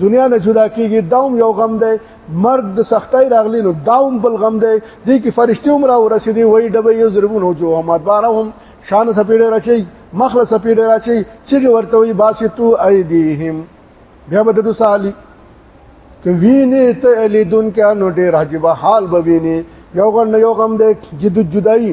دنیا نه جدا کیږي داوم یو غم دی مرګ د سختۍ راغلی نو داوم بل غم دی دې کې فرشتي عمر او رسیدي وای ډبې یو ضربونه جو احمد بارهم شان سپیډه راچي مخله سپیډه راچي چې ورته وي باسطو ايديهم بیا به د سالي که ویني ته الیدون کې نو ډېر عجیب حال به ویني یو غن یو غم دی جد جدائی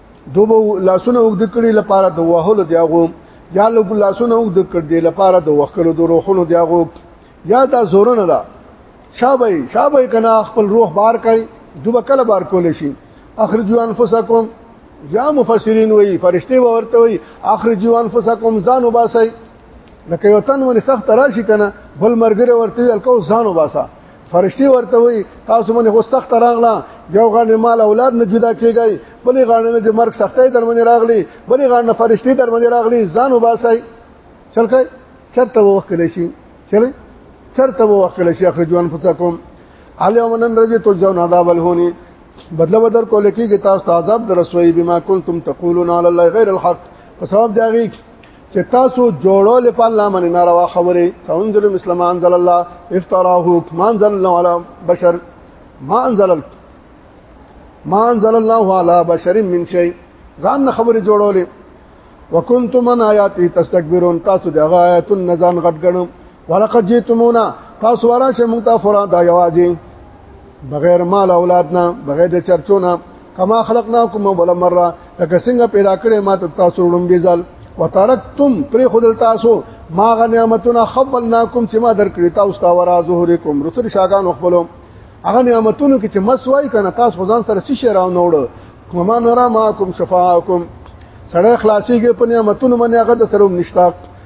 دوبه لاسونه وګد کړي لپاره د وهلو دیغو یا لوګ لاسونه وګد کړي دی لپاره د وکړو د روحونو دیغو یا دا زورونه ده شابه شابه کنا خپل روح بار کوي دوبه کله بار کول شي اخرجو انفسکم یا مفسرین وی فرشته ورته وی اخرجو انفسکم ځان وباسي لکه یو تن ونی سخت راشي کنه بل مرګره ورته الکو ځان وباسه فرشتي ورته وي تاسو باندې خو سخت راغله یو غاڼه مال اولاد نه جدا کیږي بلې غاڼه نه د مرګ سختۍ در باندې راغلي بلې غاڼه فرشتي در باندې راغلي ځان وباسي چلکه چرته وکړل شي چلې چرته وکړل شي اخرجوان فتقم الیوم نن رجی تجزون عذاب الهونی بدله بدر کول کیږي تاسو عذاب در رسوي بما کنتم تقولون علی الله غیر الحق په سبب دا غي چې تاسو جوړو لپاره الله باندې ناروا خبره فانزل مسلم انزل الله افتراه ما انزل الله على بشر ما انزل ما انزل الله على بشر من شيء ځان خبره جوړولې وکنتم من آیاتی تستكبرون تاسو د آیاتن نزان غټ غنم ولقد جئتمونا تاسو ورشه مونږ ته فراد یوازې بغیر مال اولادنا بغیر د چرچونا کما خلقناکم اول مره لکه څنګه پیدا کړې ما ته تاسو وړم بيزل وترکتم پر خدل تاسو ما غنیمتنا خبلناکم چې ما درکړې تاسو تا ورا ظهورکم رسل شاګان خپلو هغه نعمتونو کې چې مسوای کنه تاسو ځان سره شي شراو نوړ کومه نرا ماکم شفاعکم سړی خلاصيږي په نعمتونو باندې هغه د سره مشتاق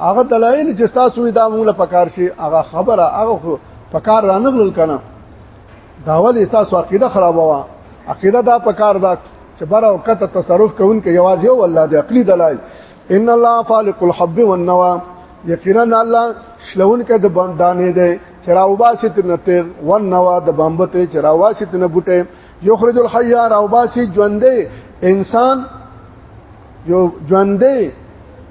هغه دلایل چې تاسو دا موږ له پکار شي هغه خبره هغه پکار رانغلل کنه داول تاسو عقیده خرابوا عقیده دا پکار دا چې بر او کته تصرف کوون کې یوازې یو الله دی عقلی دلایل ان الله خالق الحب والنوى یقینا الله شلون کې د بندانې دی چې راوباسي تنه تیر والنوى د بمبته چې راواسي تنه بوټه یخرج الحی راوباسي ژوندې انسان یو ژوندې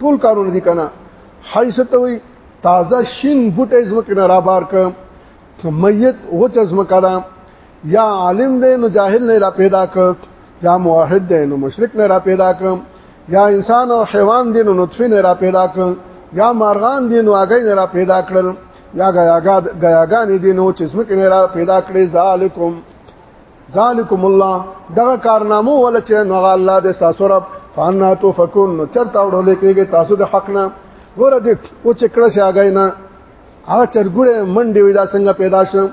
ټول کارونه دي کنه حیثت وي تازه شین بوټي زمکه نه را بار ک میت وچ زمکه دا یا عالم دی نو جاهل نه را پیدا ک یا موحد دی نو مشرک نه را پیدا ک یا انسان او حیوان دی نو نطفه نه را پیدا ک یا مارغان دی نو هغه نه را پیدا کړل یا غیاګان دی نو چې زمکه نه را پیدا کړې ذالکم ذالکم الله دغه کارنامو ول چې نو الله دې تاسو رب فانا تو فكون نو چرته وړول کېږي تاسو د حق نه ګور دې او چې کړه شي اگای نه هغه چرګوړې منډې وې دا څنګه پیدا شو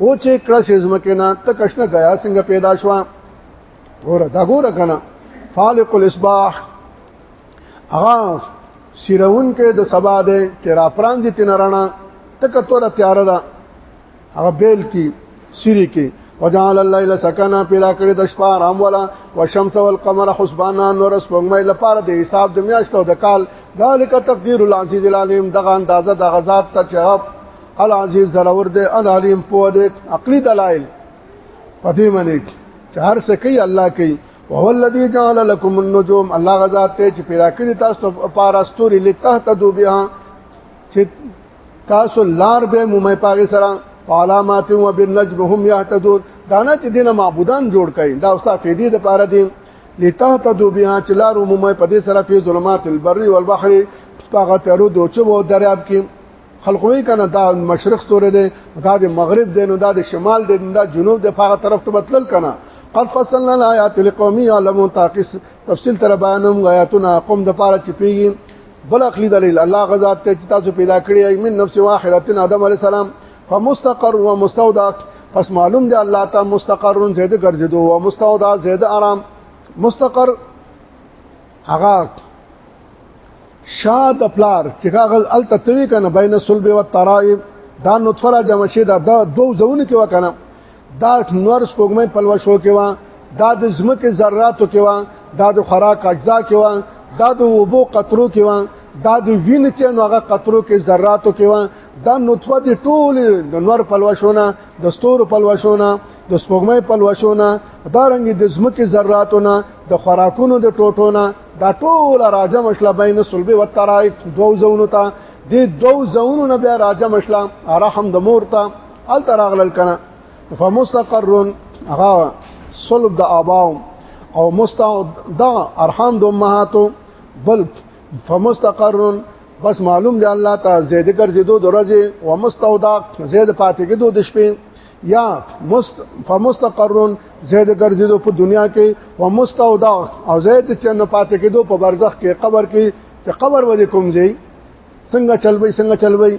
او چې کړه شي زمکه نه ته کښنه غیا څنګه پیدا شو ګور دا ګور کنه فالق الاصباح هغه سیرون کې د سبا ده چې را پرانځي تنرانا تک توره تیار ده هغه بیل کی سری کی وجعل الليل سكنا پیدا کړی د شپه آرام ولا والشمس والقمر حسبانا نور سپوږمۍ لپاره د حساب د میاشتو د کال ذالک تقدیر العزیز العلیم دغه اندازه د غزاد ته چغب العزیز زرور دی العلیم په دې عقلی دلایل پدې منی چې هر څه کوي الله کوي وهو الذي جعل لكم النجوم الله غزاد ته چې پیدا کړی تاسو لپاره ستوري لته تدو بها چې تاسو لار به مومه پاغه سره علامات و بالنجم هم يهتدون دا نه چې دینه معبودان جوړ کړي دا اوسه فیدی د پاره دي لتهتدوا بها چې لار مومه په دې سره په ظلمات البر والبحر پاغه ترو دوچو و دریاب کې خلقوي کنه دا مشرق تورې ده دا د مغرب ده نو دا د شمال ده دا جنوب ده هغه طرف ته بتل کنه قد فصلنا الايات لقوم يعلمون تاکي تفصیل تر بیانوم غیاتنا قوم د پاره چې پیږي بل عقلی دلیل الله غزاد ته چې تاسو پیدا کړی ای من نفس واحده آدم علی السلام فمستقر ومستودع پس معلوم دی الله ته مستقر زید ګرځیدو او مستودع زید آرام مستقر هغه شاد پلار چې هغه ال تتوی کنه بین صلب و ترائب دا نطفه را جمع شي دا دو زونه کې وکنه دا نور سپوږمۍ پلوشو کې و دا د زمکه ذراتو کې و دا د خوراک اجزا کې و دا د وبو قطرو کې و دا د وین چې نوغه قطرو کې ذراتو کې و دا نطفه د ټول د نور پلوشونه د ستور پلوشونه د سپوږمۍ پلوشونه دا رنګ د زمکه ذراتونه د خوراکونو د ټوټونه دا ټول راجم اشلا بین صلبه و ترایف دوه زونو ته د دوه زونو نه بیا راجم اشلا رحم د مور ته ال تراغلل کنه فمستقر هغه صلب د اباو او مستع د ارحام د امهاتو بل فمستقر بس معلوم دی الله تعالی زید ګرځیدو درځي او مستودع زید پاتې کېدو د شپې یا مست فمستقر زید ګرځیدو په دنیا کې او مستودع او زید چې نه پاتې کېدو په برزخ کې قبر کې چې قبر ودی کوم ځای څنګه چلوي څنګه چلوي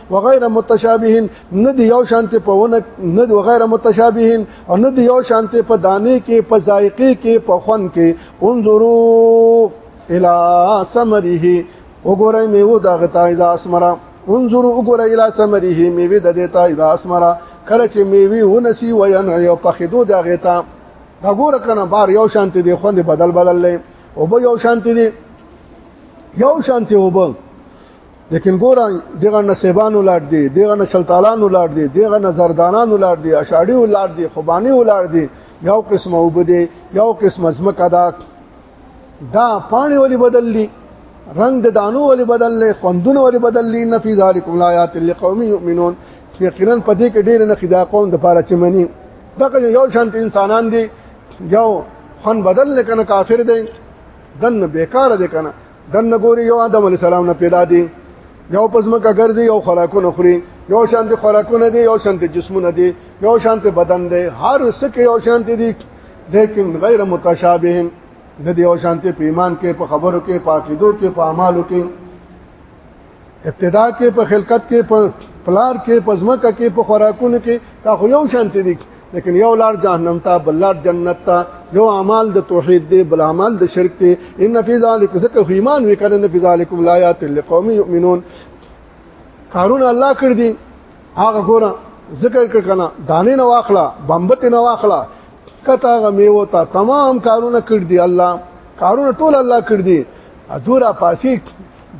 وغیر متشابهین نه دی یو شانته په ونه نه دی وغیر متشابهین او نه دی یو شانته په دانه کې په ذایقه کې په خون کې انظروا الى ثمره وګورئ میوه دغه تایدا اسمره انظروا وګورئ الى ثمره میوه د دې تایدا اسمره کله چې میوه ونسی وین یو په خدو دغه تا وګوره کنه بار یو شانته دی خوند بدل بدل لې او به یو شانته دی یو شانته وبم لیکن ګور دغه نسبان ولار دي دغه نشلتالان ولار دي دغه نظردانان ولار دي اشعری ولار دي خوبانی ولار دي یو قسم وبدي یو قسم ازمک ادا دا پانی ولی بدل دي رنگ د دانو ولی بدل لې خوندونه ولی بدل لې ان فی ذلک آیات لقوم یؤمنون یقینا پدې کې ډېر نه خدا قوم د پاره چې منی دغه یو شانت انسانان دي یو خن بدل لکنه کافر دی دن بیکار دی کنه دنه ګوري یو آدم علی السلام نه پیدا دي یو پزما کګر دي یو خوراکونه خوري یو شانت خوراکونه دي یو شانت جسمونه دي یو شانت بدن دي هر څه کې یو شانت دي لیکن غیر متشابهن د دې او شانتي په ایمان کې په خبرو کې په عقیدو کې په اعمالو کې ابتدا کې په خلقت کې په پلار کې په ځمکه کې په خوراکونو کې دا خو یو شانتی دي لیکن یو لار جهنم ته بل لار جنت ته یو اعمال د توحید دی بل اعمال د شرک دی ان فی ذلک زکه ایمان وکړه ان فی ذلک آیات لقوم یؤمنون کارون الله کړ دی هغه ګوره ذکر کړ کنه دانه نه واخلا بمبت نه واخلا کته هغه میو ته تمام کارونه کړ دی الله کارونه ټول الله کړ دی ادورا پاسیک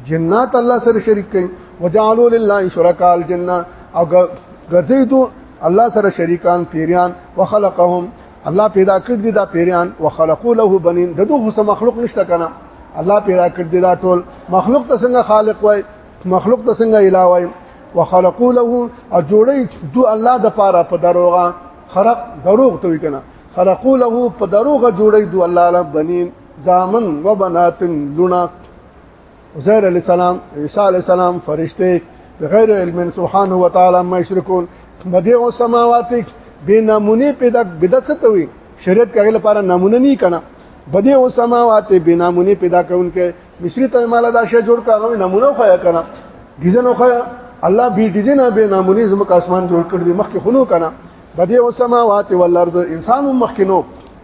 جنات الله سره شریک کړي وجعلوا لله شرکاء الجنه او ګرځي دو الله سره شریکان پیریان وخلقهم الله پیدا کړ دي دا پیریان وخلقوا له بنین دغه هوس مخلوق نشته کنه الله پیدا کړ دي دا ټول مخلوق ته څنګه خالق وای مخلوق ته څنګه الہ وای وخلقوا له او جوړي دو الله د پاره په دروغه خرق دروغ ته وکنه خلقوا له په دروغه جوړي دو الله له بنین زامن وبنات لونه زهر علی السلام عیسی علی السلام فرشته بغیر علم سبحانه و تعالی ما یشرکون بدیع السماوات به نمونه پیدا بدعت څه وي شریعت کغه لپاره نمونه نه کنا بدیع السماوات به نمونه پیدا کونکي مصری ته مال دا شی جوړ کاغه نمونه خو یا کنا ډیزاین خو الله به ډیزاین به نمونه زموږ اسمان جوړ کړ دي مخکې خونو کنا بدیع السماوات والارض انسان مخکینو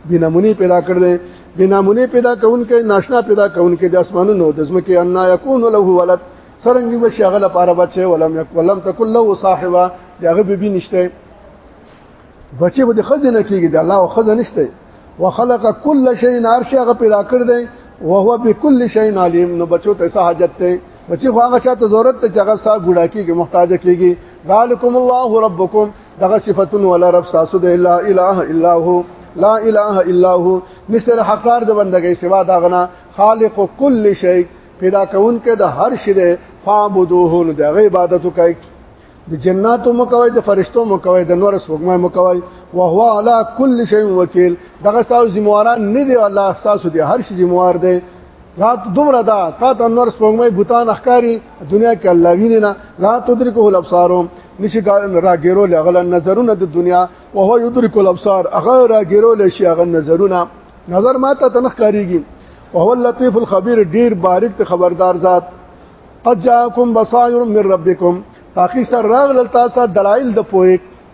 بنمونی پیدا کړ دې بنمونی پیدا کون کې ناشنا پیدا کون کې د اسمانونو د زمکه ان یکون له ولد سرنګ به شغل لپاره بچي ولم یک ولم تکل له صاحبہ دغه به بي نشته بچي به خزنه کیږي د الله او خزنه نشته وخلق كل شيء نار شي هغه پیدا کړ دې او هو بكل شيء عليم نو بچو ته سہاجت ته بچي خو هغه چاته ضرورت ته جګب سا ګډا کیږي محتاج کیږي ذالکم الله ربکم دغه صفاتون ولا رب ساسو د الا اله الا هو لا اله الا هو نسر حقار د بندګۍ سوا دا غنا خالق کل شی پیدا کون کې د هر شی د فعبدوه نو د عبادت کوي د جناتو مکوي د فرشتو مکوي د نور سوګما مکوي او هو علا کل شی وکیل دغه ساو ذمہواران نه دی الله ساسو دی هر شی ذمہوار دی لا دومره دا تا ته انور سپوږمۍ بوتان اخکاری دنیا کې الله ویني نه لا تدرکه الابصار نشي راګیرو لغل نظرونه د دنیا او هو یدرک الابصار هغه راګیرو لشي هغه نظرونه نظر ما ته تنخ کاریږي او هو اللطیف الخبیر ډیر باریک ته خبردار ذات قد جاءکم بصائر من ربکم تاخی سر راغل تاسو دلایل د پوهه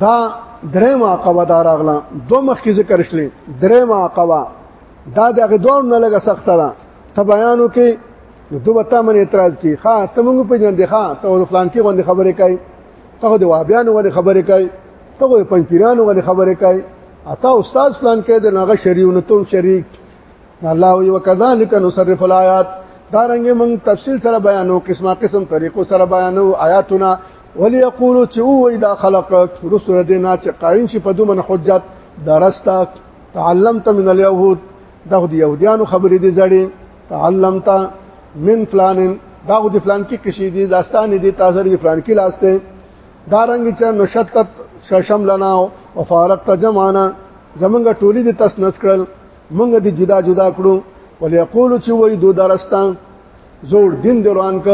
دا درېم عقبه دار اغلا دو مخ کی ذکر شلې درېم عقبه دا دغه دور نه لګه سخته ده ته بیانو کې دو وتا من اعتراض کی ها ته موږ په جن دي ها ته فلان کې غوندي خبرې کوي ته د وابیانو غوندي خبرې کوي ته د پنځپیرانو غوندي خبرې کوي اته استاد فلان کې د ناغه شریونه تم شریک الله وی وکذالک نصرف الایات دارنګ موږ تفصیل سره بیانو قسمه قسم طریقو سره بیانو آیاتونه ولی یقولو چې وای دا خلق رسول دینا چې قائم شي په دومره حجت درستا تعلمت من اليهود دا د يهوديانو خبرې دي زړې تعلمت من فلان دا د فلان کې کشي دي داستان دي تاسو د فلان کې لاسته دا رنګ چې نشتت ششم لنا او فارقت جمعنا زمونږ ټولي د تس نس کړل مونږ دي جدا جدا کړو ولې یقول چې وای دو درستان زور دین دی روان ک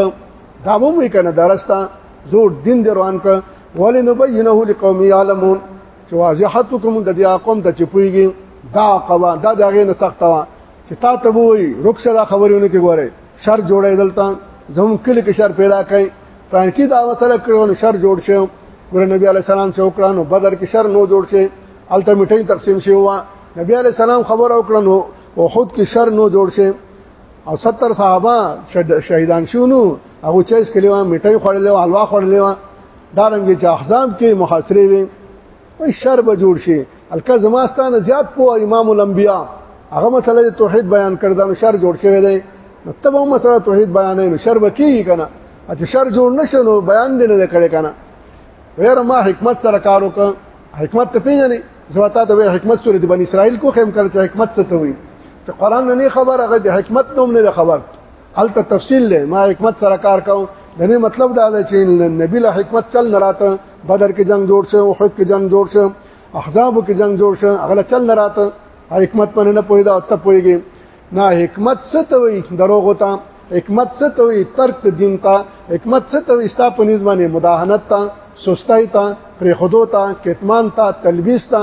دا مو وی کنه درستا زور دین دی روان ک ولنبینه لقوم یعلمون چې واضحت کوم د دې قوم ته چپويږي دا قوا دا دغه نه سخت وا چې تا ته وای رخصه دا خبرونه کې ګوره شر جوړې دلته زموږ کلی کې شر پیدا کړي فرانکی دا وسره کړو شر جوړ شو ګور نبی علی سلام چې وکړانو بدر کې شر نو جوړ شي الته میټین تقسیم شي وا نبی علی سلام خبر وکړنو او خود کې شر نو جوړ شي او 70 صحابه شهیدان شونو هغه چې اس کلیوه میټي خړلې او حلوا خړلې و دا رنګ چې احزاب کې محاصره وي وي شر به جوړ شي الکه زماستانه زیات پو امام الانبیاء هغه مسله توحید بیان کړ دا شر جوړ شوی دی نو تبه مسله توحید بیان نه شر به کیږي کنه چې شر جوړ نشنو بیان دې نه کړي کنه غیر ما حکمت سره کار وکړ حکمت ته پیژنې زه تا ته حکمت سورې د بنی اسرائیل کو خیم کړ چې حکمت څه ته وي چې قران نه خبر هغه د حکمت نوم نه خبر هلته تفصیل لې ما حکمت سره کار کوم د نه مطلب دا دی چې نبی له حکمت چل نه راته بدر کې جنگ جوړ شو احد کې جنگ جوړ شو احزاب کې جنگ جوړ شو هغه چل نه راته حکمت باندې نه پوهیدا او ته پوهیږي نه حکمت څه ته وي دروغ ته حکمت څه ته وي ترک دین ته حکمت څه ته وي ستا په نسبت باندې مداهنت ته سستای ته پرې خودو ته کتمان ته تلبیس ته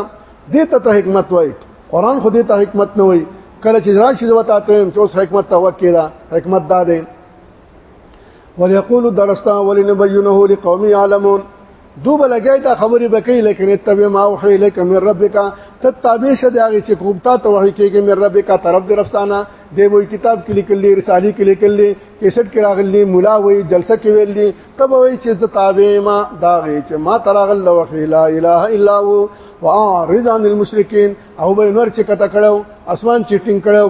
دې ته ته حکمت وای قران خو دې ته حکمت نه وای کله چې راشي وتا ته چې اوس حکمت ته وکیدا حکمت دا دی وليقول درستا ولنبينه لقوم يعلمون دوب لګای دا خبرې بکې لیکن تبه ما وحی الیک من ربک ته تابع شه دی هغه چې کوم تا ته وحی کېږي من ربک طرف دی رفسانه دی وای کتاب کې لیکلې رسالې کې لیکلې کیسټ کې راغلې مولا وای جلسه کې ویلې تب وای چې ته تابع ما دا غي چې ما تراغل وحی لا اله الا هو واعرض عن المشرکین او به نور چې کته کړو اسمان چې ټینګ کړو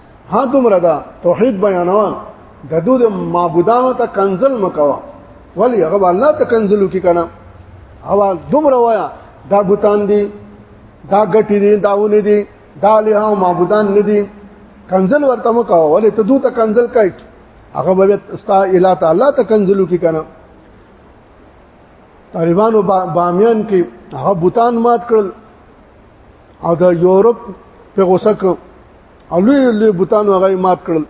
ها دومره دا توحید بیانوا د دوی د معبودانو ته کنزل مکوا ولی هغه الله ته کنزلو کې کنه او دومره وایا دا بوتان دي دا غټي دي داونه دي دا له او معبودان نه دي کنزل ورته مکوا ولی ته دوی ته کنزل کوي هغه به استا اله تعالی ته کنزلو کې کنه طالبانو بامیان کې هغه بوتان مات کړل او د یورپ په غوسه او لوی لوی بوتانو هغه مات کړل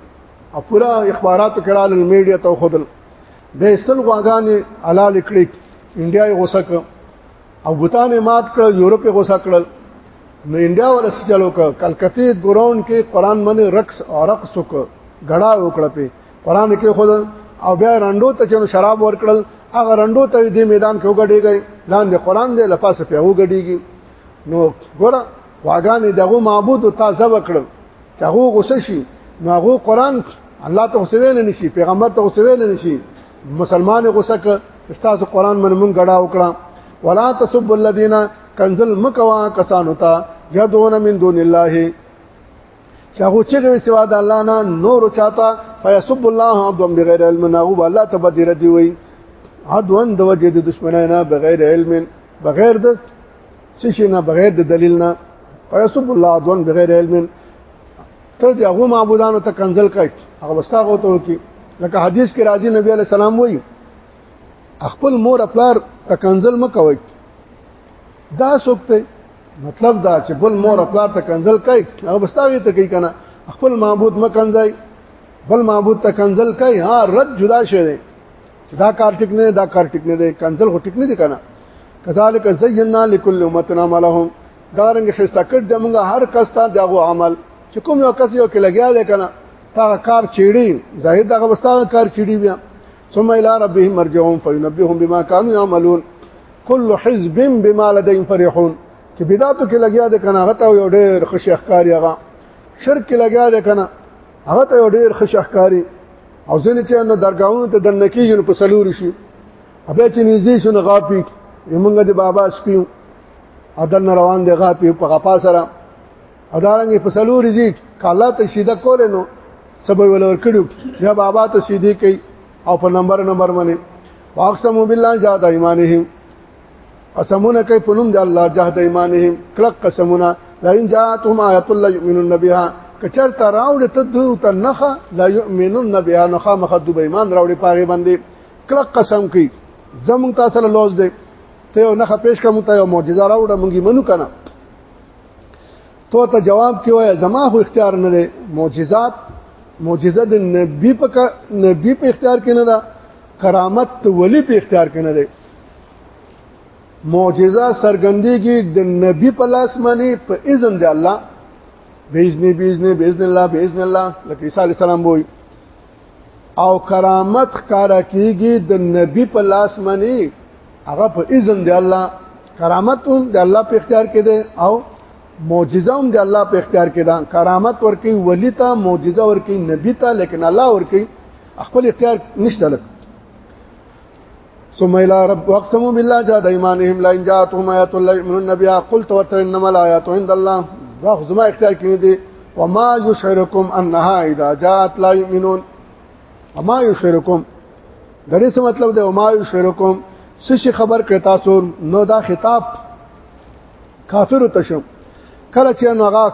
او پورا اخبارات کړهل میډیا ته خودل به سل غواګانې حلال کړې انډیا یې غوسه کړ او بوتانې مات کړل یورپ یې غوسه کړل نو انډیا ولا سچلو ک کلکته ګراوند کې قران باندې رقص او رقص وک غړا وکړه په قران کې خود او بیا رندو ته چې شراب ورکړل هغه رندو ته دې میدان کې وګړيږي لاندې قران دې لپاسه په وګړيږي نو ګوره واګانې دغه معبود او تازه وکړل چې هغه غوسه شي نو هغه قران الله ته غوسه نه نشي پیغمبر ته غوسه نه نشي مسلمان غوسه ک استاد قران من مونږ غړا وکړه ولا تسب الذين کنزل مکوا کسانو ته یدون من دون الله چاغو چې د سوا د الله نه نور چاته فیسب الله عبد بغیر علم نه او الله تبدیر دی وی عدوان د وجه د دشمنانه بغیر علم بغیر د څه شي نه بغیر د دلیل نه فیسب الله عدوان بغیر علم ته دی هغه معبودانو ته کنزل کړي هغه وساغه ته کی لکه حدیث کې راځي نبی علی سلام وایي خپل مور خپل ته کنزل مکوي دا سوکته مطلب دا چې بل مور خپل ته کنزل کړي هغه وساغه ته کوي کنه خپل معبود مکنځي بل معبود ته کنزل کړي ها رد جدا شوی دا کار ټیک نه دا کار ټیک نه دی کنزل هټیک نه دی کنه کذالک زینا لكل امه عملهم دا رنګ خسته کړ د موږ هر کس ته دغه عمل چې کوم یو کس یو کې لګیا دی کنه تا کار چیړي ظاهر دغه وستا کار چیړي بیا ثم الى ربهم مرجعهم فينبئهم بما كانوا يعملون كل حزب بما لديهم فرحون چې بدعتو کې لګیا دی کنه هغه ته یو ډېر خوشی ښکاری هغه شرک کې لګیا دی کنه هغه ته یو ډېر خوشی ښکاری او ځینې چې نو درگاہونو ته دنه کېږي نو په سلور شي بیا چې نږدې شو نو غاپي موږ د بابا سپیو اډن روان دی غاپي په غپا سره ادارنګ په سلو رزي کالا ته سیده کول نو سبب ولور کړو یا بابا ته سیده کوي او په نمبر نمبر باندې واقسم بالله جاد ایمانهم قسمونه کوي په نوم د الله جهاد ایمانهم کلک قسمونه لئن جاءتهم آیت الله یؤمنون بها کچر ته راوړ ته دوی ته نخه لا یؤمنون بها نخه مخدوب ایمان راوړي پاره باندې کله قسم کوي زمونږ تاسو له لوز دی ته یو نخ پیش کوم ته یو معجزه راوړه مونږی منو کنه تو ته جواب کې وای زما خو اختیار نه دی معجزات معجزه د نبی په نبی په اختیار کې نه ده کرامت ولی په اختیار کې نه ده معجزه سرګندېږي د نبی په لاس باندې په اذن دی الله باذن باذن باذن الله باذن الله لکه عیسی علی السلام وایي او کرامت ښکارا کیږي د نبی په لاس باندې هغه په اذن دی الله کرامت هم د الله په اختیار کې ده او معجزه هم د الله په اختیار کې ده کرامت ورکی ولی ته معجزه ورکی نبی ته لیکن الله ورکی خپل اختیار نشته لکه ثم الى رب واقسموا بالله جاد ايمانهم لئن جاءتهم آيات لا يؤمنون بها قلت وتنما الايات عند الله دا زما اختیار کې دي وما يشعركم انها اذا جاءت لا يؤمنون وما يشعركم دا څه مطلب دی وما يشعركم څه شي خبر کړی تاسو نو دا خطاب کافر ته شو کله چې نو هغه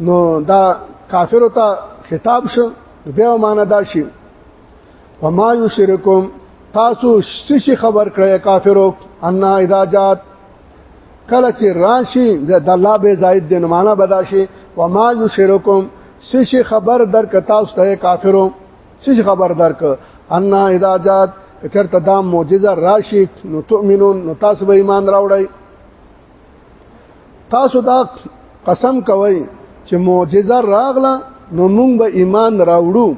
نو دا کافر ته خطاب شو بیا معنا دا شي وما یشرکم تاسو شي خبر کړی کافرو ان اذا جات کله چې راشي د الله به زائد دین معنا بداشي وما یشرکم شي خبر درک تاسو ته کافرو شي خبر درک ان اذا جات چرته دا معجزه راشي نو تؤمنون نو تاسو به ایمان راوړئ تاسو دا قسم کوئ چې معجزه راغله نو مونږ به ایمان راوړو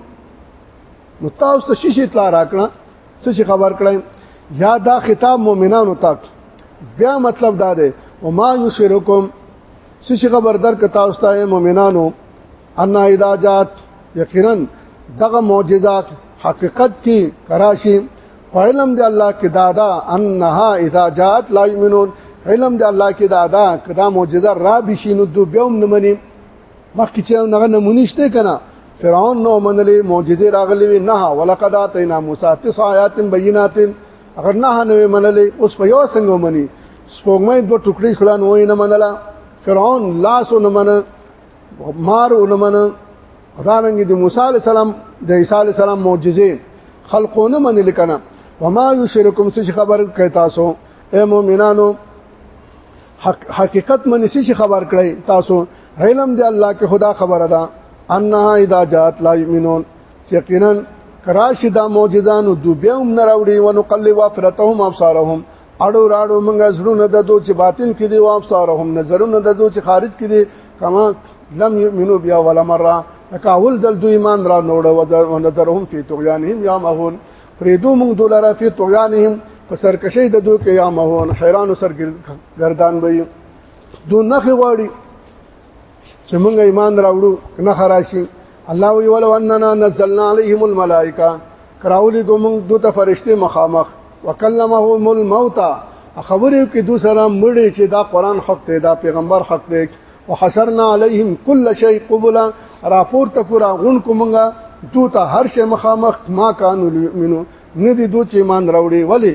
نو تاسو ته شیشه اطلاع راکړه څه شي خبر کړئ یا دا خطاب مؤمنانو ته بیا مطلب دا دی او ما یشرکم څه شي خبر درک تاسو ته مؤمنانو ان اذا جات یقینا دغه معجزات حقیقت کې کراشي علم دی الله کې دادا انها اذا جات لا یمنون علم دی الله کې دادا کدا معجزه را بشینو دو بیوم نمنې مخکې چې نغه نمونیشته کنه فرعون نو منلې معجزه راغلې وي نه ولقد اتینا موسی تسع آیات بینات اگر نه نه منلې اوس په یو څنګه منی سپوږمۍ دوه ټوکړي خلان وای نه منله فرعون لاس نه منله مار ونمنه دارنګ د موسی علی السلام د عیسی علی السلام معجزې خلقونه من لکنه وما یشرکم سش خبر کوي تاسو اے مؤمنانو حق حقیقت من سش خبر کړی تاسو علم دی الله کې خدا خبره ده انها اذا جات لا یمنون یقینا کراشدا معجزان دوبیوم نراوړي ونقلب افرتهم ابصارهم اړو راړو منګه زړونه د دوی چې باطن کې دي او ابصارهم نظرونه د دوی چې خارج کې دي کما لم یؤمنو بیا ولا مره لکه اول دل دوی ایمان را نوړ او نظرهم فی طغیانهم یا مهون پریدو موږ دولاره فی طغیانهم په سرکشی د دوی کې یا مهون حیران سرګردان وي دو نخ غواړي چې موږ ایمان راوړو نه خراشي الله وی ولو اننا نزلنا عليهم الملائکه کراولی کوم دو ته فرشته مخامخ وکلمهم الموت خبرې کې دو سره مړي چې دا قران حق دی دا پیغمبر حق دی وحشرنا عليهم كل شيء قبلا راپور ته پورا غون کومګه دوته هر شي مخامخ ما کانو یمنو ندي دوی ایمان راوړي ولی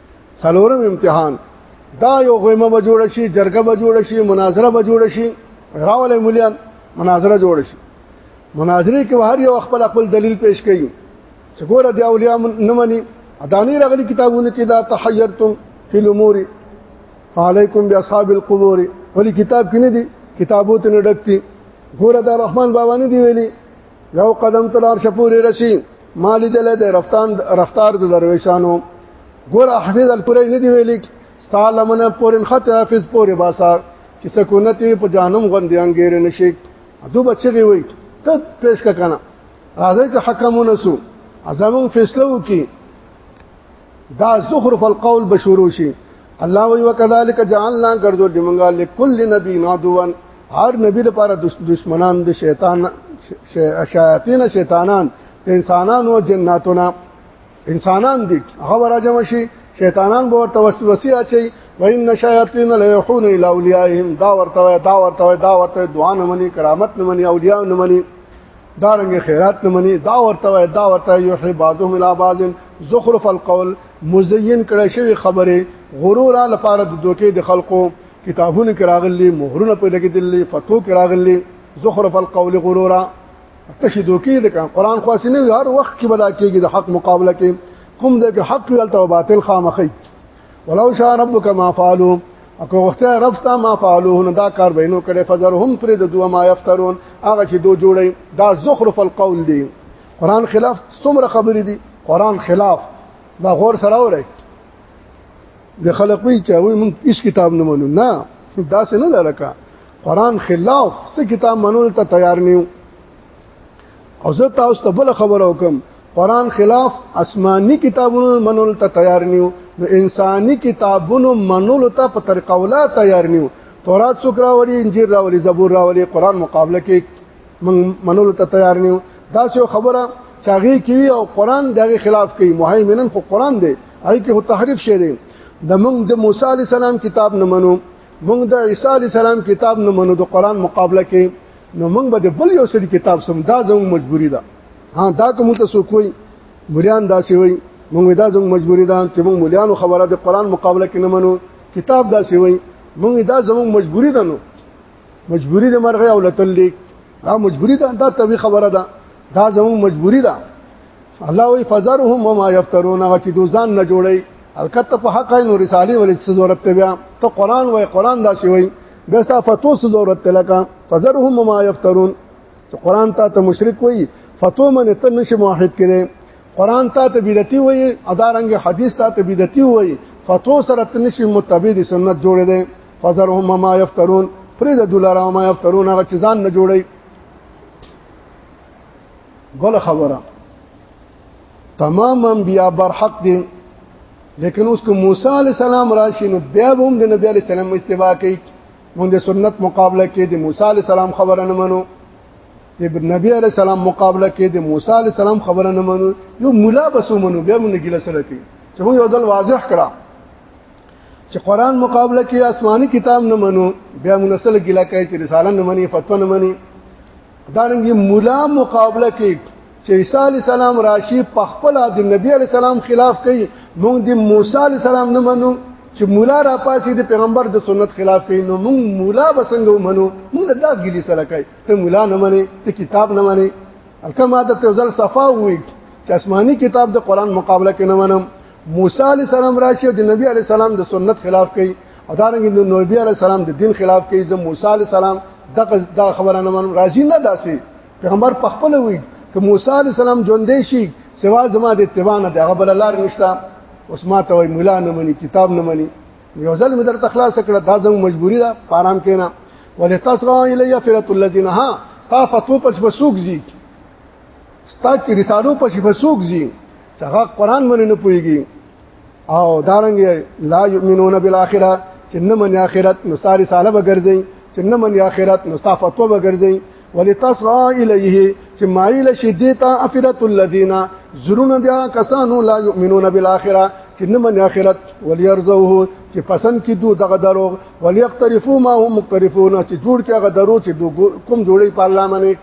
څلورم امتحان دا یو غیمه به جوړ شي جرګه به جوړ شي مناظره به جوړ شي راولې مليان مناظره جوړ شي مناظره کې هر یو خپل خپل دلیل پیش کوي چې ګوره دی اولیاء نه مني اداني راغلي کتابونه کې دا تحیرتم فی الامور علیکم باصحاب القبور ولی کتاب کې نه دي کتابو ته نه ډکتي ګوره دا رحمان بابا نه دی ویلي یو قدم تلار شپوري رسی مالی دل د رفتان رفتار د درویشانو ګور حافظ الپوری نه دی ویلی ستاله من پورن خط حافظ پوری باسا چې سکونت په جانم غوندې انګیر نشي دو بچی وي ته پیش کنه راځي چې حکمونه سو ازمون فیصله وکي دا زخرف القول بشورو شي الله وی وکذالک جعلنا غرذو دمنګا لكل نبي نادوان هر نبی لپاره دشمنان د شیطان شیاطین شیطانان انسانان او جناتونه انسانان دي هغه راځم شي شیطانان به ورته وسوسه اچي وان شیاطین لا یحون الی اولیاءهم دا ورته دا ورته دا ورته دوان منی کرامت نه منی اولیاء نه منی دا رنګ خیرات نه مني دا ورته وای دا ورته یحی بعضهم الی بعض زخرف القول مزین کړه شوی خبره غرور لپاره د دوکې د خلقو کتابونه کراغلی مهرونه په لګیدلی فتو کراغلی زخرف القول غرورا تشي دوکې د قرآن خاصه نه هر وخت کې بلا کېږي د حق مقابله کې کوم د حق ولته باطل خامخې ولو شاء ربک ما فعلوا اكو وخت رب ستا ما فعلوه نه دا کار بینو کړي فذرهم پر د دوه ما یفترون هغه چې دو جوړي دا زخرف القول دی قران خلاف څومره خبرې دي قران خلاف دا غور سره وره د خلق وی چې وی مونږ هیڅ کتاب نه منو نه دا څه نه لکه قران خلاف څه کتاب منول ته تیار نیو او زه تاسو ته بل خبر وکم قران خلاف آسماني کتابونو منول ته تیار نیو نو انساني کتابونو منول ته په طریقه ولا تیار نیو تورات څوک راوړي انجیل راوړي زبور راوړي قران مقابله کې منول ته تیار نیو دا څه خبره چاغي کوي او قران دغه خلاف کوي مهیمنن خو قران دی هغه کې هو تحریف شه دی د موږ د موسی علی السلام کتاب نه منو موږ د عیسی علی السلام کتاب نه منو د قران مقابله کې نو موږ به د بل یو سړي کتاب سم دا زموږ مجبوری ده ها دا کوم ته سو کوی مليان داسې وای موږ دا زموږ مجبوری ده چې موږ مليانو خبره د قران مقابله کې نه منو کتاب داسې وای موږ دا زموږ مجبوری ده نو مجبوری د مرغه او لتل لیک دا مجبوری ده دا طبي خبره ده دا زموږ مجبوری ده الله وی فذرهم وما يفترون هغه چې دوزان نه جوړي الکته په حق نو رسالي ولې څه ضرورت ته بیا ته قران وای قران داسې وای بیا ته فتو څه ضرورت ته لکه فذرهم وما يفترون چې قران ته ته مشرک وای فتو من ته نشه موحد کړي قران ته ته بدعتي وای ادارنګ حدیث ته ته بدعتي وای فتو سره ته نشه متبع دي سنت جوړ دي فذرهم وما يفترون فريد دولار وما يفترون هغه چې ځان نه جوړي بل خبره تمام انبیا بر حق دي لیکن اوس کو موسی علی السلام راشي نو بیا هم د نبی علی السلام اتباع کوي مونږ د سنت مقابله کې د موسی علی السلام خبره نه منو د نبی علی السلام مقابله کې د موسی علی السلام خبره نه منو یو مولا بس منو بیا مونږ ګیله سره کوي چې مونږ یو ځل واضح کړه چې قران مقابله کې آسماني کتاب نه منو بیا مونږ سره ګیله کوي چې رساله نه مني فتوا نه مني دارنګي مولا مقابله کوي چې عیسی علی السلام راشي په خپل د نبی علی السلام خلاف کوي موږ د موسی علی السلام نه منو چې مولا را پاسي د پیغمبر د سنت خلاف کوي نو موږ مولا بسنګ منو موږ دا ګلی سره کوي ته مولا نه مني ته کتاب نه مني الکه ماده ته ځل صفا وي چې آسماني کتاب د قران مقابله کې نه منم موسی علی السلام راشي د نبی علی السلام د سنت خلاف کوي او دا رنګ د نبی علی السلام د دین خلاف کوي زم موسی علی السلام دغه دا خبره نه منم راځي نه داسي پیغمبر په خپل وی ک موسی علی السلام ژوندې شي سوا زما د اتباع نه دغه بل لار نشتا اوس ما ته وای مولا نه مني کتاب نه مني یو ځل مې درته خلاص کړه دا زموږ مجبوری ده پارام کینا ولتصغوا الیه فرۃ الذین ها تا فتو پس بسوک زی ستا کی رسالو پس بسوک زی هغه قران باندې نه پويږي او دارنګ لا یؤمنون بالاخره چې نه من اخرت نو ساری ساله وګرځي چې نه من اخرت نو صافتو وګرځي ولتصغى الیه چې مایل شي دیتا افرت الذین زرون دیا کسانو لا یؤمنون بالاخره چې نه من اخرت وليرزوه چې پسند کی دو دغه درو وليقترفوا ما هم مقترفون چې جوړ کې هغه درو چې کوم جوړي پارلمان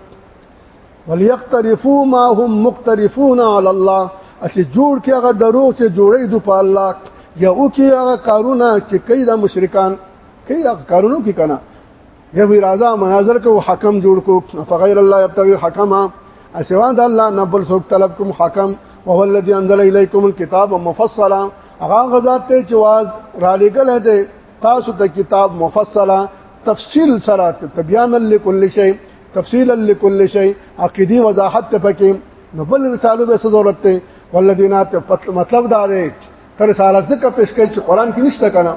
وليقترفوا ما هم مقترفون على الله اسی جوړ کې هغه دروغ چې جوړې دو په الله یا او کې هغه کارونه چې کوي د مشرکان کوي هغه کارونه کې کنه یا وی راځه مناظر کو حکم جوړ کو فغیر الله یبتغي حکما اسوا د الله نه بل څوک طلب کوم حکم وهو الذي انزل اليكم الكتاب مفصلا هغه غزاد ته چې واز را لګل دی تاسو ته کتاب مفصله تفصیل سره تبیان لكل شی تفصیلا لكل شی عقیدی وضاحت ته پکې نو بل رسالو به ضرورت ته ولذین مطلب دا دی تر رساله ځکه پیش کوي چې قران کې نشته کنه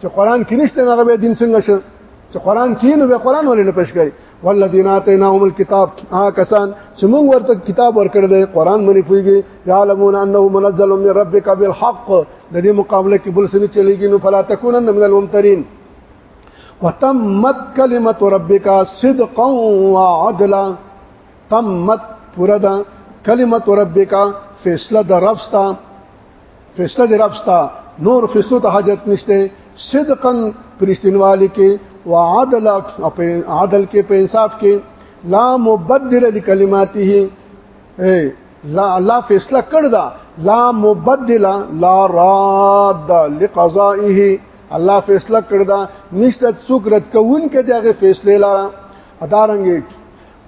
چې قران کې نشته هغه به دین څنګه شي چې قران کې نو به قران ولې نه پیش کوي والذین آتیناهم الكتاب ها کسان چې موږ ورته کتاب ورکړل دی قران باندې پویږي یعلمون انه منزل من ربک بالحق د دې مقابله کې بل سمي چلیږي نو فلا تکونن من الممترین وتمت کلمت ربک صدقا وعدلا تمت پورا ده کلمت ربک فیصله د رب ستا فیصله دی رب ستا نور فیصلو ته حاجت نشته صدقا پرشتنوالی کې وعدل عدل کې په انصاف کې لا مبدل لکلماته لا الله فیصله کړ دا لا مبدل لا راد لقضائه الله فیصله کړ دا نشته څوک رد کوون کې دغه فیصله لاره ادارنګ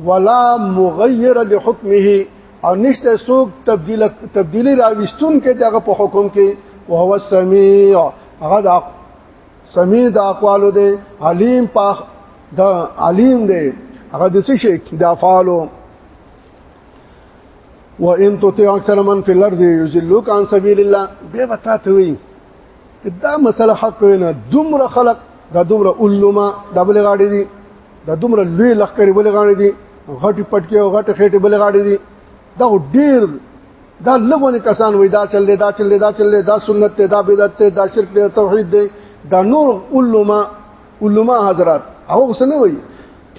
ولا مغیر لحکمه او نشته سوق تبديل تبديلي راوستون کې دغه په حکم کې او هو السميع هغه د سميع د اقوالو دی عليم پاخ د عليم دی هغه د څه شي د افعالو وان تطيع اكثر من في الارض يذلوك عن سبيل الله به وتا ته وي دا مسله حق وینا دومره خلق دا دومره علما دا بل غاړي دي دا دومره لوی لخرې بل غاړي دي غټي پټکي او غټه خېټه بل غاړي دي دا ډیر دا لګونه کسان وې دا چلې دا چلې دا چلې دا سنت ته دا بدعت ته دا شرک ته توحید دی دا نور علما علما حضرات او څه نه وایي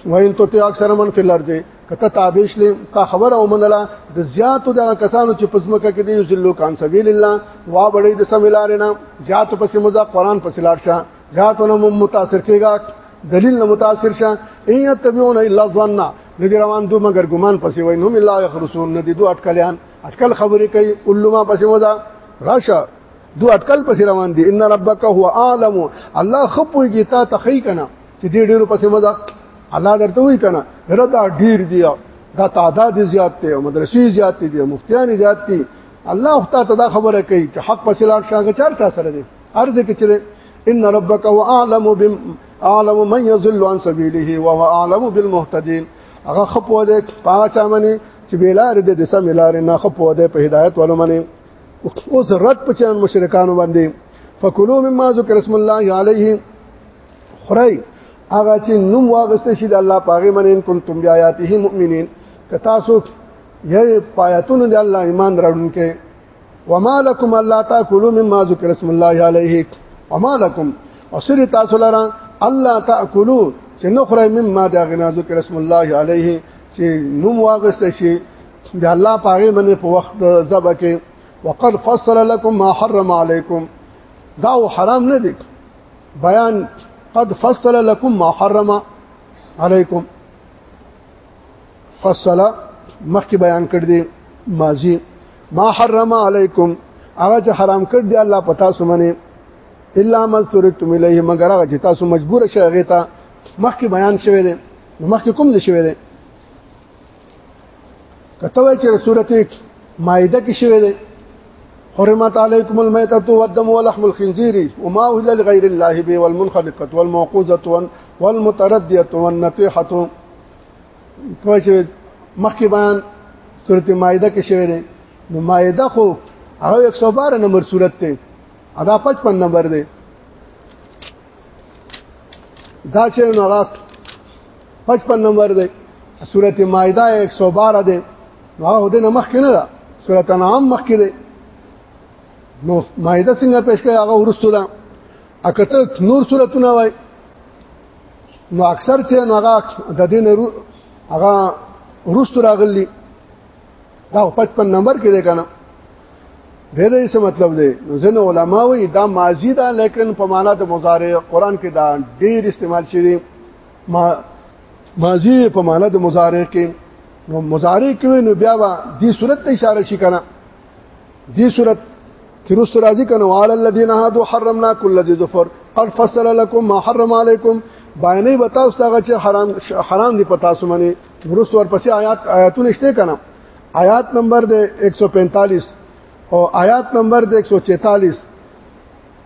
وین تو ته اکثر من فی الارض کته تابع شلې تا خبر او منله د زیاتو د کسانو چې پزمکه کې دی ذلو کان سبیل الله وا بړې د سملار نه زیاتو پسې مزه قران پسې لاړ شه زیاتو نو متاثر کېږي دلیل نه متاثر شه ان تبعون الا ظن ندی روان دو مگر ګمان پسې وای نو الله یخرسون ندی دو اٹکلیان اٹکل خبرې کوي علما پسې وځه راشه دو اٹکل پسې روان دي ان ربک هو عالم الله خپويږي تا تخی کنه چې دې ډیرو پسې مزه الله درته وی کنه هر دا ډیر دی دا تعداد زیات دی مدرسې زیات دي مفتیان زیات دي الله تعالی ته دا خبره کوي چې حق پسې لاړ شاګه چار چا سره دی ارزه کې چې ان ربک هو اعلم بم اعلم من يضل عن سبيله وهو اعلم بالمهتدين هغه خپو دې پاچا منی چې بیلار دې د سم لار نه خپو دې په هدایت ولو منی اوس رد پچان مشرکان باندې فکلوا مما ذکر اسم الله علیه خړی هغه چې نوم واغسته شي د الله پاغه منین کنتم بیااته مؤمنین که تاسو یې پایتونو د الله ایمان راوړونکې وما لكم الله تاكلوا مما ذكر اسم الله عليه وما لكم اسر تاسو لرا الله تاكلوا چې نو خره مما د غنا ذکر اسم الله عليه چې نوم واغسته شي د الله پاغه باندې په وخت زبا کې وقد فصل لكم ما حرم عليكم دا حرام نه دي بیان قد فصل لكم ما حرم عليكم فصل مخکې بیان کړ دي ماضي ما حرم عليكم هغه چې حرام کړ دي الله پتا سمنه الا مسترتم الیه مگر هغه چې تاسو مجبور شئ هغه ته مخکې بیان شوی دی مخکې کوم څه شوی دی کته وای چې سورته مائده کې شوی دی حرمت علیکم المیتۃ والدم ولحم الخنزیر وما اهل لغیر الله به والمنخنقۃ والموقوذۃ والمتردیۃ والنطیحۃ ته چې مخکې بیان سورته مائده کې شوی دی نو مائده خو هغه 112 نمبر سورته ده ادا 55 نمبر ده دا چې نو 55 نمبر دی سورته مائده 112 دی هغه د مخ کې نه ده سورته انعام مخ کې دی نو مائده څنګه پېښ کړه هغه ورستو ده اکته نور سورتونه وای نو اکثر چې نو هغه د دې نه هغه ورستو راغلي دا 55 نمبر کې ده کنه د دې څه مطلب دی نو ځنه علما وایي دا ماضی ده لیکن په معنا د مضارع قران کې دا ډیر استعمال شوی ما ماضی په معنا د مضارع کې نو مضارع کې نو بیا به دې صورت ته اشاره شي کنه دې صورت کې رست راځي کنه وال الذين هادو حرمنا كل ذي ظفر قد فصل لكم ما حرم عليكم باینې بتا اوس هغه چې حرام حرام دي پتا سو منی ورست ورپسې آیات آیاتونه شته کنه آیات نمبر د 145 او آیات نمبر د 146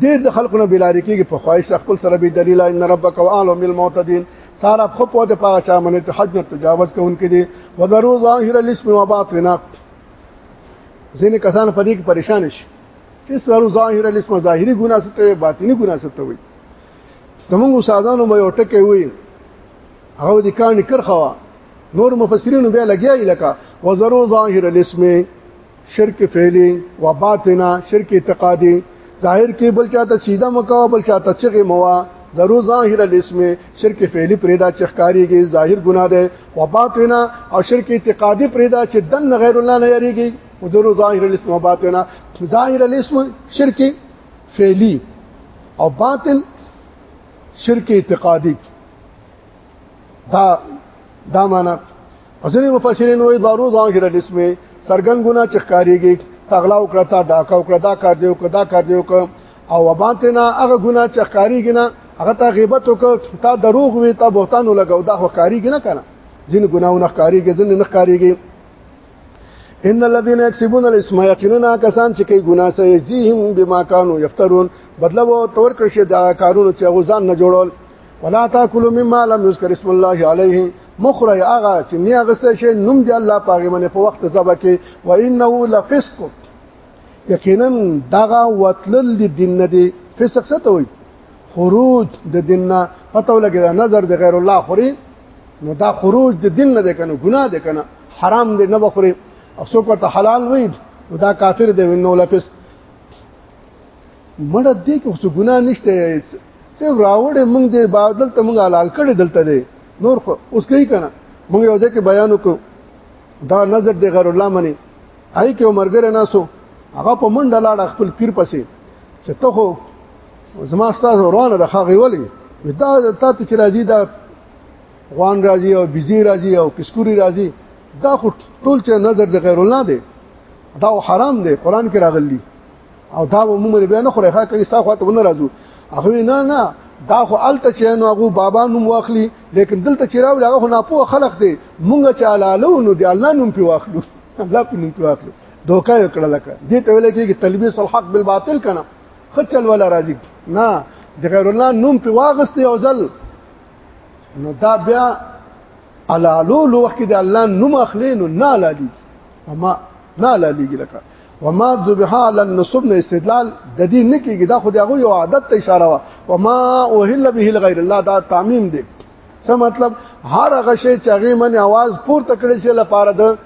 ډیر د خلکو نه بلاری کیږي په خواهش خپل سره به دلیل ان ربک وعلم المعتدين سارا خو په دې پاغه چا منه ته حج نه تجاوز کوونکې دي وذرو ظاهر الاسم وباطنه ځینې کسان په دې کې پریشان شي چې سارو ظاهر الاسم ظاهري ګناه ستو باطني ګناه ستو وي زمونږ استادانو مې ټکه وي هغه د کان کرخوا نور مفسرین بیا لګیای لکه وزرو ظاهر الاسم شرک فعلی و باطنا شرک اعتقادي ظاهر کې بل چاته سیده مکو بل چاته چغه موا ضرور ظاهر الاسم شرک فعلی پرېدا چې ښکاریږي ظاهر ګناه ده و باطنا او شرک اعتقادي پرېدا چې دن غیر الله نه یریږي ضرور ظاهر الاسم و باطنا ظاهر الاسم شرک فعلی او باطن شرک اعتقادي دا دا معنا ځینې مفسرین وایي بارو ځان کې د اسم سرګن ګنا چخکاریږي تغلا وکړه تا ډاکا وکړه دا کار دیو کړه دا کار دیو کړه او وبانته نه هغه ګنا چخکاریږي نه هغه تا غیبت وکړه تا دروغ وي تا بهتان لګاو دا خو کاریږي نه کنه ځین ګناونه ښکاریږي ځین نه ښکاریږي ان الذين يكسبون الاسم يقينا کسان چې کوي ګناه سي زيهم بما كانوا يفترون بدله وو تور کړی دا کارونه چې غزان نه جوړول ولا تاكلوا مما لم يذكر اسم الله عليه مخره هغه چې نه اغسته شي نوم دی الله پاګې منه په وخت ذبح کې و انه لفسق یقینا دغه وتلل دی دین نه دی فسق څه ته وایي خروج د دین نه پته ولګی دا نظر د غیر الله خوري نو دا خروج د دین نه ده کنه ګناه ده کنه حرام ده نه بخوري او څوک ته حلال وي دا کافر دی نو لفظ مړه دې کې څه ګناه نشته څه راوړې موږ دې بادل ته موږ حلال کړي دلته دې نور خو اوس کوي کنه موږ یو ځکه بیان وکړو دا نظر دې غیر الله منی آی کې عمرګره ناسو هغه په منډه لاړ خپل پیر پسې چې ته خو زما ستاسو روانه د خاغي ولې دا تا ته چې راځي دا غوان راځي او بيزي راځي او کسکوري راځي دا خو ټول چې نظر د غیر الله دی دا حرام دی قران کې راغلی او دا موږ به نه خورې ښه کړي ستا خواته ونه راځو هغه نه نه دا خو الته چې نو هغه بابا نوم واخلي لیکن دلته چې راو هغه نه پوه خلق دی مونږ چې علالو نو دی الله نوم پی واخلو الله په نوم پی واخلو دوکا یو کړه لکه دې ته ویل کېږي تلبیس الحق بالباطل کنه خچل ولا راځي نه د غیر الله نوم په واغست یو ځل نو دا بیا علالو لوخ کې د الله نوم اخلي نو نه لالی اما نه لالی لکه وما ذبح على النصب نه استدلال د دې نه کېږي دا خو د هغه یو عادت ته اشاره وا وما اوهل به لغیر الله دا تعمیم دی څه مطلب هر هغه شی چې هغه من आवाज پورته کړی شي لپاره د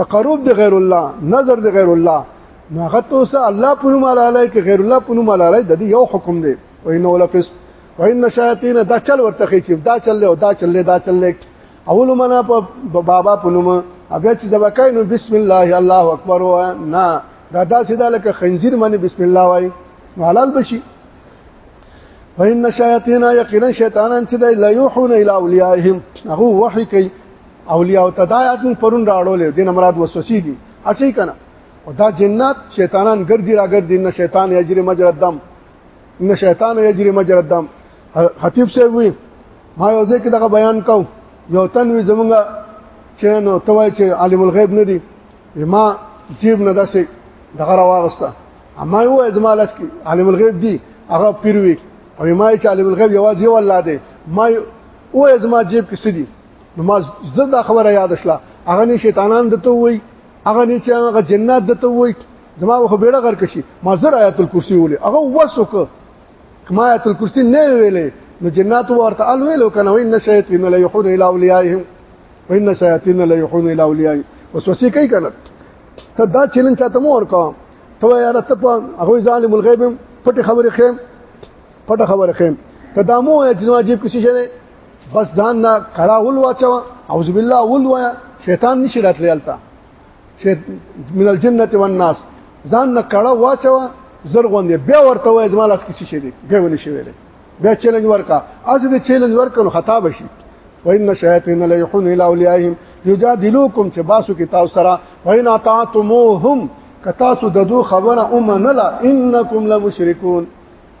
تقرب د غیر الله نظر د غیر الله نو هغه توسه الله په نوم علی کې غیر الله په نوم علی د دې یو حکم دی وینه ولا فس وان شیاطین دا چل ورته خېچ دا چل له دا چل له دا چل له اول منا په بابا په نوم بیا چې د وکای نو بسم الله الله اکبر و نه دا داسې دا لکه خنجر باندې بسم الله وای نو حلال بشي وان الشیاطین یقینا شیطانان چې د لا یوحون الی اولیاءهم هغه وحی کوي اولیاء او تدایات من پرون راړولې دین مراد وسوسې دي اچي کنه او دا جنات شیطانان ګرځي راګرځي نه شیطان یجری مجرد دم ان شیطان یجری مجرا الدم خطیب صاحب وی ما یو ځکه دغه بیان کو یو تن وی زمونږه چې نو توای چې عالم الغیب نه دی ما جیب نه داسې دغه راوغسته اما یو ازما لاس کې عالم الغیب دی هغه پیر وی او ما چې عالم الغیب یوازې یو الله دی ما او ازما جیب کې سدي نو ما زړه خبره یاد شله هغه نه شیطانان دته وای هغه نه چې هغه جنات دته وای زما خو بیړه غر کشي ما زر آیات الکرسی ولې هغه وسوک کما آیات الکرسی نه ویلې نو جنات ورته ال ویلو کنه وین نشیتین لا یحون الی اولیاءهم وین نشیتین لا یحون الی اولیاء وسوسه کوي کنه ته دا چیلنج چاته مور کا ته یار ته په هغه ظالم الغیب پټ خبره خیم پټ خبره خیم ته دا مو اجنو عجیب کسی شنه بس ځان نه کړه ول واچو اعوذ بالله ول وایا شیطان نشی راتلی الته چې من الجنه والناس ځان نه کړه واچو زرغون دی بیا ورته وای زما لاس کې څه شي دی بیا ونی شي ویل بیا چیلنج ورکا از دې چیلنج ورکړو خطا بشي وان شیاطین لا یحون الی اولیاءهم یجادلوکم چې باسو کې تاسو سره وان اطعتموهم کتا سو ددو خبره امنلا انکم لمشرکون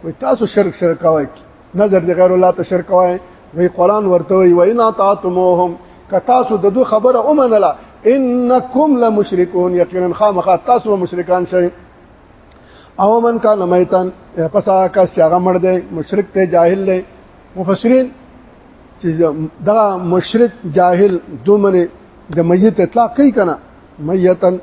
وي تاسو شرک سره کوي نظر دی غیر الله ته شرک وای وی قران ورته وی وینا تعتموهم کتا سو د دو خبره اومنله انکم لمشرکون یقینا خامخا تاسو مشرکان شئ او من کان میتن پس کا سیاغه مړ دی مشرک ته جاهل دی مفسرین چې دا مشرک جاهل دومره د میت اطلاق کوي کنه میتن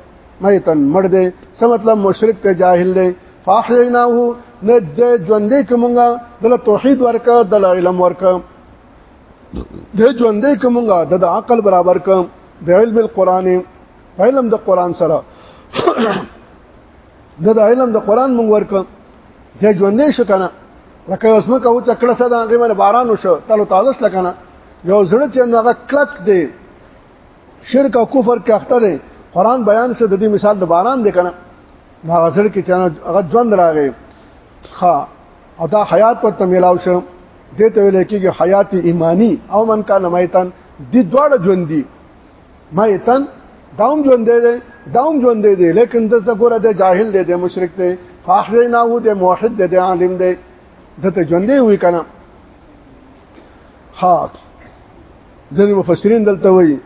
میتن مړ دی څه مطلب مشرک ته جاهل دی فاحیناه نه د ژوندې کومه د توحید ورکه د علم ورکه د ژوندې کومه د عقل برابر ک د علم القرآن علم د قرآن سره د د علم د قرآن مونږ ورک د ژوندې شو کنه لکه اوس مکه او چکړه صدا غیمه باران وشو تلو تازه شل کنه یو زړه چې هغه کلک دی شرک او کفر کې اخته دي قران بیان څه د دې مثال د باران دی کنه ما غسل کې چې هغه ژوند راغی خا او دا حیات پر تمیلاو شو دې ته ویل کېږي حیات ایمانی او من کان میتن دې دواړه ژوند دي میتن داوم ژوند دی داوم ژوند دی لیکن د زګوره د جاهل دی د مشرک دی فاحری نه وو د موحد دی د عالم دی دته ژوند دی وی کنه خاک ځینې مفسرین دلته وایي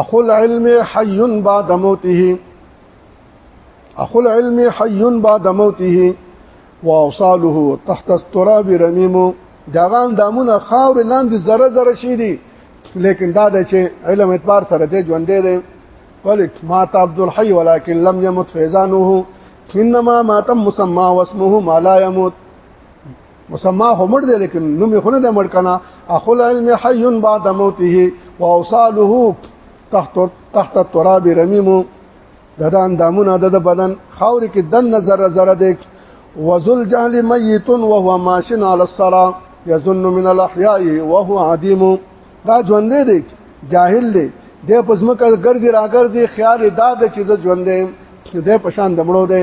اخو العلم حي بعد موته اخو العلم حي بعد موته واوصاله تحت التراب رميم داغان دامونه خاور لاندې ذره ذره شي دي لیکن دا د چې علم اعتبار سره دی ژوند دی ولک مات عبد الحي ولكن لم يمت فيزانه انما مات مسمى واسمه ما لا يموت مسما همړ دی لیکن نو می خونه د مړ کنا اخل علم حي بعد موته واوصاله تحت تحت التراب رمیم ددا اندامونه د بدن خاور کې دن نظر زره دی وذل جهل میت وهو ماشن على الصلاه يظن من الاحياء وهو عديم دا ژوند دی جاهل دی د پزمکه ګرځي راګرځي خیال دا د چې ژوند دی د پشان دمړو دی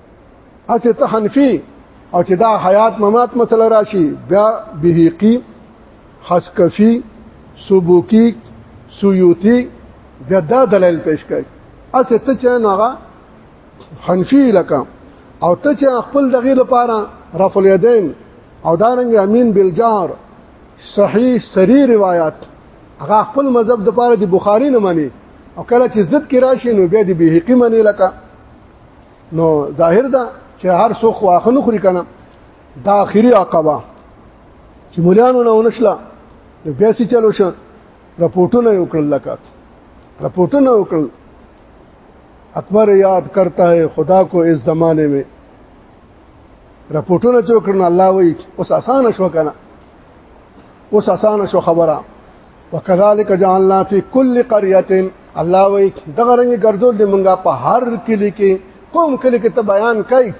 اسه ته حنفي او چې دا حیات ممات مسله راشي بیا بهقي حسکفي سبوکی سیوطی بیا دا دلایل پیش کوي اسه ته چې ناغه حنفي لکه او ته چې خپل دغه لپاره رفع الیدین او دارنګ امین بالجار صحیح سری روایت هغه خپل مذهب د پاره د بخاری نه مانی او کله چې ضد کې راشي نو بیا د بهقی مانی لکه نو ظاهر ده چې هر څوک واخه نه خوري کنه دا اخیری عقبه چې مولانو نه ونشلا نو بیا سي چلو شو رپورټونه وکړل لکه رپورټونه وکړل اکبر یاد کرتا ہے خدا کو اس زمانے میں رپورټونه چوکړنه الله وی اوس اسانه شو کنه اوس اسانه شو خبره وکذالک جعلنا فی کل قريه الله وی دغه رنګ ګرځول د منګه په هر کلی کې کوم کلی کې ته بیان کوي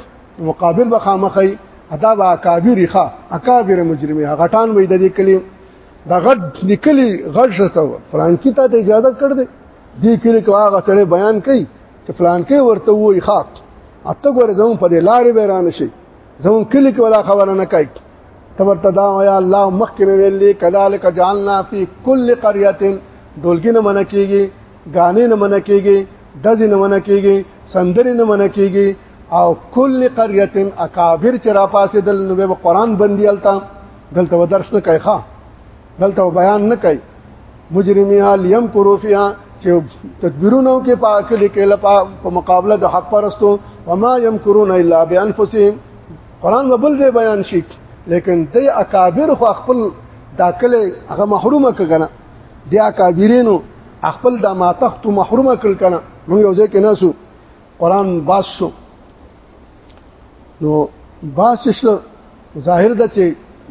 مقابل به خامخی ادا با اکابر ښا اکابر مجرمي غټان وې د دې کلی دا غټ نکلی غټ شته فرانکی ته اجازه کړ دې دې کلی کو هغه سره بیان کوي چې فلان کې ورته وای خاط اته ګور زمون په دې لارې به رانه شي زمون کلی کې ولا خبره نه کوي تبرته دا یا الله مخکې ویلې کذالک جعلنا فی کل قريه دولګي نه من کیږي غانې نه من کیږي دځې نه من کیږي سندرې نه من کیږي او کل قريه اکابر چې را پاسې دل نو به قران بندي التا دلته ودرس نه کوي ښا دلته بیان نه کوي مجرمي حال يم کروفيا چې تدبیرونو کې پاک لیکل په مقابله د حق پرستو وما يمكرون الا بانفسهم قران وبل دې بیان شي لیکن د اکابر خو خپل داخله هغه محرومه کګنه د اکابرینو خپل د ماتخت محرومه کړ کنه موږ یو ځای کې ناسو قران باسو نو باسش ظاهر ده چې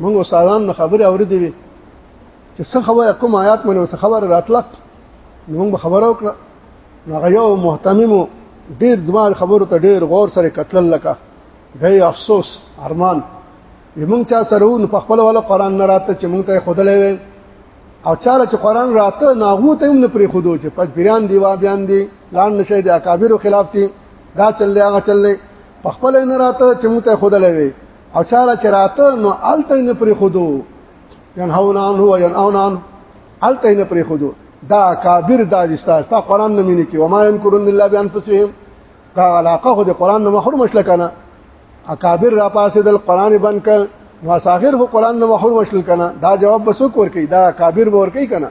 موږ استادان نه خبره اورېدې وي چې څه خبره کوم آیات منه څه خبره راتلک نو موږ خبره وکړه نو هغه یو مهتمم ډیر دماغ خبرو ته ډیر غور سره قتل لکه غي افسوس ارمان موږ چا سره نو په خپل ولا قران نه راته چې موږ ته خودلې وي او چاله چې قران راته ناغو ته هم نه پرې خودو چې پد بیان دی وا بیان دی لاند نشه د اکابر خلاف دي دا چلې هغه چلې په خپل نه راته چې موږ ته خود لوي او چاله چې راته نو الته نه پرې خودو ينهون عنه وينهون عنه الته نه پرې خودو دا کابر دا رستا تا قران نه مینه کی وما ينكرون الا بانفسهم کا علاقه خو د قران نه محروم شل کنه اکابر را پاسه د قران بن ک واساخر خو قران نه محروم شل کنه دا جواب بسو کور کی دا کابر ور کی کنه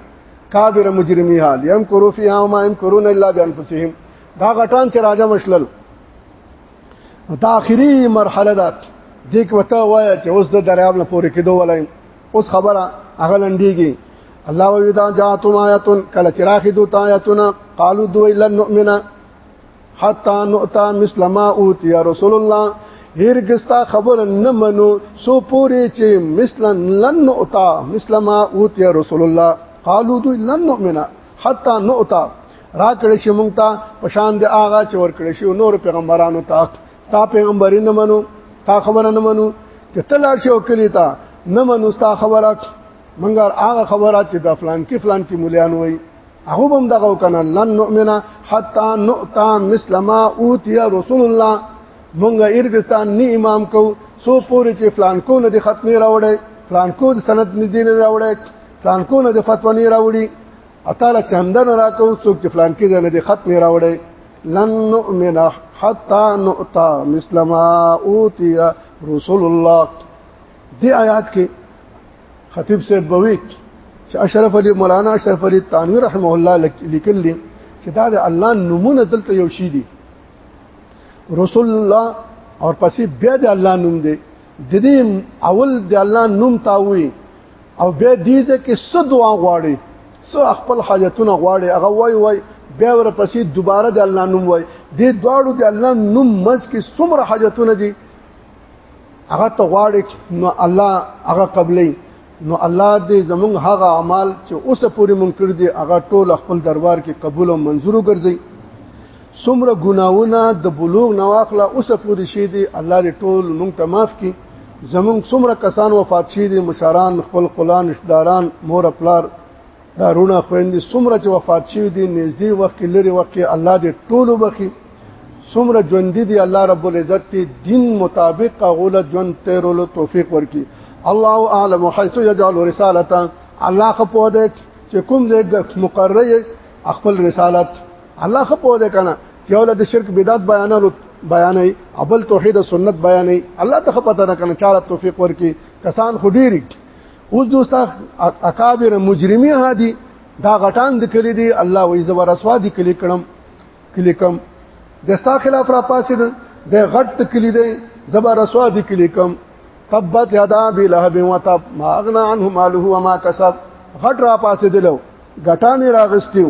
کابر مجرمی حال يم کرو فی ما ينكرون الا بانفسهم دا غټان چې راځه مشلل دا اخري مرحله ده دې کې وته وایي چې اوس د دریاب نه پورې کېدو ولای اوس خبره هغه لنډيږي الله وی دا جاتم آیاتن کله چې راخې دوت آیاتونه قالو دوی لن نؤمن حتا نؤتا مثل ما اوتی رسول الله هرګستا خبر نه منو سو پوری چې مثلا لن نؤتا مثل ما اوتی رسول الله قالو دوی لن نؤمن حتا نؤتا را کړی شي مونږ ته په شان د آغا چې ور کړی شي نور پیغمبرانو ته ستا پیغمبري نه منو ستا خبره نه منو چې تل شي او کلی ته نه منو ستا خبره مونږ هغه خبره چې د فلان کې فلان کې مليان وای هغه هم دغه کنه لن نؤمن حتا نؤتا مثل ما اوتی رسول الله مونږ ایرګستان نی امام کو سو پوری چې فلان کو نه د ختمه راوړې فلان کو د سند نه دی راوړې فلان کو نه د فتوا نه راوړي اتاله چندن راکو څوک چې فلان کې نه دي خط نه راوړي لن نؤمن حتا نؤتا مثل ما اوتی رسول الله دی آیات کې خطیب سے بوي چې اشرف علی مولانا اشرف علی تانوی رحمه الله لیکل دي چې دا د الله نمونه دلته یو شی دي رسول الله او پسې بیا د الله نوم دی د دې اول د الله نوم تاوي او به دې ته کې څه دعا غواړي څه خپل حاجتونه غواړي هغه وای وای بیا ورپسې دوباره د الله نوم وای دې دواړو د الله نوم مز کې څومره حاجتونه دي هغه ته غواړي نو الله هغه قبلې نو الله دې زمونږ هغه اعمال چې اوس پورې مونږ کړ دي هغه ټول خپل دربار کې قبول او منزور وګرځي څومره ګناونه د بلوغ نواخله اوس پورې شي دي الله دې ټول مونږ ته معاف کړي زمونږ څومره کسان وفات شي دي مشران خپل قلان رشداران مور پلار دارونه خويندې څومره چې وفات شي دي نږدې وخت کې لري وخت کې الله دې ټول وبخي څومره ژوند دي الله رب العزت دې دین مطابق غول ژوند تیرولو توفیق ورکي الله اعلم حيث يجعل رسالته الله خپو دې چې کوم ځای مقرره خپل رسالت الله خپو دې کنه یو له شرک بدعت بیانولو بیانې ابل توحید او سنت بیانې الله ته پته نه کنه چاله توفیق ورکي کسان خو ډیری اوس دوستا اکابر مجرمین هادي دا غټان د کلی دی الله وې زبر اسوا دي کلی کړم کلی کم دستا خلاف را پاسې د غټ کلی دی زبر اسوا دي کلی کم تبت یدا بی لهب و تب ما اغنا عنه ماله و ما کسب غټ را پاسې دلو غټان راغستیو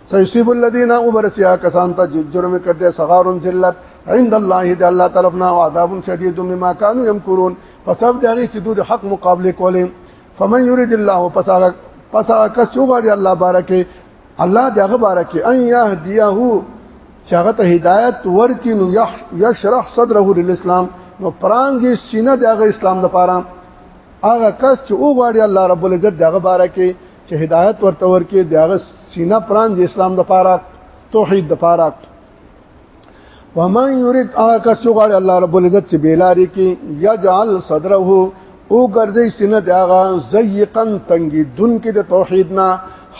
سيصيب الذين وبرسيا کسان ته جرم کړي صغارون ذلت عند الله دې الله طرفنا او عذاب شدید مما كانوا يمكرون فسب دې چې دوی حق مقابله کولې فمن يريد الله فساغ فساغ کس یو غړي الله بارکه الله دې هغه بارکه ان يهديه چې هغه ته هدایت ورکې نو یشرح صدره للاسلام نو پرانځي سینه د هغه اسلام لپاره هغه کس چې او غواړي الله رب العزت دغه باره کې چې هدایت ورته ورکې د هغه سینه پران د اسلام د پاره توحید د پاره ومن یرید هغه کس چې غواړي الله رب العزت چې بیلاری کې یجعل صدره او ګرځي سینه د هغه زیقا تنګي دن کې د توحید نه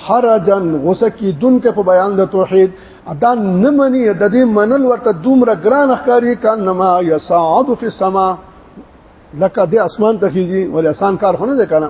حرجن غوسه کې دن کې په بیان د توحید ادا نه مني د دې منل ورته دومره ګران ښکاری کان نما یصعد فی السما لکه د اسمان ته کیږي ولې آسان کار خونه ده کنه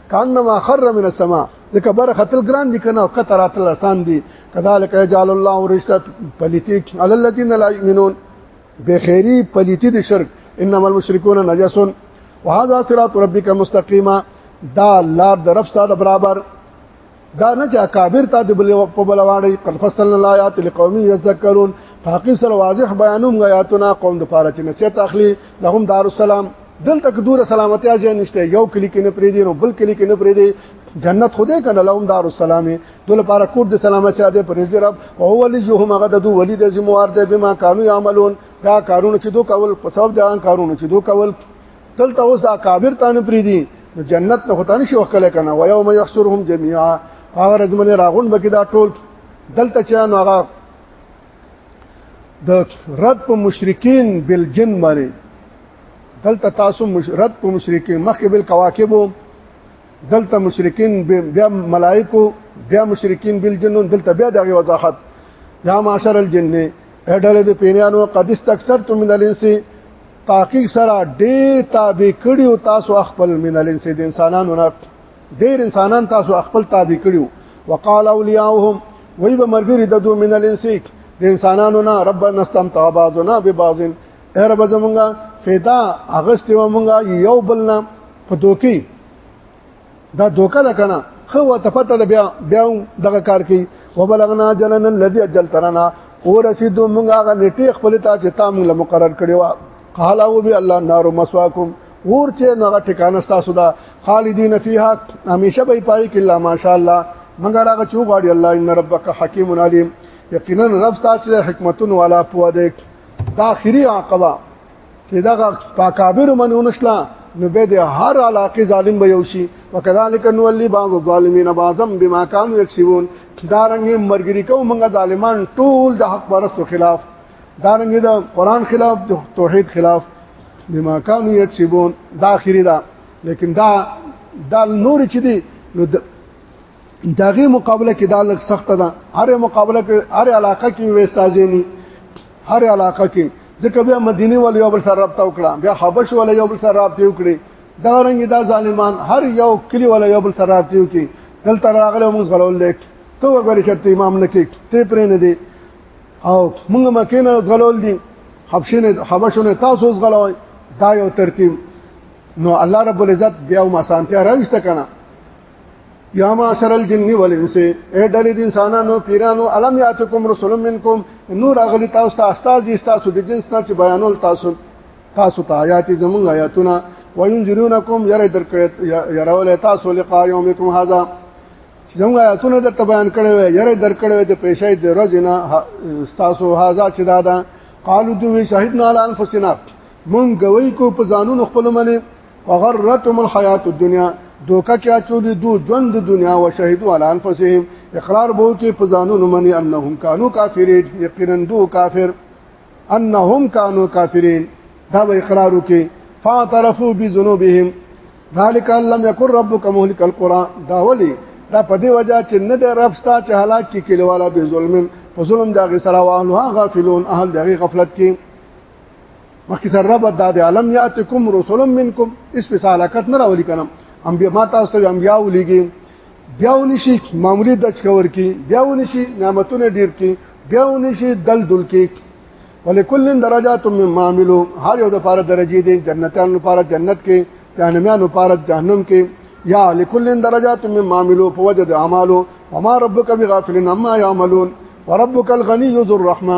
کانما خر من السما ځکه بر خطل ګران دي کنه قطر اتل آسان دي کذالک یجعل الله رشد پلیتی علی الذین لا یؤمنون بخیری پلیتی د شرک انما المشركون نجس وهذا صراط ربك مستقيما دا لار د رب ستاسو برابر دا نه چې اکابر ته د بل په بلواړی قد فصلنا الایات لقوم یذکرون فقی سره واضح بیانوم غیاتنا قوم د پاره چې نصیحت اخلي لهم دار السلام دلته که دوره سلامتی اجازه نشته یو کلی کې نه پریدي نو بل کلی کې نه پریدي جنت خوده کنه لهم دار السلام دل لپاره کور د سلامتی اده پرېز رب او هو ولي جو هم غد دو ولي د زموار ده بما كانوا يعملون دا کارونه چې دو کول په سبب دا کارونه چې دو کول دلته اوس دا کابر تانه پری دي نو جنت نه هوتان شي وکړه کنه و یوم یحشرهم جميعا هغه ورځ باندې راغون بګی دا ټول دلته چې نو هغه د رد په مشرکین بل جن باندې دلته تاسو رد په مشرکین مخکې بل کواکب دلته مشرکین بیا ملائکو بیا مشرکین بل جن دلته بیا دغه وضاحت یا معاشر الجن اډل د پینانو قد استكثرتم من الانس تحقیق سره ډېر تابع کړي او تاسو خپل من الانس د انسانانو نه ډېر انسانان تاسو خپل تابع کړي وقال اولیاءهم وی به مرګری د دو من الانس د انسانانو نه رب نستمتع بعضنا ببعض اے رب زمونږه فدا اغست و مونږه یو بلنا په دوکي دا دوکه ده کنه خو ته پته ده بیا بیا دغه کار کوي وبلغنا جلن الذي اجلتنا او رسیدو موږ هغه نیټه خپل ته چې تام له مقرر کړی و قال او بي الله نار مسواکم ور چې نغه ټکان تاسو دا خالدین فیها همیشه به پای کې الله ماشاء الله مگر هغه چې غواړي الله ان ربک حکیم علیم یقینا رب تاسو حکمتون والا پوه دی دا اخري عقبه چې دا پاکابر منونه شلا نو به د هر علاقه ظالم به یوشي وکذالک نولی بعض الظالمین بعضا بما كانوا یکسبون دارنګ مرګری کو منګه ظالمان ټول د حق پرستو خلاف دارنګ د قران خلاف د توحید خلاف بما كانوا یکسبون دا اخیری دا لیکن دا دا نور چې دی نو داغه مقابله کې دا لږ سخت ده هر مقابله کې هر علاقه کې وستازيني هر علاقه کې ځکه بیا مدینه ول یو بل سره رابطه وکړه بیا حبش ول یو بل سره رابطه وکړي دا رنګ دا ظالمان هر یو کلی ول یو بل سره رابطه وکړي دلته راغله موږ غلول لیک ته وګورې چې امام نه کې ته پرې نه دی او موږ مکه نه غلول دي حبشینه حبشونه تاسو غلوي دا یو ترتیب نو الله رب العزت بیا ما سانتیا راوښته کنه یا معاشر الجن والانس اے ډلې د انسانانو پیرانو علم یاتکم رسول منکم نور اغلی تاسو ته استاد تاسو د جنس نه چې بیانول تاسو تاسو ته آیات زمون آیاتونه وینذرونکم یره درکړ یره ول تاسو لقاء یومکم هذا زمون آیاتونه د بیان کړي وي یره درکړ وي د پېښې د ورځې نه تاسو هاذا چې دادا قالو دوی شهیدنا علی انفسنا مونږ گوي کو په ځانونو خپل منه وغرتهم الحیات الدنیا دوکه کې اچولې دو ژوند د دنیا او شهیدو علی انفسهم اقرار بو کې په ځانونو منی انهم کانوا کافرین یقینا دو کافر انهم کانوا کافرین دا به اقرار وکي فاعترفوا بذنوبهم ذالک لم یکن ربک مهلک القرى دا ولی دا په دې وجہ چې نه د رب ستا چې هلاک کې کلیواله به ظلم په ظلم دا غسرا وانه غافلون اهل دغه غفلت کې مخکې سره رب د عالم یاتکم رسول منکم اس په سالکت نه راولي کنه انبیا ما تاسو ته انبیا ولېږي بیا ونشي معمولی دچ کور کې بیا ونشي نعمتونه ډیر کې بیا ونشي دل دل کې ولکل درجات مما عملو هر یو د پاره درجه دي جنتانو لپاره جنت کې جهنميانو لپاره جهنم کې یا لکل درجات مما عملو فوجد اعمالو وما ربك بغافل عما يعملون وربك الغني ذو الرحمه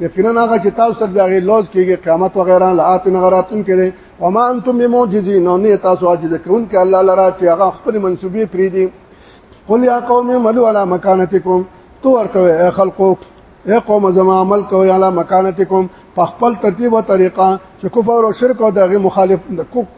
یقینا هغه چې تاسو سره دغه لوز کېږي قیامت وغیرہ لات نه غراتون کړي او ما انتم بمعجزین نو نه تاسو عاجز کون کې الله لرا چې هغه خپل منسوبې پری دي قل یا قوم ملو علی مکانتکم تو ورته اے خلقو اے قوم زما عمل کوي علی مکانتکم په خپل ترتیب او طریقه چې کفر او شرک او دغه مخالف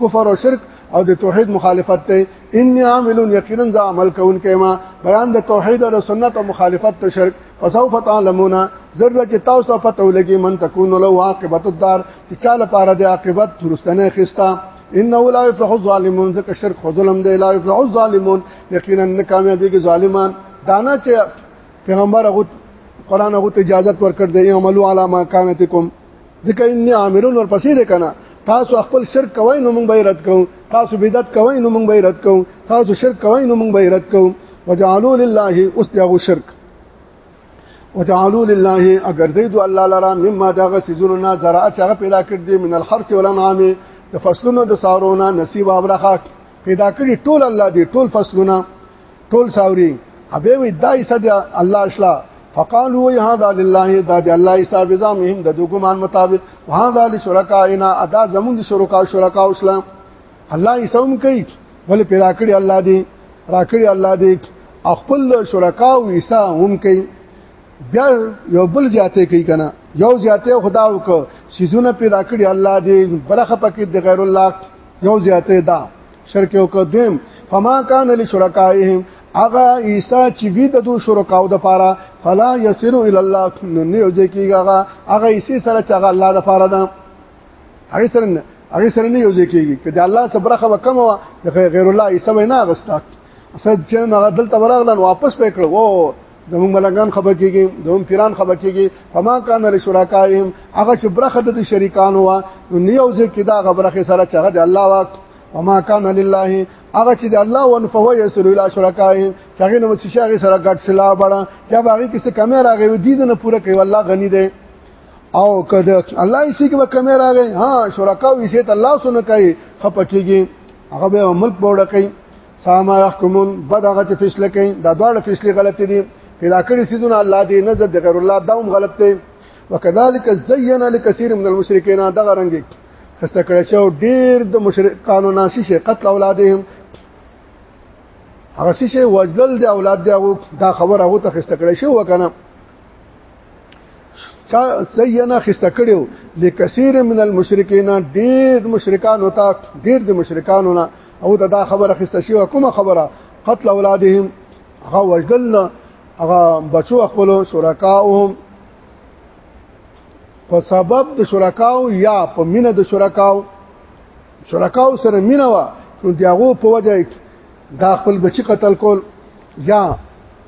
کفر او شرک او د توحید مخالفت ته ان عامل یقینا ذا عمل کون کما بیان د توحید او سنت او مخالفت ته شرک فسوف تعلمون ذره چې تاسو په تو لګي من تكون لو عاقبت الدار چې چاله پاره د عاقبت ترستنه خستا انه لا يفلح الظالمون ځکه شرک خو ظلم دی لا يفلح الظالمون یقینا نه کامیابی کې ظالمان دانا چې پیغمبر هغه قران هغه اجازه ورکړ دی عملو علی ما کانتکم ځکه ان عاملون ورپسې ده کنه تاسو خپل شرک کوئ نو موږ به رد کوو تاسو بدعت کوئ نو موږ به رد کوو تاسو شرک کوئ نو موږ به رد کوو وجعلوا لله استغوا شرک وجعلوا لله اگر زید الله لرا مما دغه سيزونه زرا چې پیدا کړ دي من الحرث والانعام د فصلونو د سارونه نصیب او برخه پیدا کړی ټول الله دی ټول فصلونه ټول ساوري ابه وی دا ایسه د الله اشلا فقالوا وی هذا لله دا د الله ایسه بزامهم د دوګمان مطابق وهذا لشرکائنا ادا زمون د شرکا شرکا اسلام الله ایسه هم کوي ولې پیدا کړی الله دی راکړی الله دی خپل شرکا او ایسه هم کوي بیا یو بل زیاته کوي کنه یو زیاته خدا وک سيزونه پیدا کړی الله دی برخه پکې د غیر الله یو زیاته ده شرک او قدم فما کان لشرکائهم اغا عیسی چې وی د دو شرکاو د پاره فلا یسر ال الله نه یو ځکیږي اغا اغا عیسی سره چې اغا الله د پاره ده هغه سره نه هغه سره نه یو ځکیږي چې د الله صبرخه وکم وا غیر الله عیسی نه غستا اصل چې هغه دلته ورغلن واپس پکړو زمون ملګان خبر کیږي دوم پیران خبر کیږي فما کان لشرکائهم هغه چې برخه د شریکانو وا نو نیو ځکه دا غبرخه سره چې هغه د الله واک وما کان لله هغه چې د الله ون فهو یسر الی شرکائهم چې هغه نو چې هغه سره ګډ سلا بڑا یا باغی کیسه کمه راغی دی نه پوره کوي الله غنی دی او کده الله یې سیګه کمه راغی ها شرکا ویسه الله سونه کوي خپکیږي هغه به ملک بوړه کوي ساما يحكمون بدغه چې فیصله کوي دا دواړه فیصله غلط دي پیدا کړی سيزونه الله دې نظر د غیر الله داوم غلط دی وکذالک زینا لکثیر من المشرکین دا غرنګ خسته کړی شو ډیر د مشرکانو ناشي شي قتل اولادهم هغه شي وجلل د اولاد دی دا خبر هغه ته خسته کړی شو وکنه چا سینا خسته کړو لکثیر من المشرکین ډیر مشرکان او تا ډیر د مشرکانو نه او دا خبره خسته شي کومه خبره قتل اولادهم هغه وجدلنا هغه بچو خپل شرکاهم په سبب د شرکاو یا په مینه د شرکاو شرکاو سره مینه وا نو دیغو په وجه دا خپل بچی قتل کول یا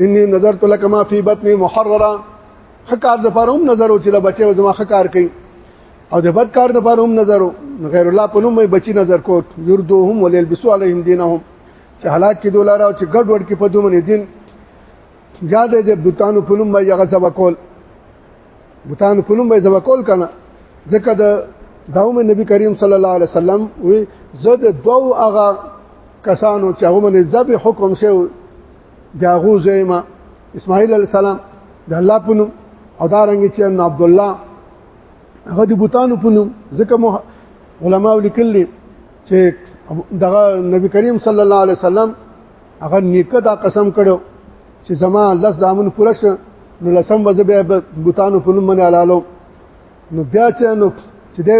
انی نظرت لك ما في بطني محررا خکار د فاروم نظر او چې د بچي زما خکار کوي او د بد کار د فاروم نظر غیر الله په نوم بچي نظر کوت يردوهم وليلبسوا عليهم دينهم چې حالات کې دولار او چې ګډ وډ کې په دومره دین یاد دې بوتانو په نوم یې غصب کول بوتانو په نوم یې زب کول کنه ځکه د داوم نبی کریم صلی الله علیه وسلم وی زه د دوو هغه کسانو چې هغه من ذبح حکم شوی داغو زیما اسماعیل علی السلام د الله په نوم او دا رنګ چې ان عبد الله هغه د بوتانو په نوم ځکه مو علما لیکل چې دغه نبی کریم صلی الله علیه وسلم هغه نیکه دا قسم کړو چې زما لس دامن پوره شه نو لسم وځ بیا بوتانو په نوم باندې علالو نو بیا چې نو چې د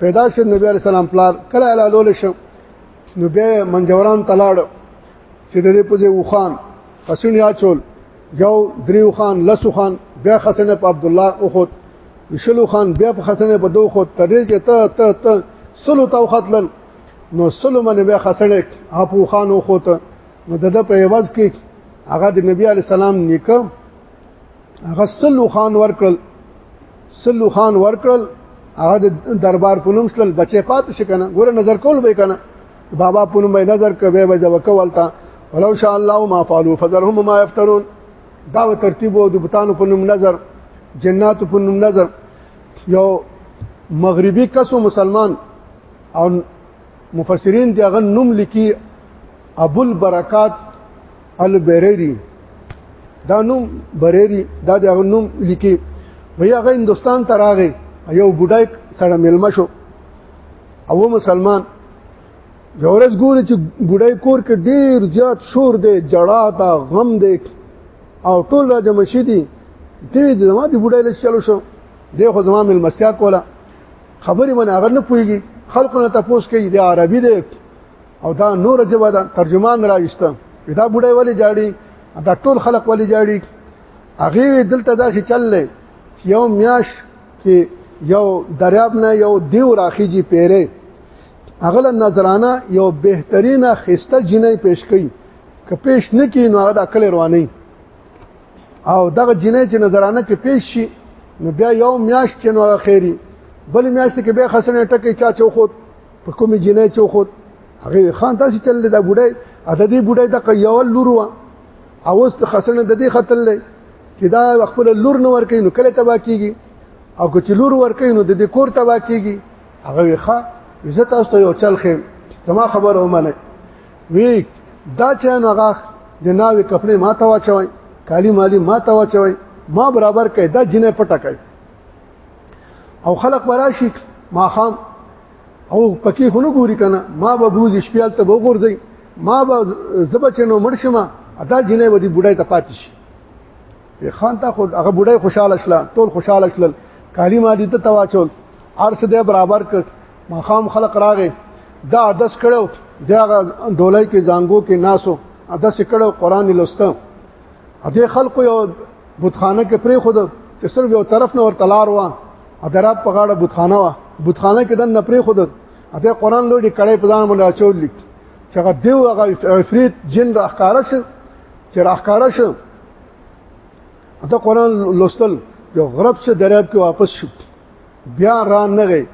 پیدا شو نبی علی سلام پلار کله علالو لشه نو بیا منجوران تلاړو چې د دې په ځای وخان خسن یا چول یو دریو خان لسو خان بیا خسنه په عبد الله او خود شلو خان بیا په خسنه په دوه خود ترې کې ته ته ته سلو تو خطلن نو سلو من بیا خسنه اپو خان او خود نو دغه په عوض کې هغه د نبی علی سلام نیکه هغه سلو خان ورکړل سلو خان ورکړل هغه د دربار په نوم سل بچې پات شي کنه ګوره نظر کول به کنه بابا په نوم نظر کوي به ځوکه ولتا ولو شاء الله ما فعلوا فذرهم ما يفترون دا ترتیب او د بوتانو په نوم نظر جنات په نوم نظر یو مغربي کسو مسلمان او مفسرین دی هغه نوم لیکي ابو البرکات البریری دا نوم بریری دا د هغه نوم لیکي وی هغه هندستان ته راغی یو بډای سره ملما شو او مسلمان یو ورځ ګوري چې ګډای کور کې ډیر زیات شور دی جړا دا غم دی او ټول را جمع شي دي دې د ما دی ګډای له چلو شو دې خو زما مل مستیا کوله خبرې من هغه نه پويږي خلکو نه تاسو کوي د عربي دی او دا نور جواب دا ترجمان راويسته دا ګډای ولې جاړي دا ټول خلک ولې جاړي هغه دلته داسې چللې یو میاش چې یو دریاب نه یو دیو راخیږي پیره اغله نظرانه یو بهترینه خسته جنې پیش کړي که پیش نه کړي نو هغه د عقل رواني او دغه جنې چې نظرانه کې پیش شي نو بیا یو میاش چې نو خیری بل میاش کې به خسنه ټکه چا چوخوت په کومې جنې چوخوت هغه خان تاسو چل دا بډای عددي بډای د یو لورو او اوس خسنه د دې خطر لې چې دا خپل لور نه ورکې نو کله تبا کیږي او که چې لور ورکې نو د دې کور تبا کیږي هغه ویخه زه تاسو ته یو چل خیم زما خبره ومنه وی دا چې نو هغه د ناوې کپڑے ما ته واچوي کالی مالی ما ته واچوي ما برابر کړي دا جنې پټه کړي او خلق براشي ما خام او پکې خو نه ګوري کنه ما به بوز شپیال ته وګورځي ما به زبچنو مرشمه ادا جنې ودی بډای ته پاتې شي خان ته خو هغه بډای خوشاله شله ټول خوشاله شلل کالی ما دي ته تواچول ارس دې برابر کړ مخام خلق راغې دا دس کړو دا ډولای کې زنګو کې ناسو دس کړو قران لوستم دې خلکو یو بوتخانه کې پرې خود چې صرف یو طرف نه ورته لار و ادراب په غاړه بوتخانه و بوتخانه کې دن نه پرې خود اته قران لوړي کړي په ځان باندې اچول لیک چې هغه دیو هغه عفریت جن راخاره شو چې راخاره شو اته قران لوستل یو غرب څخه دریاب کې واپس شو بیا را نغی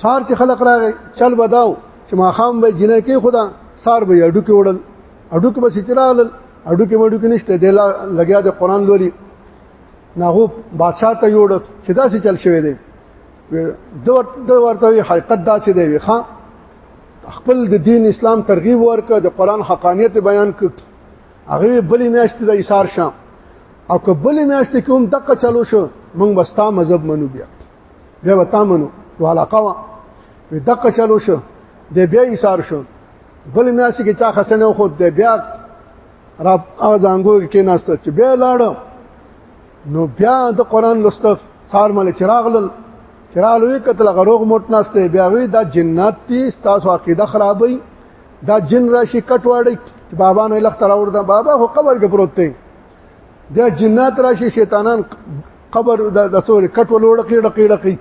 سار چې خلق راغی چل بداو چې ما خام به جنې کې خدا سار به اډو کې وړل اډو کې بس چرال اډو کې وډو کې نشته د لګیا د قران لوري ناغو بادشاہ ته یوړ چې دا څه چل شوی دی دور دور ورته حقیقت دا څه دی ښا خپل د دین اسلام ترغیب ورک د قران حقانیت بیان ک هغه بلې میاشتې د ایثار شام او که بلې میاشتې کې هم دقه چلو شو موږ بستا مذهب منو بیا بیا وتا منو وعلاقه وا دقه چلو شو د بیا ایثار شو بلې میاشتې کې چا خسنه خو د بیا را ازانګو کې ناشته چې بیا لاړ نو بیا د قران لسته سار مل چراغل چراغ لوي کتل غروغ موټ ناشته بیا وی دا جنات دي ستاسو عقیده خرابوي دا جن راشي کټ واړی بابا نه لخت راوړ دا بابا هو قبر کې پروت دی دا جنات راشي شیطانان قبر د سوري کټ ولوړ کې ډقې ډقې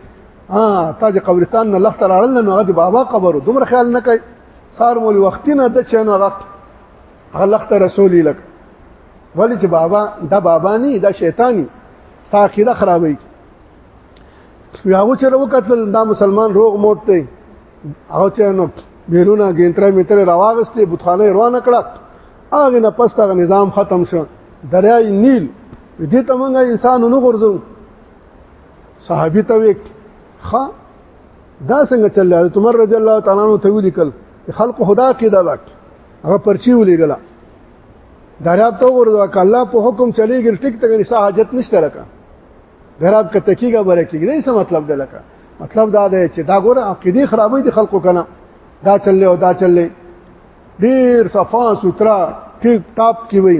ها تاج قبرستان نه لخت راړل نو هغه بابا قبر دومره خیال نه کوي سار مول وخت نه د چین هغه هغه لخت رسولي لک ولی چې بابا دا بابا نه دا شیطانی ساخیره خرابوي یاو چې وروکتل دا مسلمان روغ موت دی هغه چې نو بیرونه ګینتره میتر راواغستې بوتخانه روانه کړه هغه نه پس هغه نظام ختم شو دریای نیل دې ته مونږه انسان نو غورځو صحابي ته وک خا دا څنګه چل رہا ہے عمر رضی الله تعالی عنہ ته ولیکل خلق خدا کې دا لک هغه پرچی ولېګلا دریاب ته ورځه کله په حکم چلیږي ټیک ته نشه حاجت نشته لکه غراب کته کیږي بره کیږي دا څه مطلب دی لکه مطلب دا دی چې دا ګوره عقیده خرابې دي خلکو کنه دا چللې او دا چللې ډیر صفا سوترا ټیک ټاپ کی وي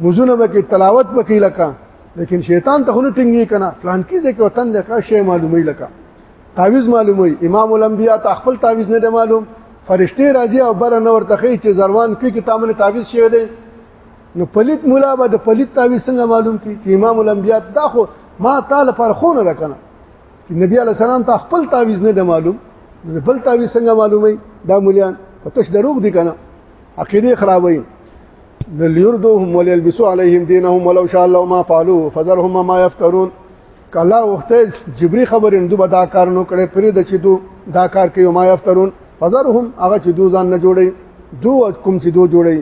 مزونه به کې تلاوت وکي لکه لیکن شیطان ته هنو ټینګي کنه فلان کې ځکه وطن لکه شی معلومي لکه تعویز معلومي امام الانبیاء ته خپل تعویز نه معلوم فرشتي راځي او بر نور تخې چې زروان کې کې تعامل تعویز شوی دی نو پلیت مولا به د پلیت تعویذ څنګه معلوم کی چې امام الانبیاء دا خو ما تعالی پر خونه ده کنه چې نبی علی سلام ته خپل تعویذ نه ده معلوم نو بل تعویذ څنګه معلومه دا مولیان په تش دروغ دي کنه عقیده خرابوي ليردوهم وليلبسوا عليهم دينهم ولو شاء الله ما فعلوا فذرهم ما يفترون کله وخت جبري خبرې دوی به دا کار نو کړي پرې د چې دوی دا کار کوي ما يفترون فذرهم هغه چې دوی ځان نه جوړي دوی کوم چې دوی جوړي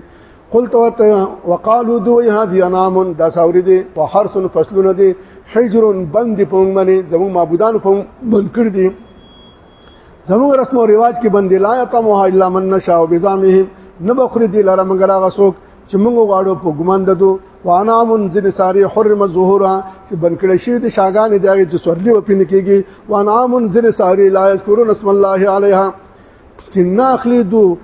قلت وته وقالو دوی هذه انام دا ساوري دي په حرس فصلونه دي حجر بند په موږ باندې زمو معبودان په بند کړ دي زمو رسم او رواج کې بند لا یتمه الا من نشاء بزامه نه بخری دي لره مګر هغه څوک چې موږ غواړو په ګمان ددو وانا منذر ساری حرم ظهورا چې بند کړی شي د شاګان دی چې سورلی وپین کیږي وانا منذر ساری لا یذکرون اسم الله علیها چې ناخلی دو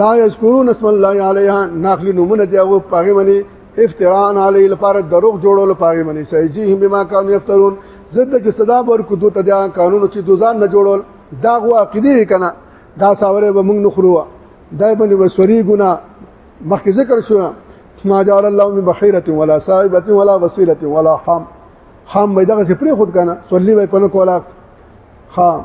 لا یذکرون اسم الله علیها ناخلی نومونه دی او پاغه منی افتران علی لپاره دروغ جوړول پاغه منی سایزیهم بما کانوا یفترون زده چې صدا ور کو دوت دیا قانون چې دوزان نه جوړول دا غو عقیده کنا دا ساوره به موږ نخرو دا باندې وسوري ګنا مخکې ذکر شو ما جعل الله من بحيره ولا صائبه ولا وسيله ولا حام حام مې دغه چې پرې خود کنه سولې به پنه کولا خام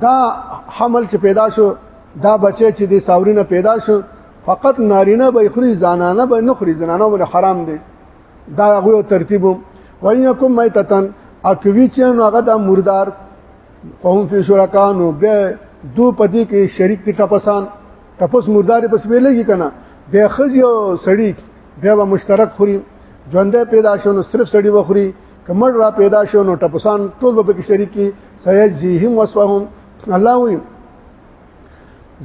دا حمل چې پیدا شو دا بچی چې د ساورینه پیدا شو فقط نارینه به خوري زنانه به نه خوري زنانه ول حرام دي دا هغه ترتیب وینکم میتتن اکوی چې نو هغه د مردار فهم فی شرکانو به دو پدی کې شریک دي تپسان تپس مردار پس ویلې کنه به خزي او سړی بیا به مشترک خوري ژوندې پیدا شونه صرف سړی وخوري کمر را پیدا شو نو ټپسان ټول به کې شریک کی سيجزيهم وسوهم الله وي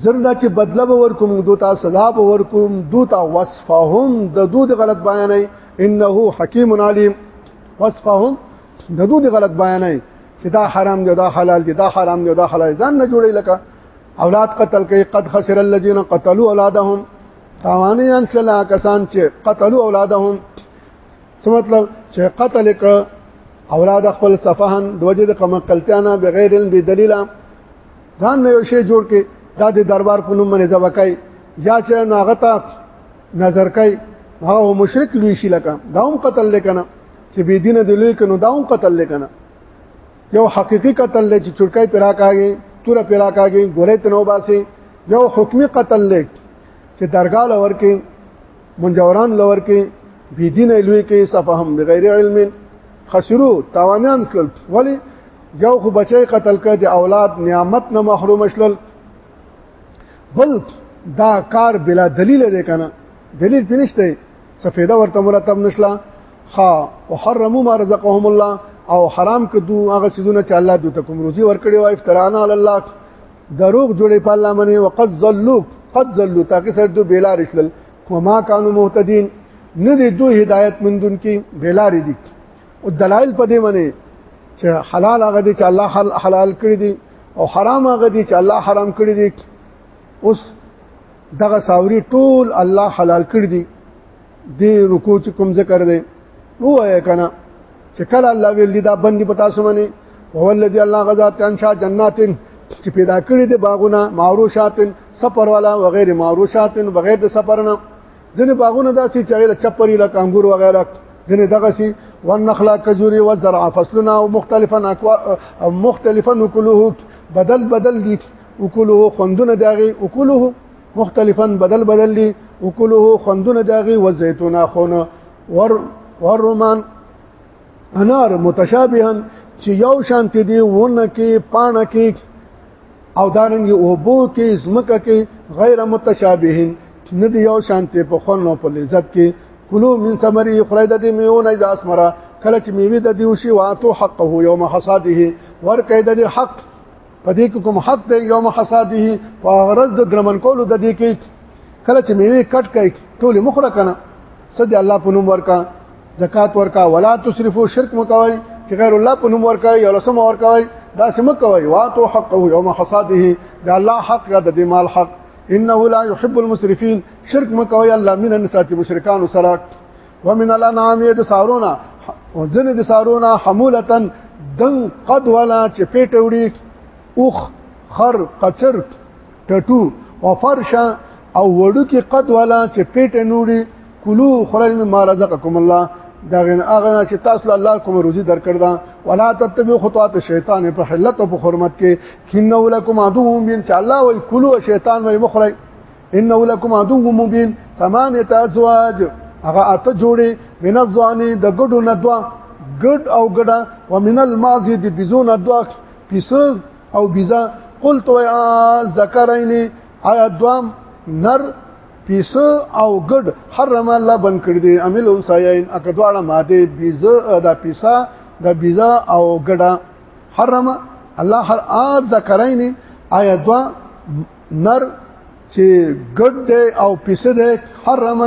زردا چې بدله به ورکوم دوتا سزا به ورکوم دوتا وصفهم د دود غلط بیانې انه حکیم علیم وصفهم د دود غلط بیانې چې دا حرام دی دا حلال دی دا حرام دی دا حلال ځان نه جوړی لکه اولاد قتل کوي قد خسر الذين قتلوا اولادهم تاوانیان شلا کسان چې قتلوا اولادهم څه مطلب چې قتل کړ اولاد خپل صفهن دوجه د قمه کلتیانا بغیر علم دی دلیل ځان نه یو شی جوړ کې دا د دربار په نوم باندې ځوکای یا چې ناغتا نظر کای هغه مشرک لوي شي لکه دا هم قتل لکنه چې بی دین دی لوي کنه دا هم قتل لکنه یو حقيقي قتل لې چې چړکای پیرا کاږي تور پیرا کاږي ګورې تنو باسي یو حکمی قتل لې چې درګال ورکه منجوران لور کې بی دین لوی کې صفهم بغیر علم خسرو تاوانان سلل ولی یو خو بچی قتل کړ د اولاد نعمت نه محروم شلل بل دا کار بلا دلیل دی کنه دلیل پینشته سفیده ورته مرتب نشلا خا وحرموا ما رزقهم الله او حرام کدو هغه سيزونه چې الله دوی ته کوم روزي ورکړي او افترانا علی الله دروغ جوړې په الله منی وقد ضلوا قد ضلوا تاکي سر دو بیلار اسلل وما كانوا مهتدين نه دي دو هدايت مندون کې بیلار دي او دلایل په دې باندې چې حلال هغه دي چې الله حلال کړی دي او حرام هغه دي چې الله حرام کړی دي اوس دغه ساوري ټول الله حلال کړی دي دی رکوع چې کوم ذکر دی نو وای کنه چې کله الله ویل دا بندي پتا سمونه هو الذي الله غزا تنشا جناتن چې پیدا کړی دی باغونه معروشاتن سفر والا وغیر معروشاتن بغیر د سفرنا ځنه باغونه داسې چغیل چپری لکه انګور وغیرہ ځنه دغه سي والنخلا کجوري والزرع فصلنا ومختلفا اكوا مختلفا كله بدل بدل دي وکله خوندونه داغي وکله مختلفا بدل بدل دي وکله خوندونه داغي و زيتونه خونه ور ورمان انار متشابها چې یو شان کې دی ونه کې پانه کې او دارنګ اوبو کې زمکه کې غیر متشابهین نه دی یو شان ته په خون او په لذت کې کلو من ثمری خړې د دې میونه اذا اسمرا کله چې میوه د دې وشي واتو حقه یوم حصاده ور کید د حق په دې کې کوم حق دی یوم حساده په غرض د درمن کولو د دې کې کله چې میوه کټ کړي ټول مخره کنه صد الله په نوم ورکا زکات ورکا ولا تصرفو شرک مکوي چې غیر الله په نوم ورکا یو لسم ورکوي دا سم کوي واتو حقه یوم حساده د الله حق یا د دې مال حق انه لا يحب المسرفين شرک مکوي الله من النسات مشرکان سره ومن الانعام د سارونه وزن د سارونه حمولتن دن قد ولا چې پیټ وړي اوخ خر قچر ټټو وفرشا او وړو کې قد ولا چې پیټ نوړي کلو خرج مما رزقکم الله دا غن اغه چې تاسو له الله کوم روزي درکړ دا ولا تتبعوا خطوات الشیطان په حلت او په حرمت کې کینه ولکم عدو من چې الله وی کلو شیطان وی مخرج انه لكم عدو مبين ثمانيه ازواج هغه اته جوړي من الظاني د ګډو ندوا ګډ او ګډا ومن الماضي د بيزو ندوا پیس او بيزا قلت يا ذکرين آیا دوام نر پیس او ګډ حرم الله بن کړی دي عمل انساین اک دواړه ماده بيزه دا پیسا د بيزا او ګډا حرم الله هر ا ذکرين آیا دوا نر چې ګډ دی او پیسه دی حرم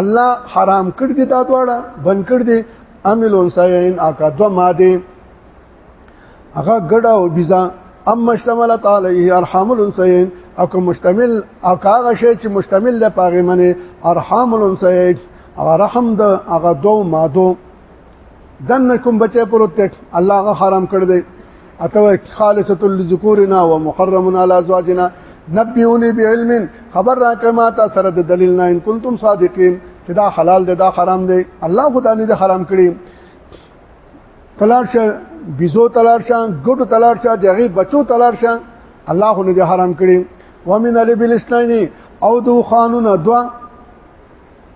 الله حرام کړ دي دا دواړه بن کړ دي عمل انسان اکا دو ماده هغه ګډ او بيزا ام مشتملت علیه ارحام الانسان او که مشتمل او هغه شی چې مشتمل ده پاغه منه ارحام الانسان او رحم د هغه دو مادو دنه کوم بچي پروت ته الله غ حرام کړ دی اتو خالصه لذکورنا ومحرم علی ازواجنا نبئونی بعلم خبر را کما تا سره د دلیل نه ان کنتم صادقین چې دا حلال دی دا حرام دی الله خدا نه حرام کړی تلارشه بيزو تلارشه ګډو تلارشه دغه بچو تلارشه الله خو نه حرام کړی ومن الابل اسنین او دو خانون دوا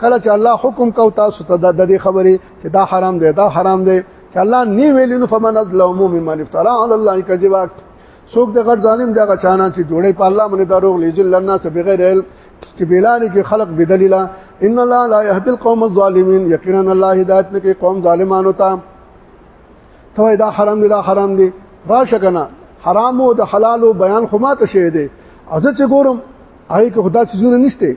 کله چې الله حکم کو تاسو ته د دې خبرې چې دا حرام دی دا حرام دی چې الله نی ویلی نو فمن ظلم ممن افترا علی الله کذبا څوک د غټ ظالم دغه چانه چې جوړې په الله باندې دروغ لیجل الناس بغیر علم چې بیلانی کې خلق بدلیل ان الله لا يهدي القوم الظالمين یقینا الله هدایت نه کوي قوم ظالمانو ته ته دا حرام دی دا حرام دی راشه کنه حرام او د حلال بیان خو ماته شه دی ازه چې ګورم آی که خدا سيزونه نشته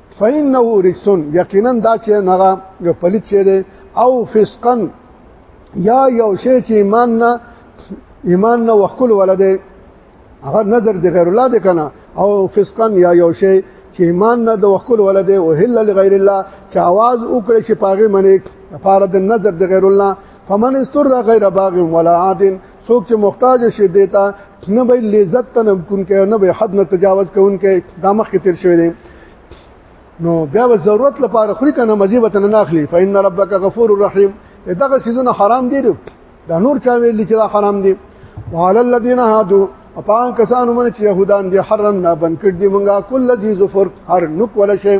فإنه رسن یقینا دا چې نغه یو پلیت شه دی او فسقن یا یو شی چې ایمان نه ایمان نه وکول ولده هغه نظر دی غیر الله دی کنه او فسقن یا یو شی چې ایمان نه د وکول ولده او هل لغیر الله چې आवाज وکړي چې پاغه منی لپاره د نظر د غیر الله فمن استر غیر باغ ولا عاد څوک چې محتاج شي دیتا نه به لذت ته نه کون کوي نه به حد نه تجاوز کوون کوي دا مخ کې تیر شوی دی نو بیا به ضرورت لپاره خوري کنه مزي وطن نه اخلي فإن ربک غفور رحیم دغه سيزونه حرام دي دا نور چا ویل چې دا حرام دي وعلى الذين هادو اپان کسانو من چې يهودان دي حرم نه بن کړ دي مونږه کل ذي ظفر هر نوک ولا شي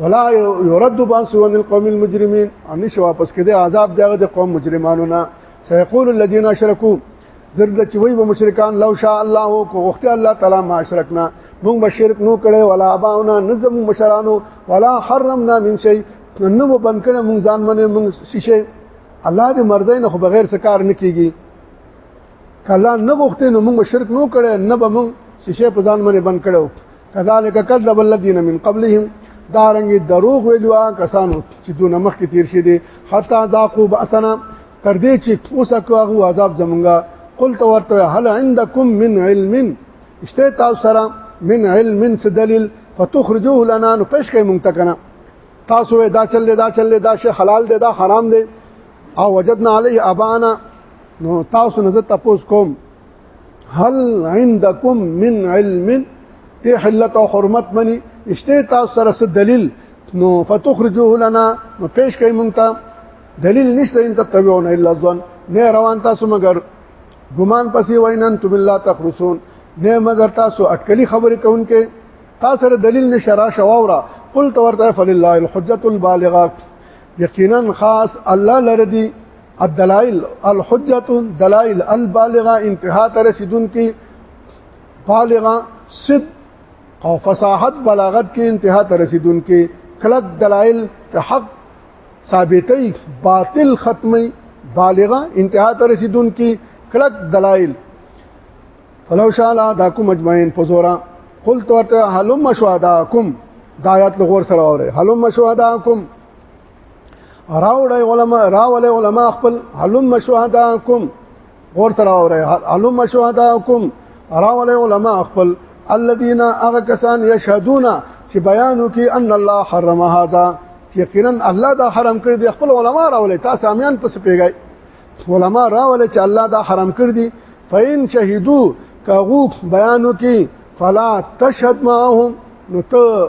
ولا يرد باس عن القوم المجرمين ان شو واپس کده عذاب دغه د قوم مجرمانو نه سيقول الذين اشركوا زرد چې وي مشرکان لو شاء الله کو وخت الله تعالی ما اشرکنا موږ مشرک نو کړي ولا باونا نظم مشرانو ولا حرمنا من شيء نو مو بن کړه موږ ځان باندې موږ شیشه الله دې مرزای نه خو بغیر څه کار نه کیږي کله نه غوښته نو موږ شرک نو کړي نه به موږ شیشه په ځان باندې بن کړو کذالک کذب الذین من قبلهم دا رنګ دروغ ویلو آن کسانو چې دونه مخ کې تیر شي دي حتی ذاقوا باسنا تر دې چې اوسه کوغه عذاب زمونږه قل تو ورته هل عندكم من علم اشته تاسو سره من علم من دلیل فتخرجوه لنا نو پېښ کې مونږ تکنه تاسو دا چل دا چل دا شی حلال دی دا حرام دی او وجدنا علی ابانا نو تاسو نه تاسو کوم هل عندكم من علم ته حلت او حرمت منی اشته تاسو سره څه دلیل نو فتخرجوه لنا نو پیش کای مونږ ته دلیل نشته ان تتبعون الا ظن نه روان تاسو مگر ګمان پسې وینن تم الله تخرسون نه مگر تاسو اټکلی خبرې کوونکې تاسو سره دلیل نشرا شواورا قل تورته فلله الحجه البالغه یقینا خاص الله لردی الدلائل الحجت دلائل البالغه انتها تر رسیدون کی بالغه صد او فصاحت بلاغت کې انتها تر رسیدون کې کلک دلائل که حق ثابتې باطل ختمي بالغه انتها تر رسیدون کې کلک دلائل فلو شاء الله دا کوم اجمعين فزورا قلت ورته حلم شهداکم دایات لغور سره وره حلم شهداکم راوړی علما راولې علما خپل علم شهداکم غور تر راوړی علم شهداکم راولې علما خپل الذين اغه کسان يشهدون چې بیانو کې ان الله حرم هذا یقینا الله دا حرام کړی دی خپل علما راولې تاسو امیان پس پیګای علما راولې چې الله دا حرام کړی دی فین شهیدو کغو بیانو کې فلا تشهد معهم نو ته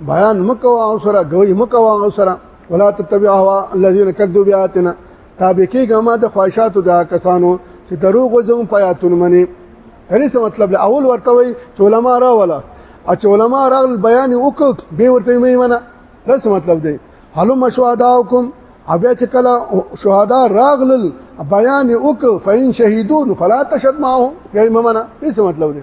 بیان مکوا او سره غوي مکوا او سره ولا تتبع هوا الذين كذبوا بآياتنا تابع کېږه ما د خواهشاتو دا کسانو چې دروغ وزم پیاتون منی هرې څه مطلب له اول ورته وي چې علما را ولا او چې علما را بیان وکړ به ورته مې منه دا څه مطلب دی حلو مشواداکم بیا چې کله شهدا راغلل بیان وک فین شهیدون فلا تشد معهم یعنی ممنه څه مطلب دی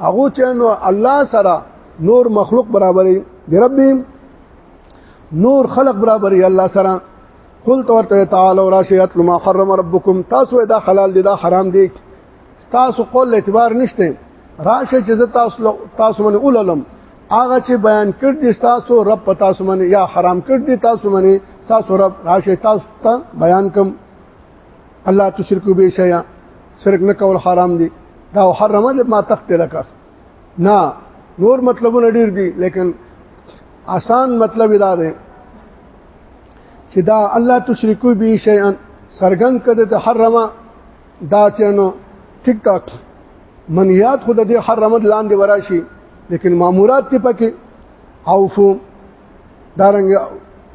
هغه چې نو الله سره نور مخلوق برابرې بربهم نور خلق برابرې الله سره قل تورته تعالی راشیات لما حرم ربکم تاسو دا حلال دي دا حرام دي تاسو قول اعتبار نشته راشه چې تاسو تاسو باندې اوللم هغه چې بیان کړ دي تاسو رب پتا سمنه یا حرام کړ دي تاسو منه تاسو رب راشه تاسو ته بیان کوم الله تشرکو به شیا شرک نه کول حرام دي دا حرمه ده ما تخت لکه نه نور مطلبونه ډیر دي لیکن آسان مطلب دا دی چې دا الله تشرکو به شیئا سرګن کده ته حرمه دا چنو ټیک ټاک منیات خود دې حرمت لاندې وراشي لیکن مامورات ته پکې اوفو دارنګ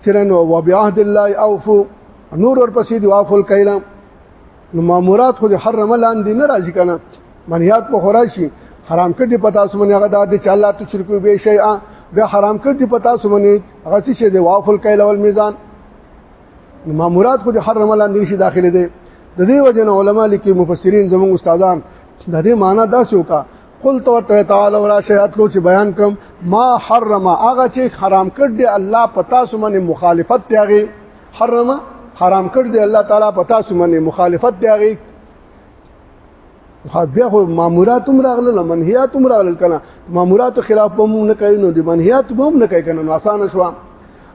چرنو وبعهد الله اوفو نور ورپسې دی اوفل کایلم نو مامورات خو د حرم لاندې نه راځي کنه منیات په خورا شي حرام کړي پتا سو منی هغه د دې چاله تو شرکو به شي بیا حرام کړي پتا سو منی هغه څه شي د وافل کایل اول میزان نو مامورات خو د حرم لاندې شي داخله دي د دې وجه نه علما لیکي مفسرین زموږ استادان د دې معنی دا څه وکا قل تو ته تعالی ورا شهادت لو چې بیان کم ما حرم هغه چې حرام کړ دې الله پتا سو منی مخالفت تیاغي حرمه حرام کړ دی الله تعالی په تاسو باندې مخالفت دی هغه خو بیا خو مامورات هم راغله منهیات هم راغله کنه مامورات خلاف هم نه کوي نو دي منهیات هم نه کوي کنه آسان شو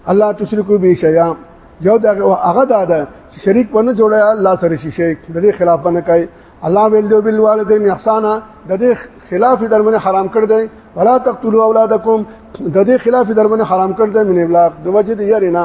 الله تشرکو به شیا یو دا هغه دا ده چې شریک ونه جوړه الله سره شي شریک د دې خلاف نه کوي الله ویل دی بل والدین احسانا د دې خلاف درمنه حرام کړ دی ولا تقتلوا اولادکم د دې خلاف درمنه حرام کړ دی من املاق د وجه دی یاري نه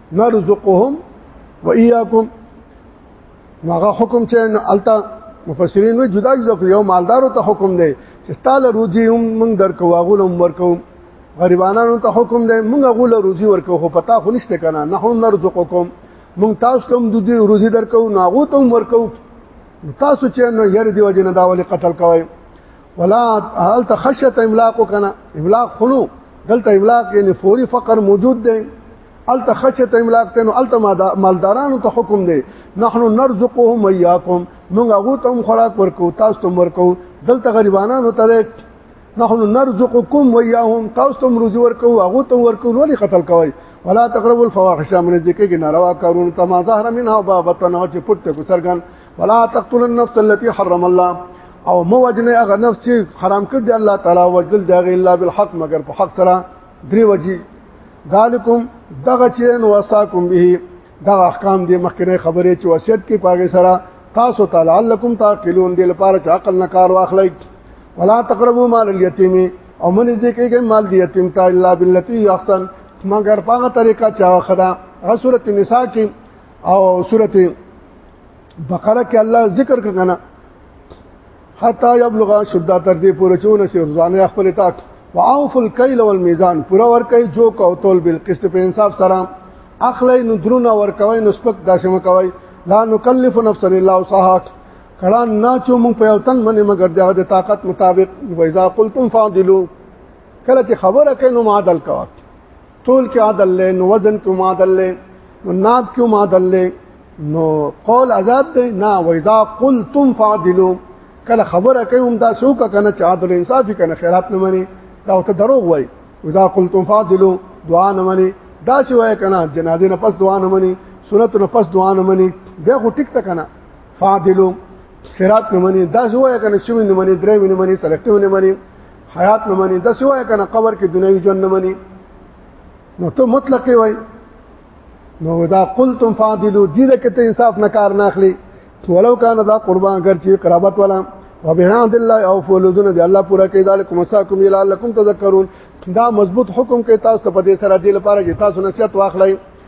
نرزقهم واياكم هغه حکم چې التا مفسرین وی جدا جدا کړ یو مالدارو ته حکم دی چې تعالی روزي هم موږ درکو هغه هم ورکو غریبانو ته حکم دی موږ هغه له روزي ورکو خو پتا خو نشته کنه نه هم نرزقکم موږ تاسو ته هم د دې روزي درکو نه هغه ته هم ورکو تاسو چې نو ير دی وجه نه دا ولې قتل کوي ولا هل تخشت املاق کنه املاق خلو دلته املاق یعنی فوري فقر موجود دی الته خچت املاک تنو الته مالدارانو ته حکم دی نحنو نرزقهم وياكم موږ هغه ته خوراک ورکو تاسو ته ورکو دلته غریبانو ته نحنو نرزقكم وياهم تاسو ته روزي ورکو هغه ته ورکو ولې قتل کوي ولا تقربوا الفواحش من ذکر کې ناروا کارونه تما ظهر منها بابتن او چې پټ کو سرګن ولا تقتل النفس التي حرم الله او مو وجنه هغه نفس چې حرام کړ دی الله تعالی وجل دی الا بالحق مگر په حق سره درې وجه ذالکم دغه چین وصاکم به دا احکام دې مخکنه خبرې چې وصیت کې پاګه سره تاسو تعالی علکم تعقلون دې لپاره چې عقل نه کار واخلئ ولا تقربوا مال اليتيم او من ذکر کې مال دی یتیم تا الا بالتي احسن مگر پاغه طریقه چا خدا هغه سوره نساء کې او سوره بقره کې الله ذکر کړه حتا یبلغ شدت تر دې پورې چونه سي ځانه خپل تاک واوف الکیل والمیزان پورا ور کوي جو کو تول بالقسط په انصاف سره اخلی نو درونه ور کوي نو سپک داسم کوي لا نکلف نفسا الا وسعها کړه نه چې مونږ په یو تن باندې مګر د هغه طاقت مطابق وایذا قلتم فاضلوا کله چې خبره کینو معادل کوي تول کې عدل له نو وزن کې عدل له نو ناب کې عدل له نو قول آزاد دی نه وإذا قلتم فعدلوا کله خبره کوي هم دا څوک کنه چې عادل انصاف کنه خیرات نه مني دا ته دروغ وای اذا قلتم فاضلوا دعا نه مني دا څه وای کنه جنازې نه پس دعا نه مني سنت نه پس دعا نه مني بیا خو ټیک ته کنه فاضلوا خیرات نه مني دا څه وای کنه شوم نه مني درې نه مني سلیکټیو نه مني حیات نه مني د سوای کنه قبر کې دنیوي جون نه مني نو ته مطلق وای نو دا قلتم فاضلو دې د کته انصاف نه کار نه اخلي ولو کان دا قربان کر چې قرابت والا وبحمد الله او فولذن دی الله پورا کې ذالکم مساکم لعلکم تذکرون دا مضبوط حکم کې تاسو په دې سره دې لپاره چې تاسو نصیحت واخلئ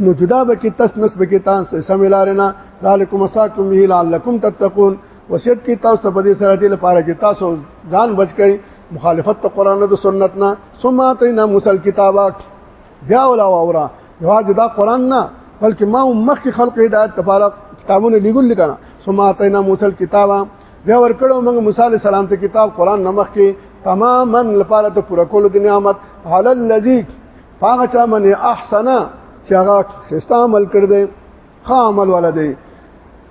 نو جدا به کې تس نس به کې تاسو سم لارنا ذالکم اساکم به لعلکم تتقون وصیت کې تاسو په دې سره دې لپاره چې تاسو ځان بچ کړئ مخالفت ته قران او سنت نه ثم اتینا موسی الكتابات بیا ولا اورا یواز دا قران نه بلکې ما مخ خلق هدایت لپاره کتابونه لګول لګنا ثم اتینا موسی الكتابا بیا ورکړو موږ موسی علی السلام ته کتاب قران نمخ کې تماما لپاره ته پوره کول د نعمت علی الذی هغه چا من احسن چې هغه خسته عمل کړ دی ښه عمل ولا دی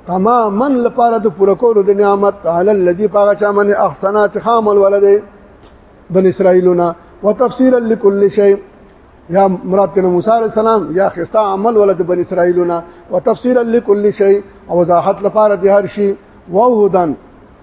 تماما لپاره د پوره کولو د نعمت علی الذی هغه چا من احسن چې ښه عمل ولا دی بن اسرائیلونه وتفصیلا لكل شیء یا مراد کنه موسی علی السلام یا خستا عمل ولد بن اسرائیلونه وتفصیلا لكل شیء او وضاحت لپاره د هر شی وهدن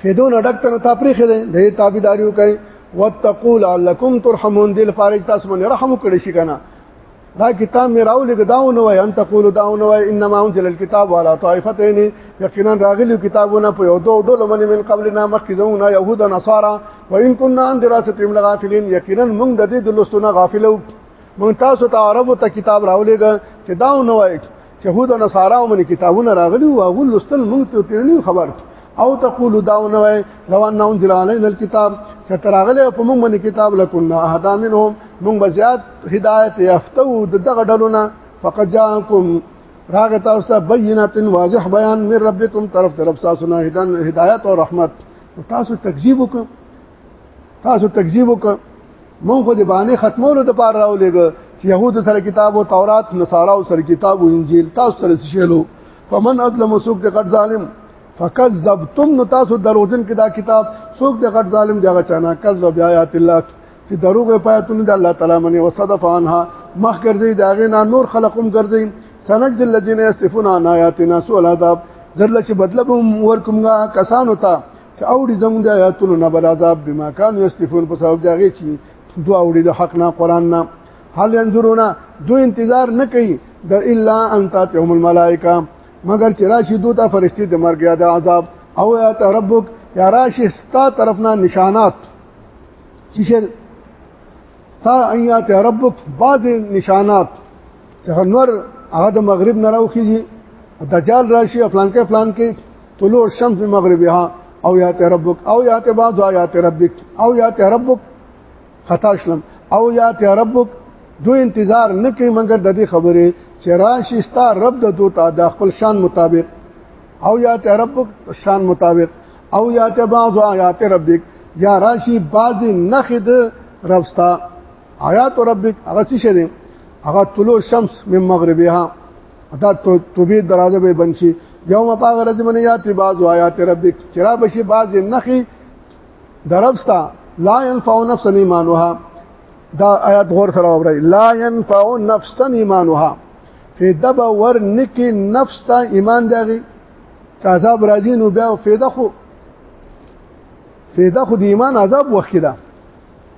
فیدون ډک تر تفریخ دی د تابعداریو کوي واتقوا لعلکم ترحمون دل فارج تاسو باندې رحم وکړي شي کنه دا کتاب مې راولې داو نه وای ان تقول داو نه وای انما انزل الكتاب على طائفتين یقینا راغلی کتابونه په یو دوه ډول باندې من قبل نه مخکې زمونه يهود او نصارا وان كنا عن دراستهم لغافلين یقینا موږ د دې د لوستونه غافلو موږ تاسو ته عربو ته کتاب راولېګ چې داو نه وای يهود او نصارا او من کتابونه راغلي او هغه لستل موږ ته ترني خبر او تقول داونه وای لو ان انزل علينا الكتاب ستراغله په موږ باندې کتاب لکنا اهدا منهم موږ بزیات هدایت یافتو دغه ډلونه فقد جاءكم راغ تاسو ته بینات واضح بیان من ربکم طرف طرف تاسو نه هدایت او رحمت تاسو تکذیب وکړئ تاسو تکذیب وکړ مونږ خو د باندې ختمولو د پاره راولېګ چې يهود سره کتاب او تورات نصارا او سره کتاب او انجیل تاسو سره شیلو فمن ازلم سوق د قد ظالم فکذبتم نو تاسو دروغجن کې دا کتاب سوق د قد ظالم دغه چانا کذب آیات الله چې دروغ پیاتونه د الله تعالی منی وصدف عنها مخ ګرځي دا غنا نور خلقم ګرځي سنجد الذين يستفون عن آياتنا سوء العذاب ذل چې بدلب ورکمغه کسانو ته چې اوړي زموږ د آیاتونو نه بل عذاب بما كانوا يستفون په سبب دا غي چې دو اوړي د حق نه قران نه حال انظرونا دو انتظار نه کوي د الا ان تاتهم الملائکه مگر چې راشي دوی ته فرشتي د مرګ یا د عذاب او یا ته ربک یا راشي ستا طرفنا نشانات چې تا ايات ربک بعض نشانات نور هغه د مغرب نه راوخیږي دجال راشي افلان کې افلان کې طلوع الشمس من مغربها او یات ربک او یات بعض آیات ربک او یات ربک خطا شلم او یات ربک دو انتظار نه کوي مګر د دې خبرې چې راشي ستا رب د دوه تا د خپل شان مطابق او یات ربک شان مطابق او یات بعض آیات ربک یا راشي بعض نخد ربستا آیات ربک هغه څه شری هغه طلوع شمس من مغربها دا توبې دروازه به بنشي یوم پاغ رز من یاتی باز آیات ربک چرا بشي باز نخي دربستا لا ينفع نفس ایمانها دا آیات غور سره وره لا ينفع نفس ایمانها فیدا به ور نکی نفس ته ایمان دغی چې عذاب راځي نو بیا فیدا خو فیدا خو د ایمان عذاب وخت ده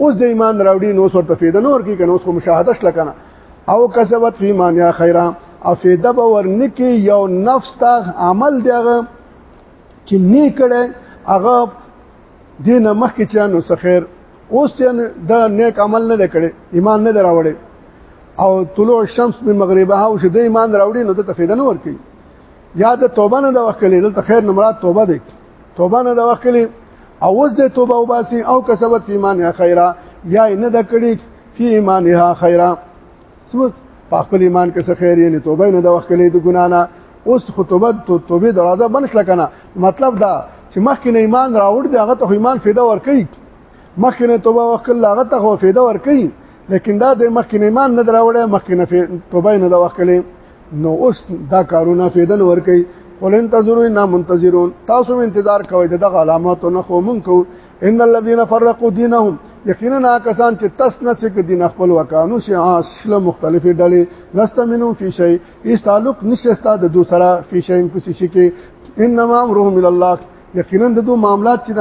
اوس د ایمان راوړي نو سره تفیده نور کې کنه اوس کوم مشاهده شل کنه او کسبت فی مانیا خیرا افیده به ورنکی یو نفس تا عمل دیغه چې نه کړي هغه دین مخ کې چانو سخیر اوس چې دا نیک عمل نه کړي ایمان نه دراوړي او طلوع الشمس من مغربها او شدې ایمان راوړي نو ته تفیده نه ورکی یا د توبه نه د وکړي دلته خیر نه مراد توبه ده توبه نه د وکړي او اوس د توبه وباسي او کسبت ایمان یا خیره یا نه د کړي فی ایمانها خیره سمت په خپل ایمان کې څه خیر یې توبه نه د وکړي د ګنا نه اوس خطوبه توبه دروازه بنش لکنه مطلب دا چې مخکې نه ایمان راوړ دی هغه ته ایمان فایده ور کوي مخکې نه توبه وکړه هغه ته فایده ور کوي لیکن دا د مخکې نه ایمان نه دراوړې مخکې نه توبه نه د وکړي نو اوس دا کارونه فیدن ور کوي ولن تزرو ان منتظرون تاسو انتظار کوئ دغه علامات نه خو مونږ کو ان الذين فرقوا دينهم یقینا کسان چې تس نه چې دین خپل وکانو شي اصل مختلفې ډلې لست منو فی شی ایس تعلق نشستا د دو سره فی شی په شي کې انما امرهم الى الله یقینا د دو معاملات چې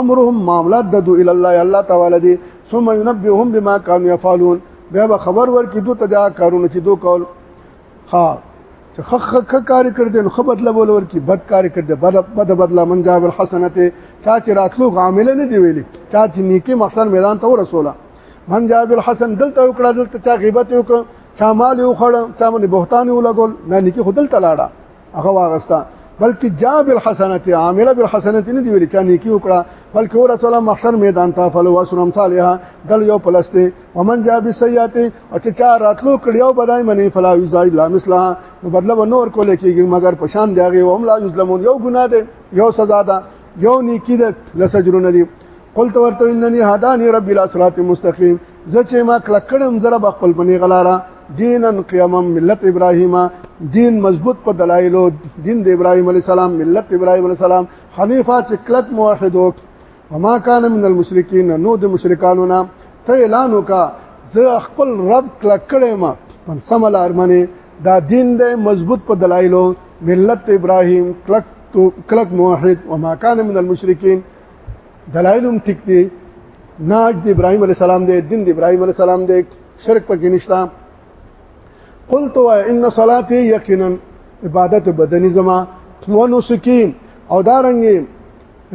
امرهم معاملات ددو الى الله الله تعالی دی ثم ينبئهم بما كانوا يفعلون بیا به خبر ورکړي دوی ته دا کارونه چې دوی کول ها چې خخ خ کار کړ دې نو خبر لبول ورکړي بد کار کړ دې بد بد بدلا من جاب الحسنته چا چې راتلو عامل نه دی ویلي چا چې نیکی مقصد میدان ته ورسوله من جاب الحسن دلته وکړه دلته چا غیبت وکړه چا مال وخړ چا من بهتان ولګول نه نیکی خدل تلاړه هغه واغستا بلکې جاء بالحسنات عامله بالحسنات نه دی ویل چې نیکی وکړه بلکې ور رسول محشر میدان ته فل واسرم صالحا دل یو پلسته ومن جاء بالسیئات او چې چا راتلو کړیو بدای منی فلا یزای لا مثلها نو بدله و نور کول کېږي مگر پشان دیږي او هم لا یظلمون یو ګناه دی یو سزا ده یو نیکی ده لسجرونه دي قلت ورته انني هداني ربي الى صراط مستقيم زه چې ما کله کړم زره بخپل بني غلاره دینن قیاما ملت ابراهیم دین مضبوط په دلایلو دین د ابراهیم علی السلام ملت ابراهیم علی السلام حنیفه چې کلک موحد وک وما کان من المشرکین نو د مشرکانو نه ته اعلان وکا زه خپل رب کلک کړم ما من سمل ارمنه دا دین د مضبوط په دلایلو ملت ابراهیم کلک کلک موحد وما کان من المشرکین دلایل هم ټیک دي ناج د ابراهيم عليه السلام دی دین د ابراهيم عليه السلام دی شرک پکې نشتا قلت و ان صلاتي یقینا عبادت بدني زما و نسکین او دارنګ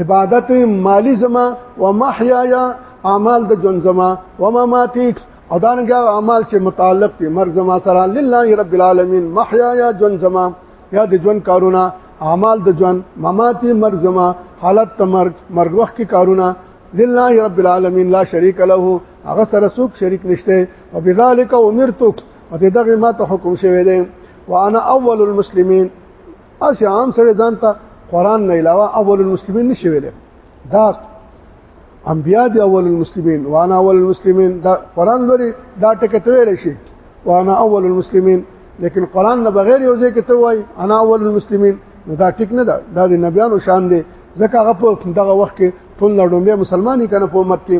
عبادت مالی زما و محیایا اعمال د جون زما و مماتي او دارنګ اعمال چې متعلق دي مر زما سره لله رب العالمین محیایا جون زما یا د ژوند کارونه اعمال د ژوند مماتی مرګ زما حالت ته مرګ مرګ وخت کې کارونه لله رب العالمین لا شریک له هغه سره څوک شریک نشته او بذالک امرت او دغه ما ته حکم شوی دی وانا اول المسلمین اسی عام سره ځان ته قران نه علاوه اول المسلمین نشویل دا انبیا دی اول المسلمین وانا اول المسلمین دا قران لري دا ټکه ته ویل شي وانا اول المسلمین لیکن قران نه بغیر یو ځای کې ته وای انا اول المسلمین نو دا ټیک نه ده دا د نبیانو شان دی ځکه هغه په دغه وخت کې ټول لړومبه مسلمانې کنه په امت کې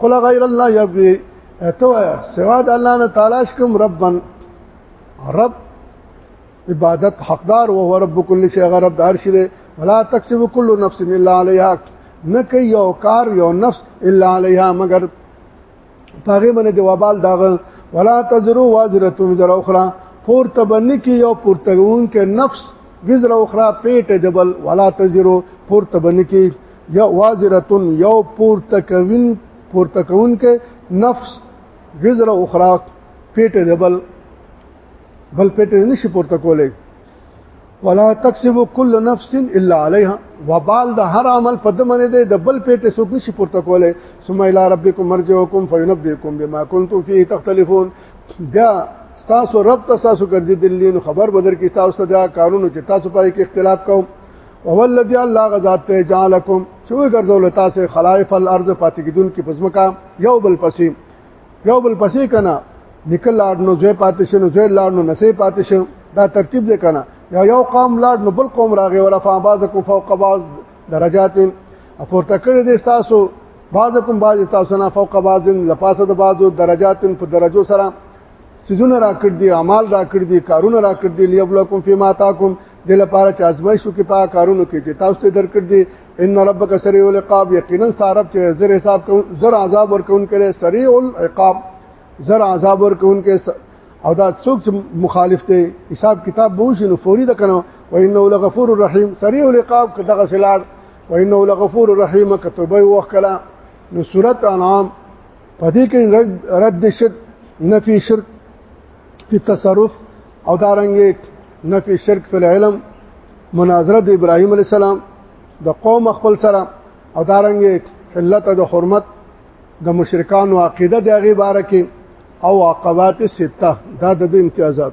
قل غیر الله یبغي تو سوا د الله نه تلاش کوم ربن رب عبادت حقدار او هو رب کل شی غرب دار شی دی ولا تکسب کل نفس الا علیها نه کوي یو کار یو نفس الا علیها مگر پاغه باندې دی وبال داغه ولا تزرو وازره وزر اخرى پور تبن کی یو پور تګون کې نفس وزر اخرى پیټ جبل ولا تزرو پور تبن کی یو وازره یو پور تکوین پور تکون کې نفس وزر اخرى پیټ جبل بل پیټ نه شي پورته کولای ولا تکسب كل نفس الا عليها وبال د هر عمل په دمنه دی د بل پیټه سوق نشي پورته کوله ثم الى ربكم مرجعكم فينبئكم بما كنتم فيه تختلفون بیا تاسو رب تاسو ګرځي دلی نو خبر بدر کې تاسو ته دا کارونه چې تاسو پای کې اختلاف کوم او الذي الله غزاد ته جعلكم چې وګرځول تاسو خلائف الارض پاتې کیدون کې پزمکا یو بل پسیم یو بل پسې کنه نکل لاړ نو زوی پاتې شنو زوی لاړ نو نسې پاتې شنو دا ترتیب دې کنه یا یو قوم لاړ نو بل قوم راغی ولا فبازکم فوق بعض درجات اپورته کړی دې تاسو بعضکم بعض تاسو نه فوق بعض لپاسه د بعضو درجات په درجو سره سيزونه را کړ دي اعمال را کړ دي کارونه را کړ دي ليبلکم فيما تاکم د لپاره چې ازمایښو کې پا کارونو کې چې تاسو ته درکړ دي ان ربک سریع العقاب یقینا ستارب چې زر حساب کوم زر عذاب ورکون کړي سریع العقاب زر عذاب ورکون کې او دا څوک چې مخالف دی حساب کتاب به وشي نو فوري د کنه و انه لغفور الرحیم سریع العقاب که دغه سلار و انه لغفور الرحیم که توبه وکړه نو سورۃ انعام پدې کې رد شرک نفي شرک په تصرف او دارنګ نفي شرک فی العلم مناظره د ابراهیم علی السلام د قوم خپل سره او دارنګ حلت د حرمت د مشرکانو عقیده د هغه باره کې او عقبات سته دا د امتیازات